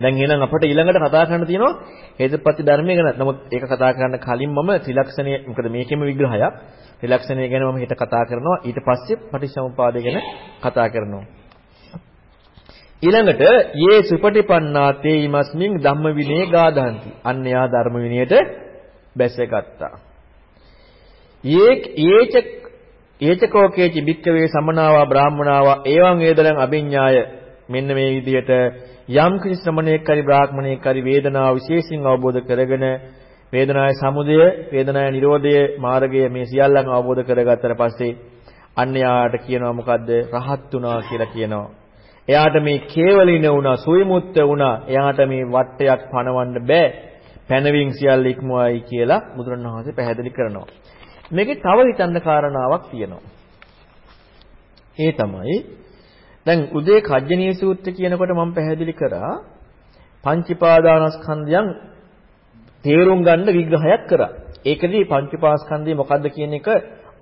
දැන් එහෙනම් අපිට ඊළඟට කතා කරන්න තියෙනවා හේතුපත්‍ය ධර්මය ගැන. නමුත් ඒක කතා කරන්න කලින් මම ත්‍රිලක්ෂණය මොකද මේකෙම විග්‍රහයක්. ත්‍රිලක්ෂණය ගැන මම හෙට කතා කරනවා. ඊට පස්සේ පටිච්චසමුපාදය ගැන කතා කරනවා. ඊළඟට යේ සුපටිපන්නාතේ ීමස්මින් ධම්ම විනේ ගාදාන්ති. අන්‍යයා ධර්ම විනයට බැසගත්තා. යේ යේච ඒචකෝකේච භික්කවේ සමනාවා බ්‍රාහ්මනාවා එවං වේදනං අභිඤ්ඤාය මෙන්න මේ විදිහට යම් කිසි ශ්‍රමණයෙක් හරි බ්‍රාහ්මණයෙක් හරි වේදනාව විශේෂයෙන් අවබෝධ කරගෙන වේදනාවේ සමුදය, වේදනාවේ නිරෝධය, මාර්ගය මේ සියල්ලන් අවබෝධ කරගත්තට පස්සේ අන්න යාට කියනවා මොකද්ද? රහත් වුණා කියලා කියනවා. එයාට මේ කේවලින වුණා, සුවිමුත්ත වුණා. එයාට මේ වටයක් පණවන්න බෑ. පැනවින් සියල්ල ඉක්මවයි කියලා බුදුරණවහන්සේ පැහැදිලි කරනවා. මේකේ තව හිතන්න කාරණාවක් තියෙනවා. ඒ තමයි දැන් උදේ කජ්ජනීය සූත්‍රය කියනකොට මම පැහැදිලි කරා පංචීපාදානස්කන්ධයන් තේරුම් ගන්න විග්‍රහයක් කරා. ඒකදී පංචීපාස්කන්ධය මොකද්ද කියන එක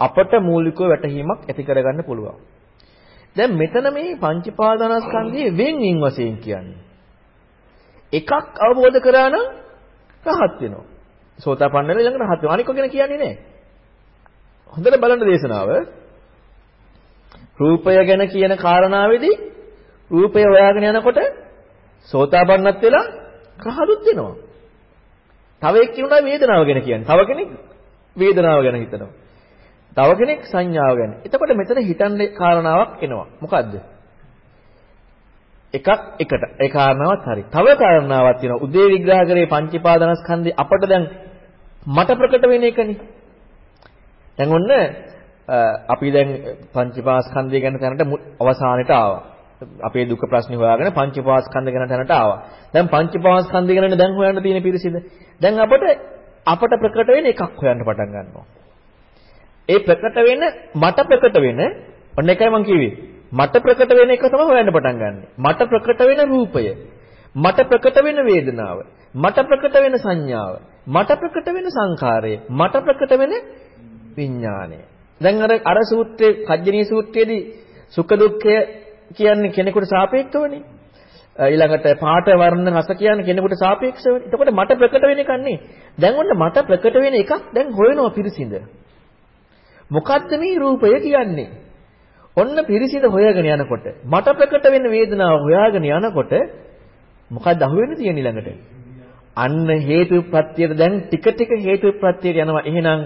අපට මූලිකව වැටහීමක් ඇති කරගන්න පුළුවන්. දැන් මෙතන මේ පංචීපාදානස්කන්ධයේ වෙන්ින් වශයෙන් කියන්නේ. එකක් අවබෝධ කරා නම් රහත් වෙනවා. සෝතාපන්න වෙලා ළඟ රහත් වෙනවා. අනික ගැන කියන්නේ නැහැ. හොඳට බලන්න දේශනාව. රූපය ගැන කියන කාරණාවේදී රූපය හොයාගෙන යනකොට සෝතාපන්නත් වෙලා රහදුත් වෙනවා. තව එක්කෙනුට වේදනාව ගැන කියන්නේ. තව කෙනෙක් වේදනාව ගැන හිතනවා. තව කෙනෙක් සංඥාව ගැන. එතකොට මෙතන හිතන්නේ කාරණාවක් එනවා. මොකද්ද? එකක් එකට. ඒ කාරණාවත් හරි. තව කාරණාවක් තියෙනවා. උදේ විග්‍රහ කරේ පංචීපාදනස්කන්ධේ අපට දැන් මට ප්‍රකට වෙන එකනේ. දැන් ඔන්න අපි දැන් පංචපාස්කන්ධය ගැන තැනට අවසානෙට ආවා. අපේ දුක ප්‍රශ්නේ හොයාගෙන පංචපාස්කන්ධ ගැන තැනට ආවා. දැන් පංචපාස්කන්ධය ගැන දැන් හොයන්න තියෙන පිරිසිද? දැන් අපට අපට ප්‍රකට වෙන එකක් හොයන්න පටන් ගන්නවා. ඒ ප්‍රකට වෙන මට ප්‍රකට වෙන ඔන්න එකයි මම කිව්වේ. මට ප්‍රකට වෙන එක තමයි හොයන්න පටන් ගන්න. මට ප්‍රකට වෙන රූපය. මට ප්‍රකට වෙන වේදනාව. මට ප්‍රකට වෙන සංඥාව. මට ප්‍රකට වෙන සංකාරය. මට ප්‍රකට වෙන විඥානය. දැන් අර අර සූත්‍රයේ කජ්ජනී සූත්‍රයේදී සුඛ දුක්ඛය කියන්නේ කෙනෙකුට සාපේක්ෂවනේ. ඊළඟට පාට වර්ණ රස කියන්නේ කෙනෙකුට සාපේක්ෂවනේ. එතකොට මට ප්‍රකට වෙන එකක් නේ. දැන් ඔන්න මට ප්‍රකට වෙන එකක් දැන් හොයනවා පිරිසිඳ. මොකද්ද මේ රූපය කියන්නේ? ඔන්න පිරිසිඳ හොයාගෙන යනකොට මට ප්‍රකට වෙන වේදනාව හොයාගෙන යනකොට මොකක්ද අහුවෙන්නේ තියෙන ඊළඟට? අන්න හේතුප්‍රත්‍යයට දැන් ටික ටික හේතුප්‍රත්‍යයට යනවා. එහෙනම්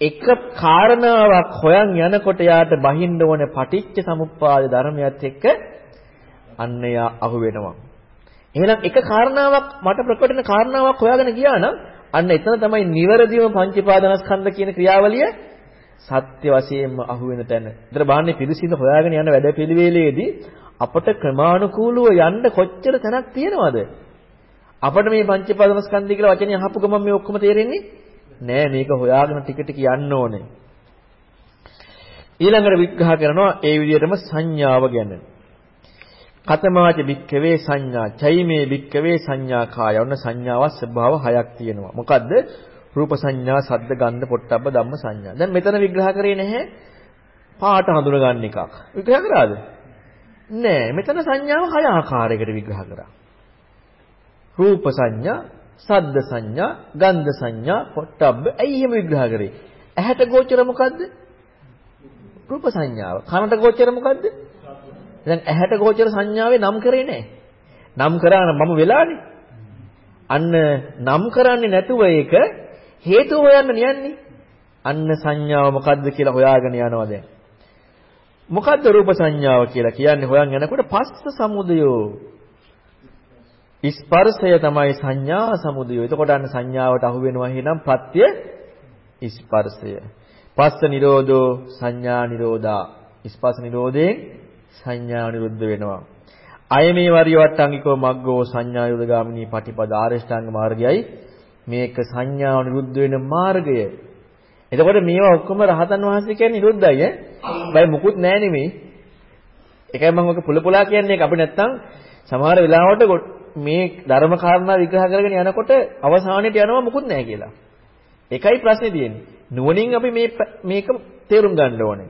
එක කාරණාවක් හොයන් යනකොට යාට බහින්න ඕන පටිච්ච සමුප්පාද ධර්මයත් එක්ක අන්න යා අහු වෙනවා. එහෙනම් එක කාරණාවක් මට ප්‍රකට වෙන කාරණාවක් හොයාගෙන ගියා නම් අන්න එතන තමයි නිවැරදිව පංචපාදනස්කන්ධ කියන ක්‍රියාවලිය සත්‍ය වශයෙන්ම අහු වෙන තැන. ඒතර බාන්නේ පිරිසිදු හොයාගෙන යන වැඩපිළිවෙලේදී අපට ක්‍රමානුකූලව යන්න කොච්චර තැනක් තියෙනවද? අපිට මේ පංචපාදනස්කන්ධය කියලා වචනේ අහපු ගමන් මේ ඔක්කොම තේරෙන්නේ නෑ මේක හොයාගෙන ටික ටික යන්න ඕනේ. ඊළඟට විග්‍රහ කරනවා ඒ විදිහටම සංඥාව ගැන. කතමාච භික්කවේ සංඥා චෛමේ භික්කවේ සංඥා කාය. ඔන්න සංඥාවක් ස්වභාව හයක් තියෙනවා. මොකද්ද? රූප සංඥා, සද්ද, ගන්ධ, පොට්ටබ්බ ධම්ම සංඥා. දැන් මෙතන විග්‍රහ කරේ නැහැ පාට හඳුනගන්න එකක්. විග්‍රහ කරාද? නෑ. මෙතන සංඥාව හය ආකාරයකට විග්‍රහ කරා. රූප සංඥා, සද්ද සංඥා, ගන්ධ සංඥා, පොට්ටබ්බ. ඇයි එහෙම විග්‍රහ කරේ? ඇහැට ගෝචර මොකද්ද? රූප සංඥාව. කනට ගෝචර මොකද්ද? දැන් ඇහැට ගෝචර සංඥාවේ නම් කරේ නැහැ. නම් කරා නම් මම වෙලානේ. අන්න නම් කරන්නේ නැතුව ඒක හේතු හොයන්න යන්නේ. අන්න සංඥාව මොකද්ද කියලා හොයාගෙන යනවා දැන්. මොකද්ද රූප සංඥාව කියලා කියන්නේ හොයන් යනකොට පස්ස සමුදයෝ. ස්පර්ශය තමයි සංඥා සමුදයෝ. එතකොට අන්න සංඥාවට අහු වෙනවා එහෙනම් පත්‍ය ස්පර්ශය. පස්ස නිරෝධෝ සංඥා නිරෝධා. ස්පර්ශ නිරෝධයෙන් සංඥා නිරුද්ධ වෙනවා. අය මේ වරියවට්ටංගිකෝ මග්ගෝ සංඥා යුදගාමිනී පටිපද ආරෂ්ඨාංග මාර්ගයයි මේක සංඥාව නිරුද්ධ වෙන මාර්ගය. එතකොට මේවා ඔක්කොම රහතන් වහන්සේ කියන්නේ නිරුද්ධයි ඈ. බයි මුකුත් නෑ නෙමෙයි. ඒකයි මම ඔක පුල පුලා කියන්නේ අපි නැත්තම් සමහර වෙලාවට මේ ධර්ම කාරණා විග්‍රහ කරගෙන යනකොට අවසානයේට යනවා මුකුත් නෑ කියලා. ඒකයි ප්‍රශ්නේ තියෙන්නේ. නුවණින් අපි මේ මේක තේරුම් ගන්න ඕනේ.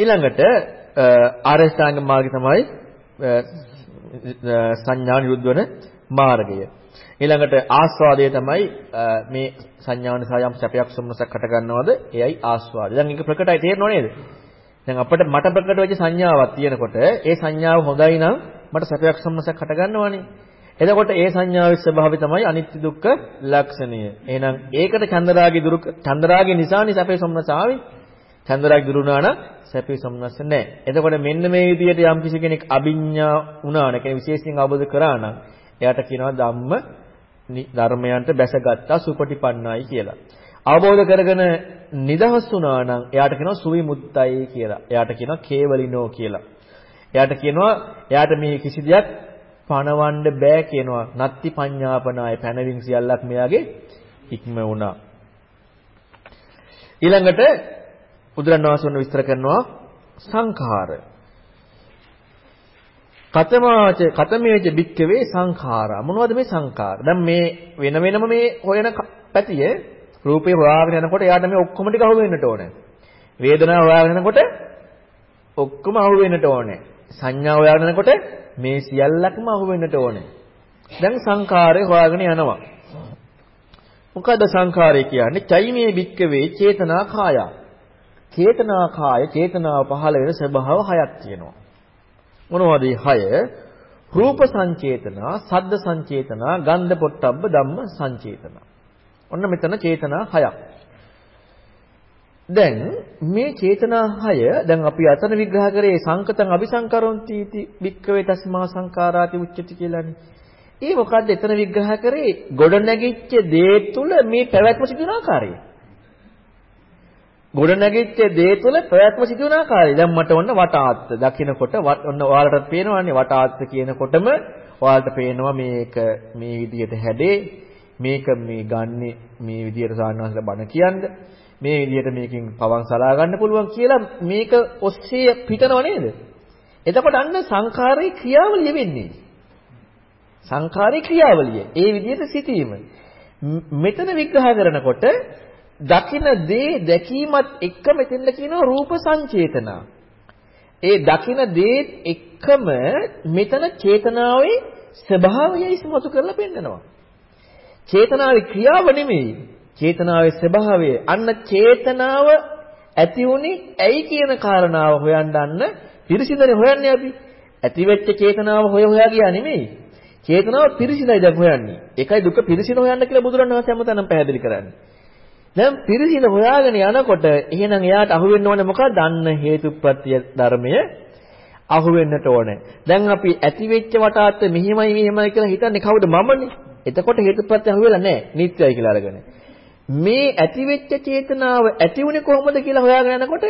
ඊළඟට ආරෂ්ඨාංග මාර්ගය තමයි සංඥා නිරුද්ධ වන මාර්ගය. ඊළඟට ආස්වාදය තමයි මේ සංඥාන සායම් සැපයක් සම්මසක් හට ගන්නවද? එයයි ආස්වාදය. දැන් මේක ප්‍රකටයි තේරෙනව නේද? දැන් අපිට මට ප්‍රකට වෙච්ච සංඥාවක් තියෙනකොට ඒ සංඥාව හොඳයි නම් මට සැපයක් සම්මසක් හට ගන්නවනේ. එතකොට ඒ සංඥාවේ ස්වභාවය තමයි අනිත්‍ය දුක්ඛ ලක්ෂණය. එහෙනම් ඒකට චන්දරාගේ දුරු චන්දරාගේ නිසානේ සැපේ සම්මස ආවේ. චන්දරාගේ දුරු වුණා නම් සැපේ සම්මස නැහැ. එතකොට මෙන්න මේ විදිහට යම් කිසි කෙනෙක් අභිඥා වුණා නම් කියන්නේ විශේෂයෙන් අවබෝධ කරා නම් එයාට කියනවා ධම්ම ධර්මයන්ට බැසගත්තා සුපටිපන්නයි කියලා. අවබෝධ කරගෙන නිදහස් වුණා නම් එයාට කියනවා සුවිමුත්තයි කියලා. එයාට කියනවා කේවලිනෝ කියලා. එයාට කියනවා එයාට මේ කිසි දෙයක් පණවන්න බෑ කියනවා. නත්ති පඤ්ඤාපනාය පැනවින් සියල්ලක් මෙයාගේ ඉක්ම වුණා. ඊළඟට බුදුරණවහන්සේ විස්තර කරනවා සංඛාර. කතමාච කතමේච බික්කවේ සංඛාරා මොනවද මේ සංඛාර? දැන් මේ වෙන වෙනම මේ හොයන පැතිය රූපේ හොයාගෙන යනකොට එයාට මේ ඔක්කොම ටික අහු වෙන්නට ඕනේ. වේදනාව හොයාගෙන යනකොට ඔක්කොම අහු වෙන්නට ඕනේ. සංඥා හොයාගෙන යනකොට මේ සියල්ලක්ම අහු වෙන්නට ඕනේ. දැන් සංඛාරය හොයාගෙන යනවා. මොකද සංඛාරය කියන්නේ? චෛමේ බික්කවේ චේතනා කායා. චේතනාකාය චේතනාව පහළ වෙන ස්වභාව හයක් තියෙනවා. මොනවද මේ හය? රූප සංචේතනා, සද්ද සංචේතනා, ගන්ධ පොට්ටබ්බ ධම්ම සංචේතනා. ඔන්න මෙතන චේතනා හයක්. දැන් මේ චේතනා හය දැන් අපි අතන විග්‍රහ කරේ සංකතං අபிසංකරොන්ති इति වික්කවේ තස්මා සංඛාරාති උච්චති කියලානේ. ඒ මොකද්ද එතන විග්‍රහ කරේ ගොඩ නැගිච්ච දේ තුල මේ පැවැත්ම සිදුවන ආකාරය. ගොඩ නැගිච්ච දේ තුල ප්‍රයත්න සිදුවන ආකාරය. දැන් මට ඔන්න වටාත්ත දකින්නකොට ඔන්න ඔයාලටත් පේනවානේ වටාත්ත කියනකොටම ඔයාලට පේනවා මේක මේ විදිහට හැදේ මේක මේ ගන්නෙ මේ විදිහට සාන්නවසල බණ කියන්න. මේ විදිහට මේකෙන් පවන් සලා ගන්න පුළුවන් කියලා මේක ඔස්සේ පිටනව නේද? එතකොට අන්න සංඛාරයේ ක්‍රියාවලිය වෙන්නේ. සංඛාරයේ ක්‍රියාවලිය. ඒ විදිහට සිටීම. මෙතන විග්‍රහ කරනකොට දකින දේ දැකීමත් එක්ක මෙතෙන්ද කියනවා රූප සංචේතනා. ඒ දකින දේත් එක්කම මෙතන චේතනාවේ ස්වභාවය ඉස්මතු කරලා පෙන්නනවා. චේතනාවේ ක්‍රියාව නෙමෙයි. චේතනාවේ ස්වභාවය. අන්න චේතනාව ඇති උනේ ඇයි කියන කාරණාව හොයන්න අන්න පිරිසිදුනේ හොයන්නේ අපි. ඇති වෙච්ච චේතනාව හොය හොයා ගියා නෙමෙයි. චේතනාව පිරිසිදුයි දැන් හොයන්නේ. ඒකයි දුක පිරිසිදු හොයන්න කියලා බුදුරණවහන්සේ හැමතැනම පැහැදිලි කරන්නේ. දැන් පිරිසිදු හොයාගෙන යනකොට එහෙනම් එයාට අහු වෙන්න ඕනේ මොකක්ද? අන්න හේතුප්‍රත්‍ය ධර්මය අහු වෙන්නට ඕනේ. දැන් අපි ඇති වෙච්ච වටාත් මෙහිමයි මෙහිමයි කියලා හිතන්නේ කවුද මමනේ. එතකොට හේතුප්‍රත්‍ය අහු වෙලා නැහැ. නිත්‍යයි කියලා අරගෙන. මේ ඇති වෙච්ච චේතනාව ඇති වුණේ කොහොමද කියලා හොයාගෙන යනකොට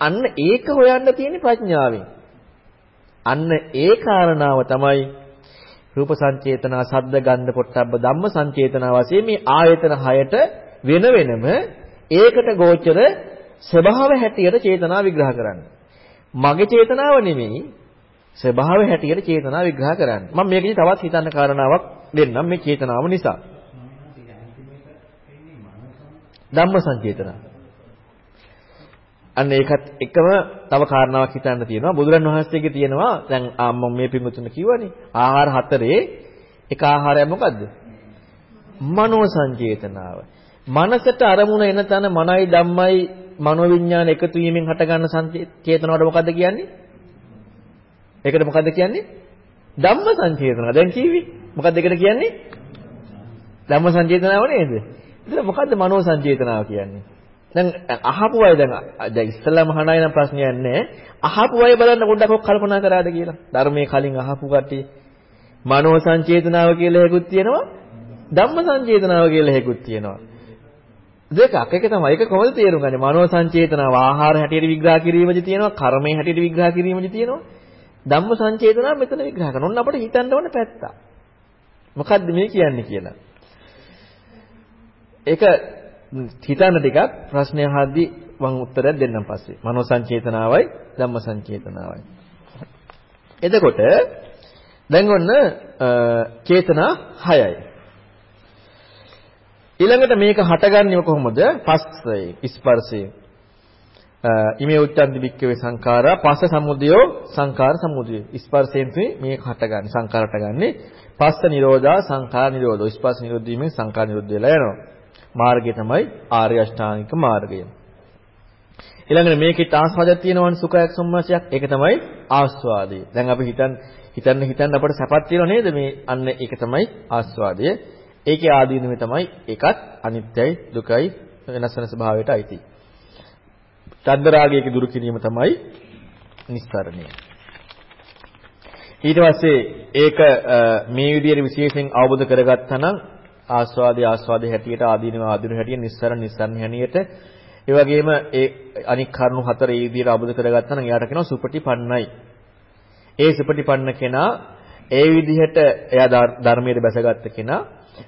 අන්න ඒක හොයන්න තියෙන ප්‍රඥාවෙන්. අන්න ඒ කාරණාව තමයි රූප සංචේතනා, සද්ද ගන්ධ පොට්ටබ්බ ධම්ම සංචේතනා වශයෙන් මේ ආයතන හයට වෙන වෙනම ඒකට ගෝචර ස්වභාව හැටියට චේතනා විග්‍රහ කරන්නේ. මගේ චේතනාව නෙමෙයි ස්වභාව හැටියට චේතනා විග්‍රහ කරන්නේ. මම මේකදී තවත් හිතන්න කාරණාවක් දෙන්නම් මේ චේතනාව නිසා. ධම්ම සංචේතනා. අන්න ඒකත් එකම තව කාරණාවක් හිතන්න තියෙනවා. බුදුරන් වහන්සේගේ තියෙනවා දැන් මම මේ පිඟුතුන කිව්වනේ. ආහාර හතරේ එක ආහාරය මොකද්ද? මනෝ සංචේතනාව. මනසට අරමුණ එන තන මනයි ධම්මයි මනෝවිඤ්ඤාණ එකතු වීමෙන් හටගන්න සංචේතනාවට මොකද්ද කියන්නේ? ඒකට මොකද්ද කියන්නේ? ධම්ම සංචේතනාව. දැන් කිව්වි. මොකද්ද ඒකට කියන්නේ? ධම්ම සංචේතනාව නේද? ඉතින් මොකද්ද මනෝ සංචේතනාව කියන්නේ? දැන් අහපු අය දැන් දැන් ඉස්සල්ලාම අහන අය නම් ප්‍රශ්නයක් නැහැ. අහපු අය බලන්න පොඩ්ඩක් ඔක් කල්පනා කරාද කියලා. ධර්මයේ කලින් අහපු කට්ටිය මනෝ සංචේතනාව කියලා එකකුත් තියෙනවා. ධම්ම සංචේතනාව කියලා එකකුත් තියෙනවා. දෙකක් එක තමයි. ඒක කොහොමද තේරුම් ගන්නේ? මනෝ සංචේතනාව ආහාර හැටියට විග්‍රහ කිරීමදි තියෙනවා, කර්මයේ හැටියට විග්‍රහ කිරීමදි තියෙනවා. ධම්ම සංචේතනාව මෙතන විග්‍රහ කරනවා. ඔන්න අපිට හිතන්න ඕන පැත්ත. මොකද්ද මේ කියන්නේ කියලා. ඒක හිතන්න ටිකක් ප්‍රශ්නය අහද්දී මම උත්තරයක් දෙන්නම් පස්සේ. මනෝ සංචේතනාවයි ධම්ම සංචේතනාවයි. එතකොට දැන් ඔන්න චේතනා 6යි. ඊළඟට මේක හටගන්නේ කොහොමද? පස්සය, ස්පර්ශය. ඉමේ උච්චන්ති වික්කවේ සංඛාරා පස්ස සමුදයෝ සංඛාර සමුදය. ස්පර්ශයෙන් තමයි මේක හටගන්නේ. සංඛාර හටගන්නේ. පස්ස නිරෝධා සංඛාර නිරෝධෝ. ස්පර්ශ නිරෝධ වීමෙන් සංඛාර නිරෝධ වෙලා යනවා. මාර්ගය තමයි ආර්ය අෂ්ටාංගික මාර්ගය. ඊළඟට මේකෙත් ආස්වාදයක් තියෙනවනේ සුඛයක් සම්මාසයක්. ඒක තමයි ආස්වාදය. දැන් අපි හිතන් හිතන්න හිතන්න අපට සැපක් තියෙනව නේද? මේ අන්න ඒක තමයි ආස්වාදය. ඒකේ ආදීනමේ තමයි ඒකත් අනිත්‍යයි දුකයි වෙනස් වෙන ස්වභාවයට අයිති. චන්දරාගයේ දුරු කිරීම තමයි නිස්සරණය. ඊට පස්සේ ඒක මේ විදිහට විශේෂයෙන් අවබෝධ කරගත්තා නම් ආස්වාදයේ ආස්වාදයේ හැටියට ආදීනව ආදීනව හැටියට නිස්සරණ නිස්සරණ හැටියට ඒ වගේම ඒ අනික් කරුණු හතර ඒ විදිහට අවබෝධ කරගත්තා නම් එයාට කියනවා සුපටිපන්නයි. ඒ සුපටිපන්න කෙනා ඒ විදිහට එයා ධර්මයේ බැසගත්ත කෙනා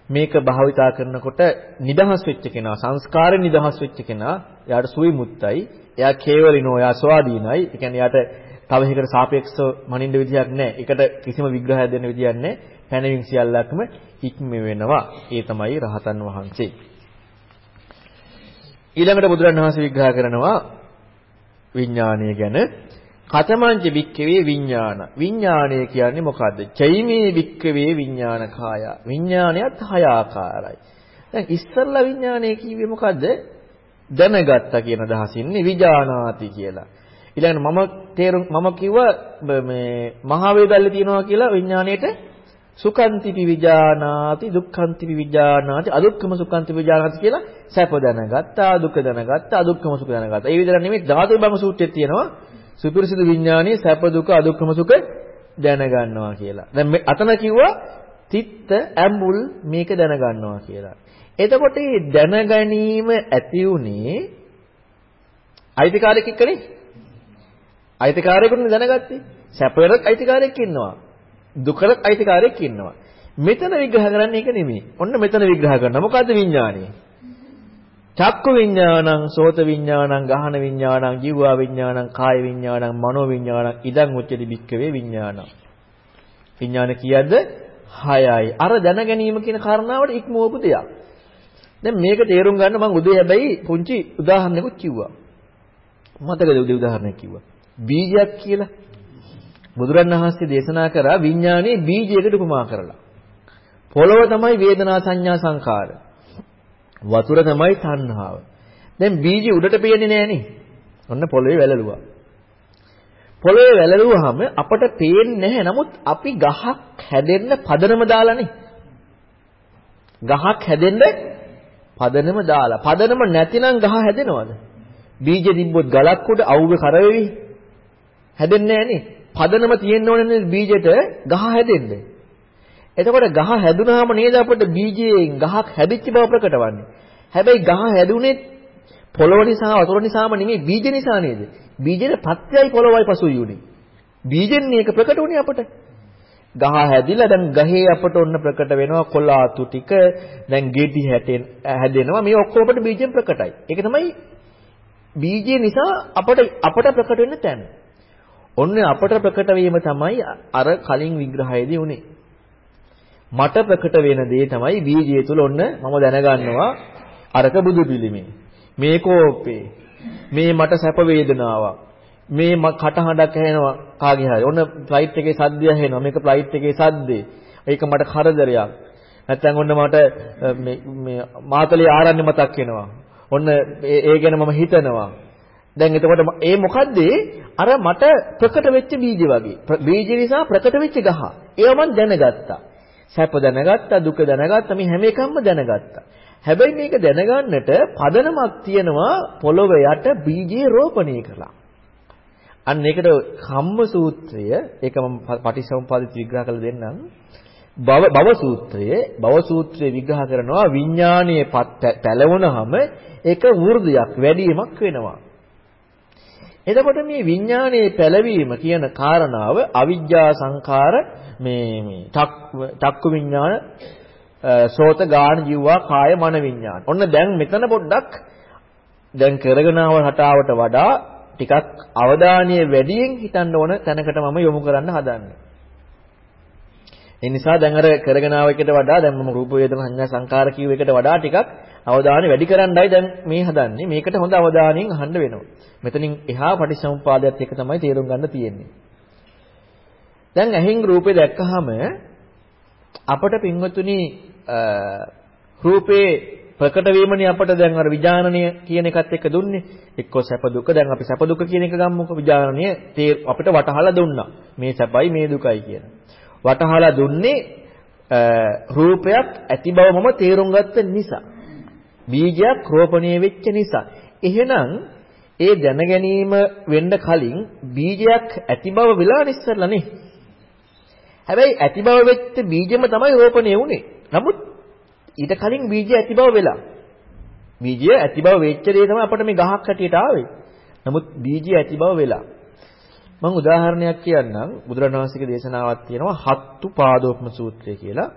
මේක භාවිතා කරනකොට නිදහස් වෙච්ච කෙනා සංස්කාරයෙන් නිදහස් වෙච්ච කෙනා එයාට සුවිමුත්තයි එයා කේවලිනෝ එයා ස්වාධීනයි. ඒ කියන්නේ එයාට තව එකකට සාපේක්ෂව මනින්න විදියක් නැහැ. ඒකට කිසිම විග්‍රහයක් දෙන්න විදියක් නැහැ. පැනවීම සියල්ලක්ම ඉක්ම වෙනවා. ඒ තමයි රහතන් වහන්සේ. ඊළඟට බුදුරණවහන්සේ විග්‍රහ කරනවා විඥානය ගැන. කතමංච වික්කවේ විඥාන. විඥාණය කියන්නේ මොකද්ද? චෛමේ වික්කවේ විඥාන කාය. විඥානයත් හය ආකාරයි. දැන් ඉස්සල්ලා විඥානය කිව්වේ මොකද්ද? දැනගත්තා කියන අදහසින්නේ විජානාති කියලා. ඊළඟට මම තේරුම් මම කිව්වා මේ මහා වේදල්ලේ තියනවා කියලා විඥාණයට සුඛන්තිපි විජානාති දුක්ඛන්තිපි විජානාති අදුක්ඛම සුඛන්තිපි විජානාති කියලා සැප දැනගත්තා දුක දැනගත්තා අදුක්ඛම සුඛ දැනගත්තා. ඒ විදිහට නෙමෙයි ධාතු බඹ සූත්‍රයේ තියෙනවා සුපිරිසිදු විඥානයේ සැප දුක අදුක්කම සුඛ දැනගන්නවා කියලා. දැන් මේ අතන කිව්වා තිත්ත ඇඹුල් මේක දැනගන්නවා කියලා. එතකොට මේ දැනගැනීම ඇති උනේ අයිතිකාරයෙක් එක්කනේ. අයිතිකාරයෙකුනේ දැනගත්තේ. සැපයට අයිතිකාරයෙක් ඉන්නවා. දුකට අයිතිකාරයෙක් ඉන්නවා. මෙතන විග්‍රහ කරන්නේ ඒක නෙමෙයි. ඔන්න මෙතන විග්‍රහ කරනවා. මොකද්ද විඥානය? චක්කු විඥානං, සෝත විඥානං, ගහන විඥානං, ජීවා විඥානං, කාය විඥානං, මනෝ විඥානං, ඉදං උච්චති භික්කවේ විඥානං. විඥාන කීයද? 6යි. අර දැන ගැනීම කියන කාරණාවට ඉක්මවපු දෙයක්. දැන් මේක තේරුම් ගන්න මම උදේ හැබැයි පුංචි උදාහරණයකුත් කිව්වා. මතකද උදේ උදාහරණයක් කිව්වා. බීජයක් කියලා. බුදුරණවහන්සේ දේශනා කරා විඥානයේ බීජයකට උපමා කරලා. පොළොව තමයි වේදනා සංඥා සංකාර. වතුර තමයි තණ්හාව. දැන් බීජය උඩට පේන්නේ නෑනේ. ඔන්න පොළොවේ වැළලුවා. පොළොවේ වැළලුවාම අපට පේන්නේ නැහැ. නමුත් අපි ගහක් හැදෙන්න පදනම දාලානේ. ගහක් හැදෙන්න පදනම දාලා. පදනම නැතිනම් ගහ හැදෙනවද? බීජ තිබ්බොත් ගලක් උඩ අවුවේ කරවෙවි. හැදෙන්නේ නැහනේ. පදනම තියෙන්න ඕනේ බීජෙට ගහ හැදෙන්න. එතකොට ගහ හැදුනාම නේද අපිට බීජයෙන් ගහක් හැදිච්ච බව ප්‍රකට වන්නේ. හැබැයි ගහ හැදුනේ පොළොව නිසා වතුර නිසාම නෙමෙයි බීජ නිසා නේද? බීජෙට පත්‍යයි පොළොවයි පසුයි උනේ. බීජෙන් මේක ප්‍රකට උනේ අපට. ගහ හැදිලා දැන් ගහේ අපට ඔන්න ප්‍රකට වෙනවා කොළාතු ටික දැන් ගෙඩි හැටෙන් හැදෙනවා මේ ඔක්කොම අපට බීජෙන් ප්‍රකටයි. ඒක තමයි බීජය නිසා අපට අපට ප්‍රකට වෙන්න තැන. ඔන්න අපට ප්‍රකට වීම තමයි අර කලින් විග්‍රහයේදී උනේ. මට ප්‍රකට වෙන දේ තමයි බීජය තුල ඔන්න මම දැනගන්නවා අරක බුදු පිළිමේ. මේ කෝපේ. මේ මට සැප වේදනාවක්. මේ කටහඬක් ඇහෙනවා කාගේ හරි. ඔන්න ෆ්ලයිට් එකේ සද්දය ඇහෙනවා. මේක ෆ්ලයිට් එකේ සද්දේ. ඒක මට කරදරයක්. නැත්නම් ඔන්න මට මේ මේ මාතලේ ආරණ්‍ය මතක් වෙනවා. ඔන්න ඒ ගැන මම හිතනවා. දැන් එතකොට ඒ මොකද්ද අර මට ප්‍රකට වෙච්ච බීජ වගේ. බීජ නිසා ප්‍රකට වෙච්ච ගහ. ඒව මම දැනගත්තා. සැප දැනගත්තා, දුක දැනගත්තා, මේ හැම එකක්ම දැනගත්තා. හැබැයි මේක දැනගන්නට පදනමක් තියෙනවා පොළොව යට බීජේ රෝපණය කළා. අන්න ඒකට කම්ම සූත්‍රය ඒක මම පටිසමුපාදිත විග්‍රහ කරලා දෙන්නම්. භව භව සූත්‍රයේ භව සූත්‍රයේ විග්‍රහ කරනවා විඥානයේ පැලවුණාම ඒක වෘද්ධියක් වැඩිවීමක් වෙනවා. එතකොට මේ විඥානයේ පැලවීම කියන කාරණාව අවිජ්ජා සංඛාර මේ මේ චක්කු විඥාන සෝත ගාන ජීවා කාය මන විඥාන. ඔන්න දැන් මෙතන පොඩ්ඩක් දැන් කරගෙන ආව රටාවට වඩා ටිකක් අවධානය වැඩියෙන් හිතන්න ඕන තැනකට මම යොමු කරන්න හදන්නේ. ඒ නිසා දැන් අර කරගෙන ආව එකට වඩා දැන් මම රූප වේදනා සංඥා සංකාර කියව එකට වඩා ටිකක් අවධානය වැඩි කරන්නයි දැන් මේ හදන්නේ. මේකට හොඳ අවධානයෙන් අහන්න වෙනවා. මෙතනින් එහා පටිච්චසමුපාදයට එක තමයි තේරුම් ගන්න තියෙන්නේ. දැන් ඇහින් රූපේ දැක්කහම අපට පින්වතුනි රූපේ ප්‍රකට වීමනේ අපට දැන් අර විඥානනය කියන එකත් එක්ක දුන්නේ. එක්කෝ සැප දුක දැන් අපි සැප දුක කියන එක ගමුකෝ විඥානනය අපිට වටහලා දුන්නා. මේ සැපයි මේ දුකයි කියන. වටහලා දුන්නේ රූපයක් ඇති බව මම තේරුම් ගත්ත නිසා. බීජයක් රෝපණය වෙච්ච නිසා. එහෙනම් ඒ දැන ගැනීම වෙන්න කලින් බීජයක් ඇති බව වෙලා ඉස්සරලා නේ. හැබැයි ඇති බව වෙච්ච බීජෙම තමයි රෝපණය වුනේ. නමුත් ඊට කලින් බීජය ඇති බව වෙලා. බීජය ඇති බව වෙච්ච දේ තමයි අපිට මේ ගහක් හැටියට ආවේ. නමුත් බීජය ඇති බව වෙලා. මම උදාහරණයක් කියන්නම්. බුදුරණවහන්සේගේ දේශනාවක් තියෙනවා හත්තු පාදෝපම සූත්‍රය කියලා.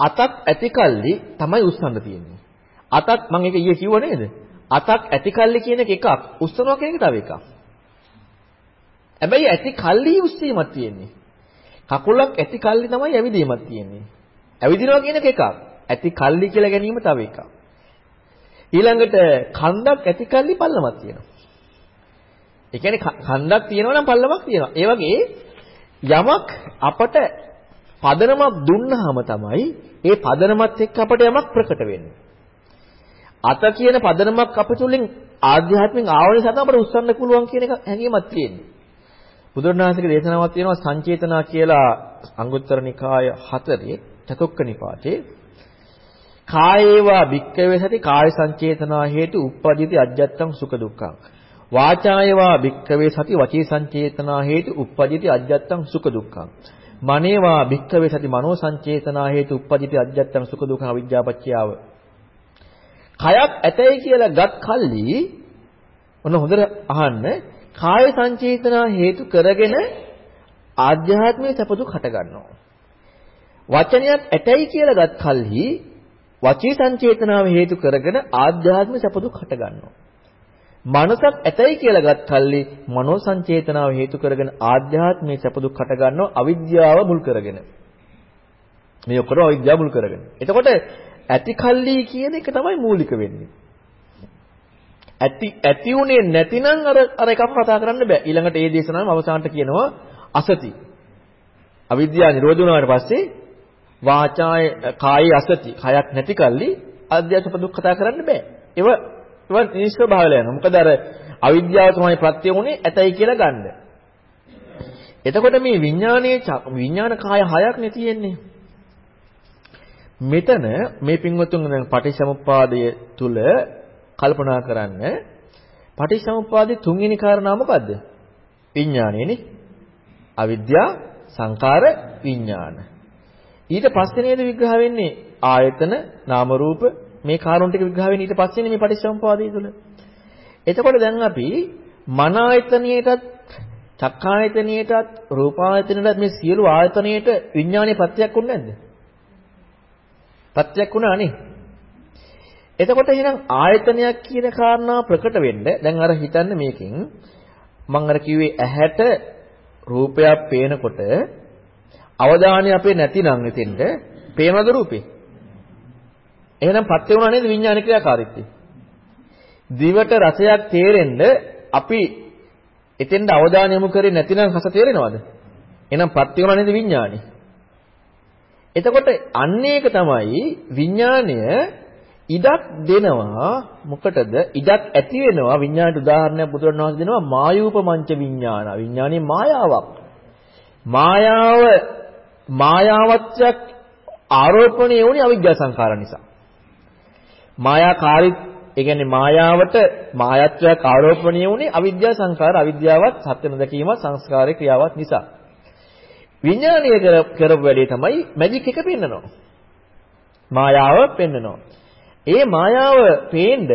අතක් ඇති කල්ලි තමයි උස්සන්න තියෙන්නේ. අතක් මම ඒක ඊයේ කිව්ව නේද? අතක් ඇති කල්ලි කියන එක එකක්. උස්සනවා කියන එක තව එකක්. හැබැයි ඇති කල්ලි උස්සීමක් තියෙන්නේ. කකුලක් ඇති කල්ලි තමයි ඇවිදීමක් තියෙන්නේ. ඇවිදිනවා කියන එක එකක්. ඇති කල්ලි කියලා ගැනීම තව එකක්. ඊළඟට කන්දක් ඇති කල්ලි පල්ලමක් තියෙනවා. ඒ කියන්නේ කන්දක් තියෙනවා නම් පල්ලමක් තියෙනවා. ඒ වගේ යමක් අපට පදනමක් දුන්නාම තමයි ඒ පදනමත් එක්ක අපට යමක් ප්‍රකට වෙන්නේ. අත කියන පදනමක් අපතුලින් ආධ්‍යාත්මික ආවරණය සඳහා අපට උස්සන්න පුළුවන් කියන එක හැඟීමක් තියෙනවා. බුදුරණාහිගේ දේශනාවක් තියෙනවා සංචේතනා කියලා අංගුත්තර නිකාය 4 චතුක්ක නිපාතේ කායේවා භික්කවේ සති කාය සංචේතනා හේතු uppajjati ajjattam sukha dukkha වාචායවා භික්කවේ සති වචී සංචේතනා හේතු uppajjati ajjattam sukha dukkha මනේවා භික්කවේ සති මනෝ සංචේතනා හේතු uppajjati ajjattam sukha dukkha අවිජ්ජාපච්චයාව කයක් ඇතයි කියලා ගත් කල්ලි ඔන්න හොඳට අහන්න කාය සංචේතනා හේතු කරගෙන ආධ්‍යාත්මික සැප දුක් හට ගන්නවා. වචනයක් ඇතයි කියලා ගත් කල්හි වචී සංචේතනාව හේතු කරගෙන ආධ්‍යාත්මික සැප දුක් හට ගන්නවා. මනසක් ඇතයි කියලා ගත් කල්ලි මනෝ සංචේතනාව හේතු කරගෙන ආධ්‍යාත්මික සැප දුක් හට ගන්නවා අවිද්‍යාව මුල් කරගෙන. මේ ඔක්කොම අවිද්‍යාව මුල් කරගෙන. එතකොට ඇති කල්ලි කියන එක තමයි මූලික වෙන්නේ. ඇති ඇති උනේ නැතිනම් අර අර එකක් කතා කරන්න බෑ. ඊළඟට ඒ දේශනාවම අවසානට කියනවා අසති. අවිද්‍යාව නිරෝධ වුණාට පස්සේ වාචාය කායි අසති. කයක් නැති කල්ලි අධ්‍යාත්ම දුක් කතා කරන්න බෑ. ඒව ඒව නිෂ්ක භාවල යනවා. මොකද අර අවිද්‍යාව තමයි ප්‍රත්‍ය උනේ ඇතයි කියලා ගන්න. එතකොට මේ විඥානයේ විඥාන කාය හයක් නේ තියෙන්නේ. මෙතන මේ පින්වතුන් දැන් පටිච්චසමුප්පාදය තුල කල්පනා කරන්න පටිච්චසමුප්පාදේ තුන්වෙනි කාරණා මොකද්ද? විඥානයනේ. අවිද්‍යා සංකාර විඥාන. ඊට පස්සේ නේද විග්‍රහ වෙන්නේ ආයතන නාම රූප මේ කාරණා ටික විග්‍රහ වෙන්නේ ඊට පස්සේනේ මේ පටිච්චසමුප්පාදය තුල. එතකොට දැන් අපි මන ආයතනයටත් චක්කායතනයටත් රූපායතනයටත් මේ සියලු ආයතනයට විඥානයේ ප්‍රත්‍යක් වුනේ නැද්ද? ප්‍රත්‍යක් වුණා නේ. එතකොට එහෙනම් ආයතනයක් කියන කාරණා ප්‍රකට වෙන්න දැන් අර හිතන්න මේකෙන් මම අර කිව්වේ ඇහැට රූපයක් පේනකොට අවධානය අපේ නැතිනම් එතෙන්ද පේනවද රූපේ? එහෙනම් පත්‍ය වුණා නේද විඥාන ක්‍රියාකාරීත්වය? දිවට රසයක් තේරෙන්න අපි එතෙන්ද අවධානය යොමු කරේ නැතිනම් රස තේරෙනවද? එහෙනම් පත්‍ය වුණා නේද විඥානේ? එතකොට අන්න ඒක තමයි විඥාණය ඉඩක් දෙනවා. මොකටද? ඉඩක් ඇති වෙනවා. විඥාණයට උදාහරණයක් බුදුරණවහන්සේ දෙනවා. මායූපමංච විඥාන. විඥානේ මායාවක්. මායාව මායාවත්‍යක් ආරෝපණය වුණේ අවිද්‍යා සංඛාර නිසා. මායාකාරී ඒ කියන්නේ මායාවට මායත්වයක් ආරෝපණය වුණේ අවිද්‍යා සංඛාර අවිද්‍යාවත් සත්‍ය නොදැකීම සංස්කාරේ ක්‍රියාවක් නිසා. විඥානීය කරපු වැඩේ තමයි මැජික් එක පෙන්නනවා. මායාව පෙන්නනවා. ඒ මායාව පේන්න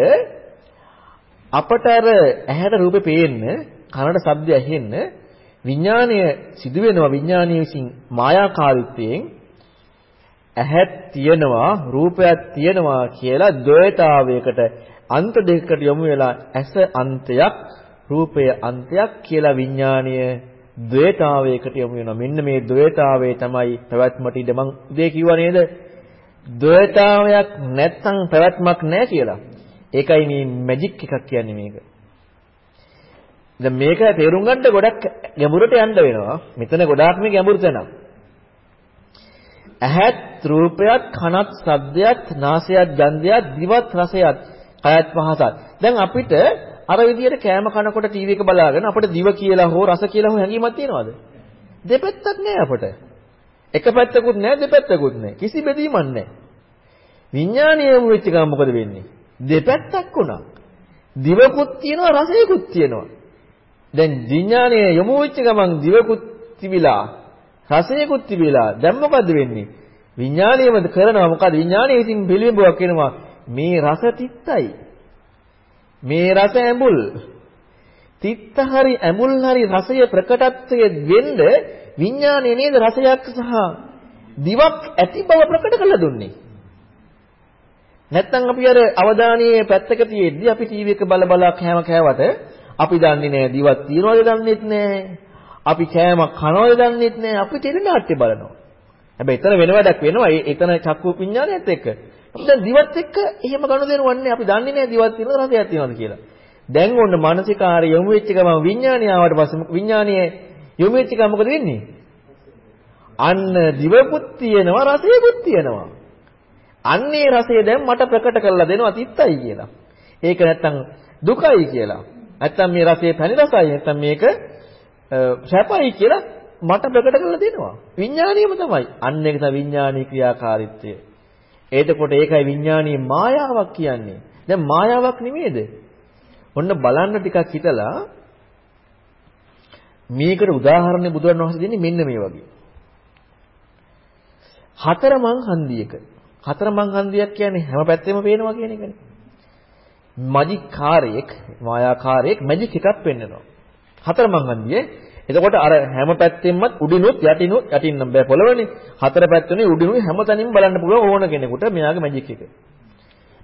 අපට අර ඇහැට රූපේ පේන්න කනට ශබ්දය ඇහෙන්න විඥානය සිදු වෙනවා විඥානීය විසින් මායාකාරීත්වයෙන් ඇහත් තියෙනවා රූපයක් තියෙනවා කියලා ද්වෛතාවයකට අන්ත දෙකකට යොමු වෙලා ඇස අන්තයක් රූපය අන්තයක් කියලා විඥානීය ද්වෛතාවයකට යොමු වෙනවා මෙන්න මේ ද්වෛතාවය තමයි පැවැත්මට ඉඳ මං උදේ කිව්වා නේද ද්වෛතාවයක් නැත්තම් පැවැත්මක් නැහැ කියලා. ඒකයි මේ මැජික් එකක් කියන්නේ මේක. දැන් මේක තේරුම් ගන්න ගොඩක් ගැඹුරට යන්න වෙනවා. මෙතන ගොඩාක් මේ ගැඹුරු තැනක්. ඇහත් රූපයත් කනත් ශබ්දයත් නාසයත් ගන්ධයත් දිවත් රසයත් කයත් පහසත්. දැන් අපිට අර විදියට කෑම කනකොට ටීවී එක බලාගෙන අපිට දිව කියලා හෝ රස කියලා හෝ හැඟීමක් තියෙනවද? දෙපැත්තක් නෑ අපිට. එක පැත්තකුත් නැහැ දෙපැත්තකුත් නැහැ. කිසි බෙදීමක් නැහැ. විඥානීය වූ වෙච්ච ගමන් මොකද වෙන්නේ? දෙපැත්තක් වුණා. දිවකුත් තියෙනවා රසයකුත් තියෙනවා. දැන් විඥානීය යොමු වෙච්ච ගමන් දිවකුත් තිබිලා රසයකුත් තිබිලා දැන් මොකද වෙන්නේ? විඥානීයම කරනවා මොකද විඥානීය ඉතින් පිළිඹුවක් වෙනවා මේ රස තිත්තයි. මේ රස ඇඹුල්. තිත්ත හරි ඇඹුල් හරි රසය ප්‍රකටත්වයේ වෙන්න විඥානයේ නේද රසයක් සහ දිවක් ඇති බව ප්‍රකට කරලා දුන්නේ. නැත්තම් අපි අර අවධානයේ පැත්තක තියෙද්දි අපි ටීවී එක බල බල කෑම කෑවට අපි දන්නේ නැහැ දිවක් තියනවද දන්නේත් නැහැ. අපි කෑම කනවද දන්නේත් නැහැ. අපි ටෙලිනාට්‍ය බලනවා. හැබැයි එතන වෙන වැඩක් වෙනවා. එතන චක්කු විඥානයත් එක්ක. දැන් දිවත් එක්ක එහෙම ගනුදෙනුවන්නේ අපි දන්නේ නැහැ දිවක් තියෙනවද රසයක් තියෙනවද කියලා. දැන් ඔන්න මානසිකාරය යොමු වෙච්ච ගමන් විඥානය ආවට පස්සේ විඥානයේ යොමු වෙච්ච එක මොකද වෙන්නේ? අන්න දිවකුත් තියෙනවා රසයකුත් තියෙනවා. අන්නේ රසය දැන් මට ප්‍රකට කරලා දෙනවා තිත්තයි කියලා. ඒක නැත්තම් දුකයි කියලා. නැත්තම් මේ රසයේ පැණි රසයි නැත්තම් මේක සැපයි කියලා මට ප්‍රකට කරලා දෙනවා. විඥානියම තමයි. අන්න ඒක තමයි විඥානීය ක්‍රියාකාරීත්වය. එතකොට ඒකයි විඥානීය මායාවක් කියන්නේ. දැන් මායාවක් නෙමෙයිද? ඔන්න බලන්න ටිකක් හිතලා මේකට උදාහරණයක් බුදුරණන් වහන්සේ දෙන්නේ මෙන්න මේ වගේ. හතර මං හන්දියක. හතර මං හන්දියක් කියන්නේ හැම පැත්තෙම පේනවා කියන එකනේ. මැජික් කාර්යයක්, මායාකාරයක් මැජික් එකක් පෙන්වනවා. හතර මං හන්දියේ එතකොට අර හැම පැත්තෙන්මත් උඩිනුත් යටිනුත් යටින් නම් බෑ පොළවනේ. හතර පැත්තෙනේ උඩිනුයි හැමතැනින්ම බලන්න පුළුවන් ඕන කෙනෙකුට මෙයාගේ මැජික් එක.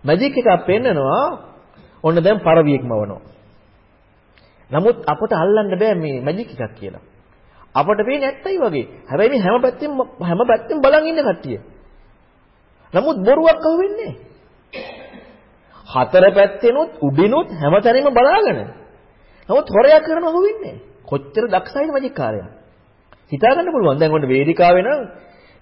මැජික් එකක් පෙන්නනවා ඔන්න දැන් පරවියෙක්ම වනවා. නමුත් අපට අල්ලන්න බෑ මේ මැජික් එකක් කියලා. අපට පේන්නේ ඇත්තයි වගේ. හැබැයි මේ හැම පැත්තෙම හැම පැත්තෙම බලන් ඉන්න කට්ටිය. නමුත් බොරුවක් අහුවෙන්නේ හතර පැත්තෙනුත් උඩිනුත් හැමතැනම බලාගෙන. නමුත් හොරයක් කරන අහුවෙන්නේ කොච්චර දක්ෂයිද මැජික් කාර්යය. හිතා ගන්න පුළුවන්. දැන් ඔන්න වේදිකාවේ නම්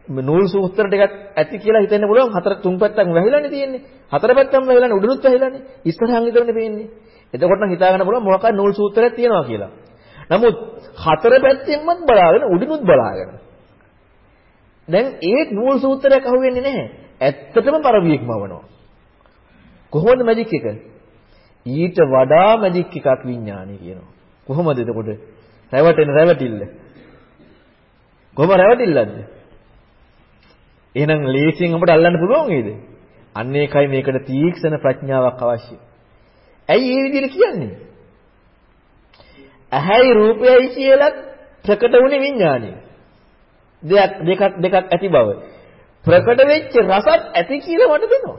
නූල් සූත්‍ර ටිකක් ඇති කියලා හිතෙන්න පුළුවන්. හතර තුන් පැත්තක් වැහිලානේ තියෙන්නේ. හතර පැත්තම වැහිලානේ උඩුනුත් වැහිලානේ. ඉස්සරහන් විතරනේ පේන්නේ. එතකොට නම් හිතා ගන්න පුළුවන් මොකක්ද නූල් සූත්‍රයක් තියෙනවා කියලා. නමුත් හතර පැත්තෙන්මත් බලාගෙන උඩිනුත් බලාගෙන. දැන් ඒ නූල් සූත්‍රයක් අහුවෙන්නේ නැහැ. ඇත්තටම පරවියෙක්ම වනවා. කොහොමද මැජික් එක? ඊට වඩා මැජික් එකක් විඥානය කියනවා. කොහොමද එතකොට? රැවටෙන රැවටිල්ල. කොහොම රැවටිල්ලක්ද? එහෙනම් ලේසියෙන් අපට අල්ලන්න පුළුවන් නේද? අන්න ඒකයි මේකට තීක්ෂණ ප්‍රඥාවක් අවශ්‍යයි. ඇයි මේ විදිහට කියන්නේ? ඇහැයි රූපයයි කියලා ප්‍රකට වුණේ විඥානය. දෙයක් දෙකක් දෙකක් ඇති බව. ප්‍රකට වෙච්ච රසත් ඇති කියලා මට දෙනවා.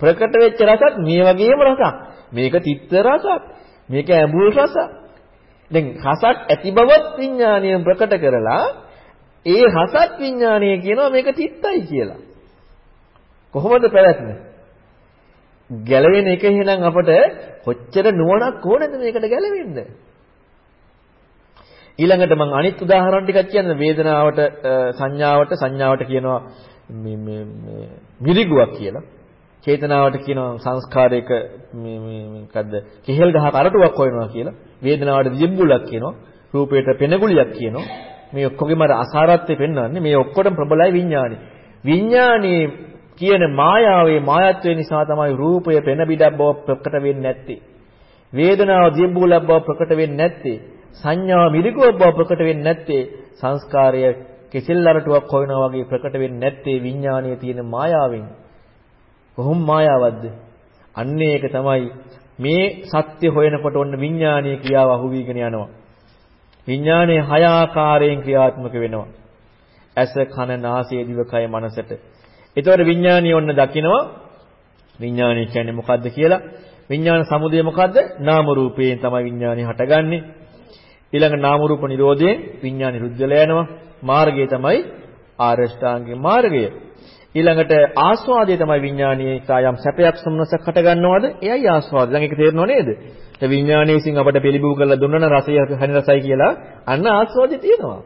ප්‍රකට වෙච්ච රසත් මේ වගේම රසක්. මේක තිත්ත රසක්. මේක ඇඹුල් රසක්. දැන් රසත් ඇති බවත් විඥානය ප්‍රකට කරලා ඒ රසත් විඥානය කියනවා මේක තිත්තයි කියලා. කොහොමද පැවැත්ම? ගැලවෙන එක එහෙනම් අපට කොච්චර නුවණක් ඕනද මේකට ගැලවෙන්න? ඊළඟට මම අනිත් උදාහරණ ටිකක් කියන්න වේදනාවට සංඥාවට සංඥාවට කියනවා මේ මේ මේ මිරිගුවක් කියලා. චේතනාවට කියනවා සංස්කාරයක මේ මේ මොකද්ද කෙහෙල් ගහ කරටුවක් හොයනවා කියලා. වේදනාවට දිඹුලක් කියනවා. රූපයට පෙනගුලියක් කියනවා. මේ ඔක්කොගෙම අර අසාරත්වය පෙන්වන්නේ මේ ඔක්කොටම ප්‍රබලයි විඥානේ. විඥානේ කියන මායාවේ මායත්වය නිසා තමයි රූපය පෙන බිඩක් බව ප්‍රකට වෙන්නේ නැත්තේ. වේදනාව දිඹුලක් බව ප්‍රකට වෙන්නේ නැත්තේ. සංඥාව මිරිකුවක් බව ප්‍රකට වෙන්නේ නැත්තේ. සංස්කාරය කෙසෙල් අරටුවක් හොයනවා වගේ ප්‍රකට වෙන්නේ නැත්තේ විඥානයේ තියෙන මායාවෙන්. කොහොම මායාවක්ද? අන්න ඒක තමයි මේ සත්‍ය හොයනකොට ඔන්න විඥානීය ක්‍රියාව අහුවීගෙන යනවා. විඥානයේ හය ආකාරයෙන් ක්‍රියාත්මක වෙනවා. ඇස, කන, නාසය, දිවකය, මනසට. ඒතකොට විඥානීය ඔන්න දකිනවා. විඥානීය කියන්නේ මොකද්ද කියලා? විඥාන සමුදය මොකද්ද? නාම රූපයෙන් තමයි විඥානය හටගන්නේ. ඊළඟ නාම රූප නිරෝධයෙන් විඥාන නිරුද්ධ වෙලා යනවා. මාර්ගය තමයි ආරෂ්ඨාංගික මාර්ගය. ඊළඟට ආස්වාදය තමයි විඥානීය කායම් සැපයක් සම්නසක් හට ගන්නවද? එයයි ආස්වාද. දැන් ඒක තේරෙනව නේද? ඒ විඥානයේ විසින් අපට පිළිබිඹු කරලා දුන්නා නම් රසය හරි රසයි කියලා අන්න ආස්වාදය තියෙනවා.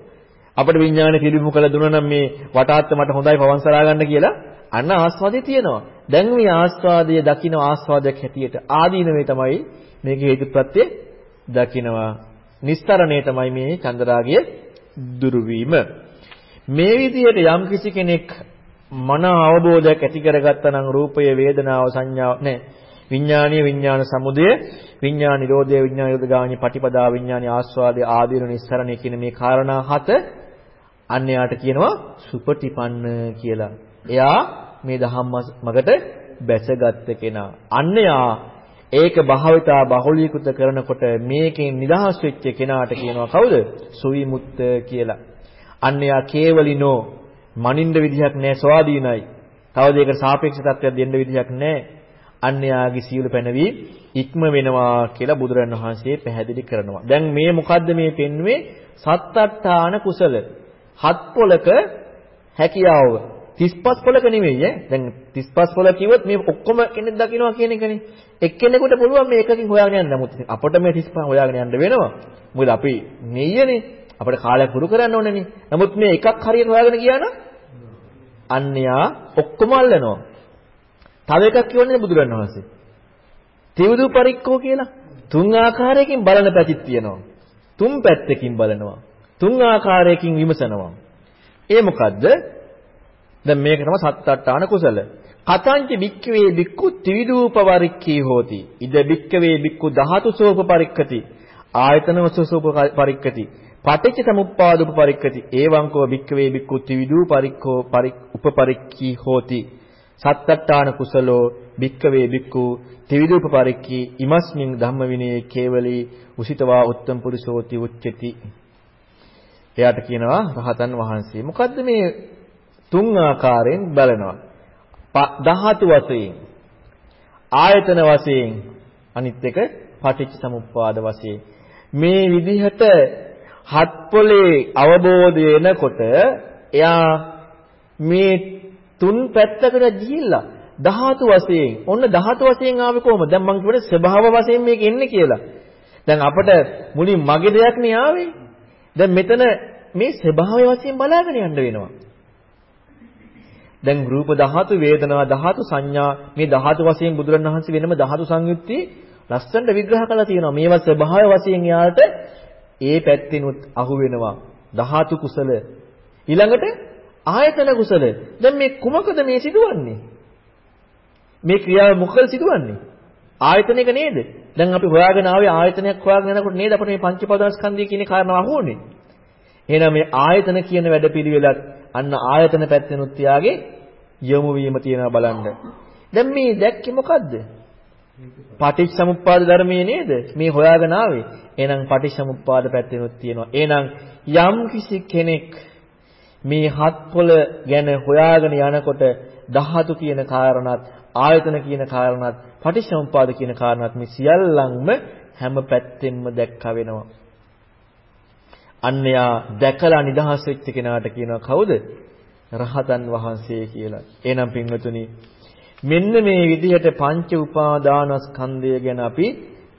අපට විඥානේ පිළිබිඹු කරලා දුන්නා නම් මේ වටාත්ත මට හොඳයි පවන් සරා ගන්න කියලා අන්න ආස්වාදය තියෙනවා. දැන් මේ ආස්වාදය දකින්න ආස්වාදයක් හැටියට ආදීනවේ තමයි මේක හේතුප්‍රත්‍ය දකින්නවා. නිස්තරණේ තමයි මේ චන්දරාගය දුරු මේ විදිහට යම් කිසි කෙනෙක් මන අවබෝධයක් ඇති කරගත්තා නම් රූපය වේදනාව සංඥාව නෑ විඥානීය විඥාන සමුදය විඥාන නිරෝධය විඥාන නිරෝධ ගාමී පටිපදා විඥානීය ආස්වාදයේ ආදීන නිස්සරණය කියන මේ කාරණා හත අන්‍යයාට කියනවා සුපටිපන්න කියලා. එයා මේ දහම් මගට බැසගත් කෙනා. අන්‍යයා ඒක භාවිතා බහුලීකృత කරනකොට මේකෙන් නිදහස් වෙච්ච කෙනාට කියනවා කවුද? සුවිමුත්ත කියලා. අන්‍යයා කේවලිනෝ මනින්න විදිහක් නැහැ ස්වාධීනයි. තව දෙයකට සාපේක්ෂ තත්ත්වයක් දෙන්න විදිහක් නැහැ. අන්‍යයාගේ සියලු පැනවි ඉක්ම වෙනවා කියලා බුදුරන් වහන්සේ පැහැදිලි කරනවා. දැන් මේ මොකද්ද මේ පෙන්වේ? සත්තට්ඨාන කුසල. හත් පොලක හැකියාව. 35 පොලක නෙවෙයි ඈ. දැන් 35 පොල කිව්වොත් මේ ඔක්කොම කෙනෙක් දකින්නවා කියන එකනේ. එක්කෙනෙකුට පුළුවන් මේ එකකින් හොයාගෙන යන්න. නමුත් අපිට මේ 35 හොයාගෙන යන්න වෙනවා. මොකද අපි නෙయ్యනේ. අපිට කාලයක් පුරු කරන්න ඕනේනේ. නමුත් මේ එකක් හරියට හොයාගෙන ගියා නම් අන්‍යයා ඔක්කොම අල්ලනවා. තව එකක් කියවන්නේ බුදුරණවහන්සේ. තිවුදු පරික්කෝ කියලා තුන් ආකාරයකින් බලන පැතිත් තියෙනවා. තුන් පැත්තකින් බලනවා. තුන් ආකාරයකින් විමසනවා. ඒ මොකද්ද? දැන් මේක තමයි සත්තට්ඨාන කුසල. කතංච වික්කවේ බික්කු ත්‍රිවිධූප පරික්ඛී හෝති. ඉද වික්කවේ බික්කු ධාතු සෝප පරික්කති. ආයතන වසෝප පරික්කති. පටිච්ච සමුප්පාද උපපරික්කති. ඒවංකෝ භික්ඛවේ භික්ඛු ත්‍රිවිධූ පරික්ඛෝ උපපරික්ඛී හෝති. සත්තට්ඨාන කුසලෝ භික්කවේ භික්ඛු ත්‍රිවිධ උපපරික්ඛී ඉමස්මින් ධම්ම විනයේ කේවලී උසිතවා උත්තම පුරිසෝති උච්චති. එයාට කියනවා රහතන් වහන්සේ. මොකද්ද මේ තුන් ආකාරයෙන් බලනවා. ධාතු වශයෙන් ආයතන වශයෙන් අනිත් එක පටිච්ච සමුප්පාද වශයෙන් මේ විදිහට හත් පොලේ අවබෝධය එනකොට එයා මේ තුන් පැත්තකට ගිහිල්ලා ධාතු වශයෙන් ඔන්න ධාතු වශයෙන් ආවේ කොහොමද? දැන් මම කියවනේ ස්වභාව වශයෙන් මේක එන්නේ කියලා. දැන් අපිට මුලින් මගේ දෙයක් නේ ආවේ. දැන් මෙතන මේ ස්වභාවය වශයෙන් බලාගෙන යන්න වෙනවා. දැන් රූප ධාතු, වේදනා ධාතු, සංඥා මේ ධාතු වශයෙන් බුදුරණවහන්සේ වෙනම ධාතු සංයුක්ති ලස්සනට විග්‍රහ කරලා තියෙනවා. මේවා ස්වභාව වශයෙන් යාට ඒ පැත්තෙනුත් අහු වෙනවා. ධාතු කුසල. ඊළඟට ආයතන කුසල. දැන් මේ කුමකද මේ සිදුවන්නේ? මේ ක්‍රියාව මොකද සිදුවන්නේ? ආයතනයක නේද? දැන් අපි හොයාගෙන ආවේ ආයතනයක් හොයාගෙන යනකොට නේද අපිට මේ පංචපදාස්කන්ධය කියන කාරණාව අහුවන්නේ. එහෙනම් මේ ආයතන කියන වැඩපිළිවෙලත් අන්න ආයතන පැත්තෙනුත් තියාගේ යොමු වීම තියෙනවා බලන්න. දැන් මේ දැක්කේ මොකද්ද? පටිච්චසමුප්පාද ධර්මයේ නේද? මේ හොයාගෙන ආවේ. එහෙනම් පටිච්චසමුප්පාද පැත්තෙනුත් තියෙනවා. එහෙනම් යම් කිසි කෙනෙක් මේ හත් පොළ ගැන හොයාගෙන යනකොට ධාතු කියන කාරණාත් ආයතන කියන කාරණාත් පටිච්චසමුප්පාද කියන කාරණාත් මේ සියල්ලන්ම හැම පැත්තෙන්ම දැක්කා වෙනවා. අන්නයා දැකලා නිදහස් වෙච්ච කෙනාට කියනවා කවුද? රහතන් වහන්සේ කියලා. එහෙනම් පින්වතුනි මෙන්න මේ විදිහට පංච උපාදානස්කන්ධය ගැන අපි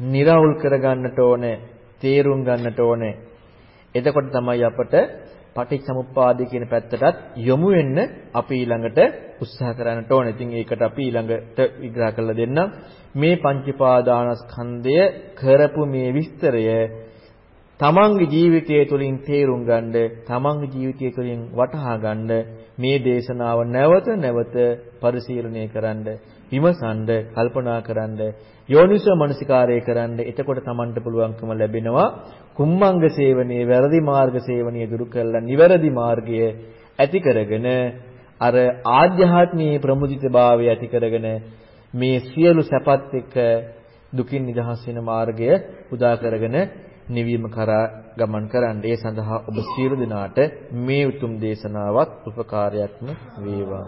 निराවුල් කරගන්නට ඕනේ, තේරුම් ගන්නට ඕනේ. එතකොට තමයි අපට පටිච්චසමුප්පාදය කියන පැත්තටත් යොමු වෙන්න අපි ඊළඟට උත්සාහ කරන්නට ඕනේ. ඉතින් ඒකට අපි ඊළඟට විග්‍රහ කරලා දෙන්නම්. මේ පංචපාදානස්කන්ධය කරපු මේ විස්තරය තමන්ගේ ජීවිතය තුළින් තේරුම් ගන්න, තමන්ගේ ජීවිතය තුළින් වටහා ගන්න මේ දේශනාව නැවත නැවත පරිශීලනය කරන්න, විමසන්න, කල්පනා කරන්න, යෝනිසෝ මනසිකාරය කරන්න. එතකොට තමන්ට පුළුවන්කම ලැබෙනවා කුම්මංග සේවනයේ වැරදි මාර්ග සේවනයේ දුරු කරලා නිවැරදි මාර්ගය ඇති කරගෙන අර ආධ්‍යාත්මී ප්‍රමුදිතභාවය ඇති කරගෙන මේ සියලු සැපත් එක්ක දුකින් නිදහස් වෙන මාර්ගය උදා කරගෙන නිවීම කරා ගමන් කරන්න. ඒ සඳහා ඔබ සියලු දෙනාට මේ උතුම් දේශනාවත් උපකාරයක්ම වේවා.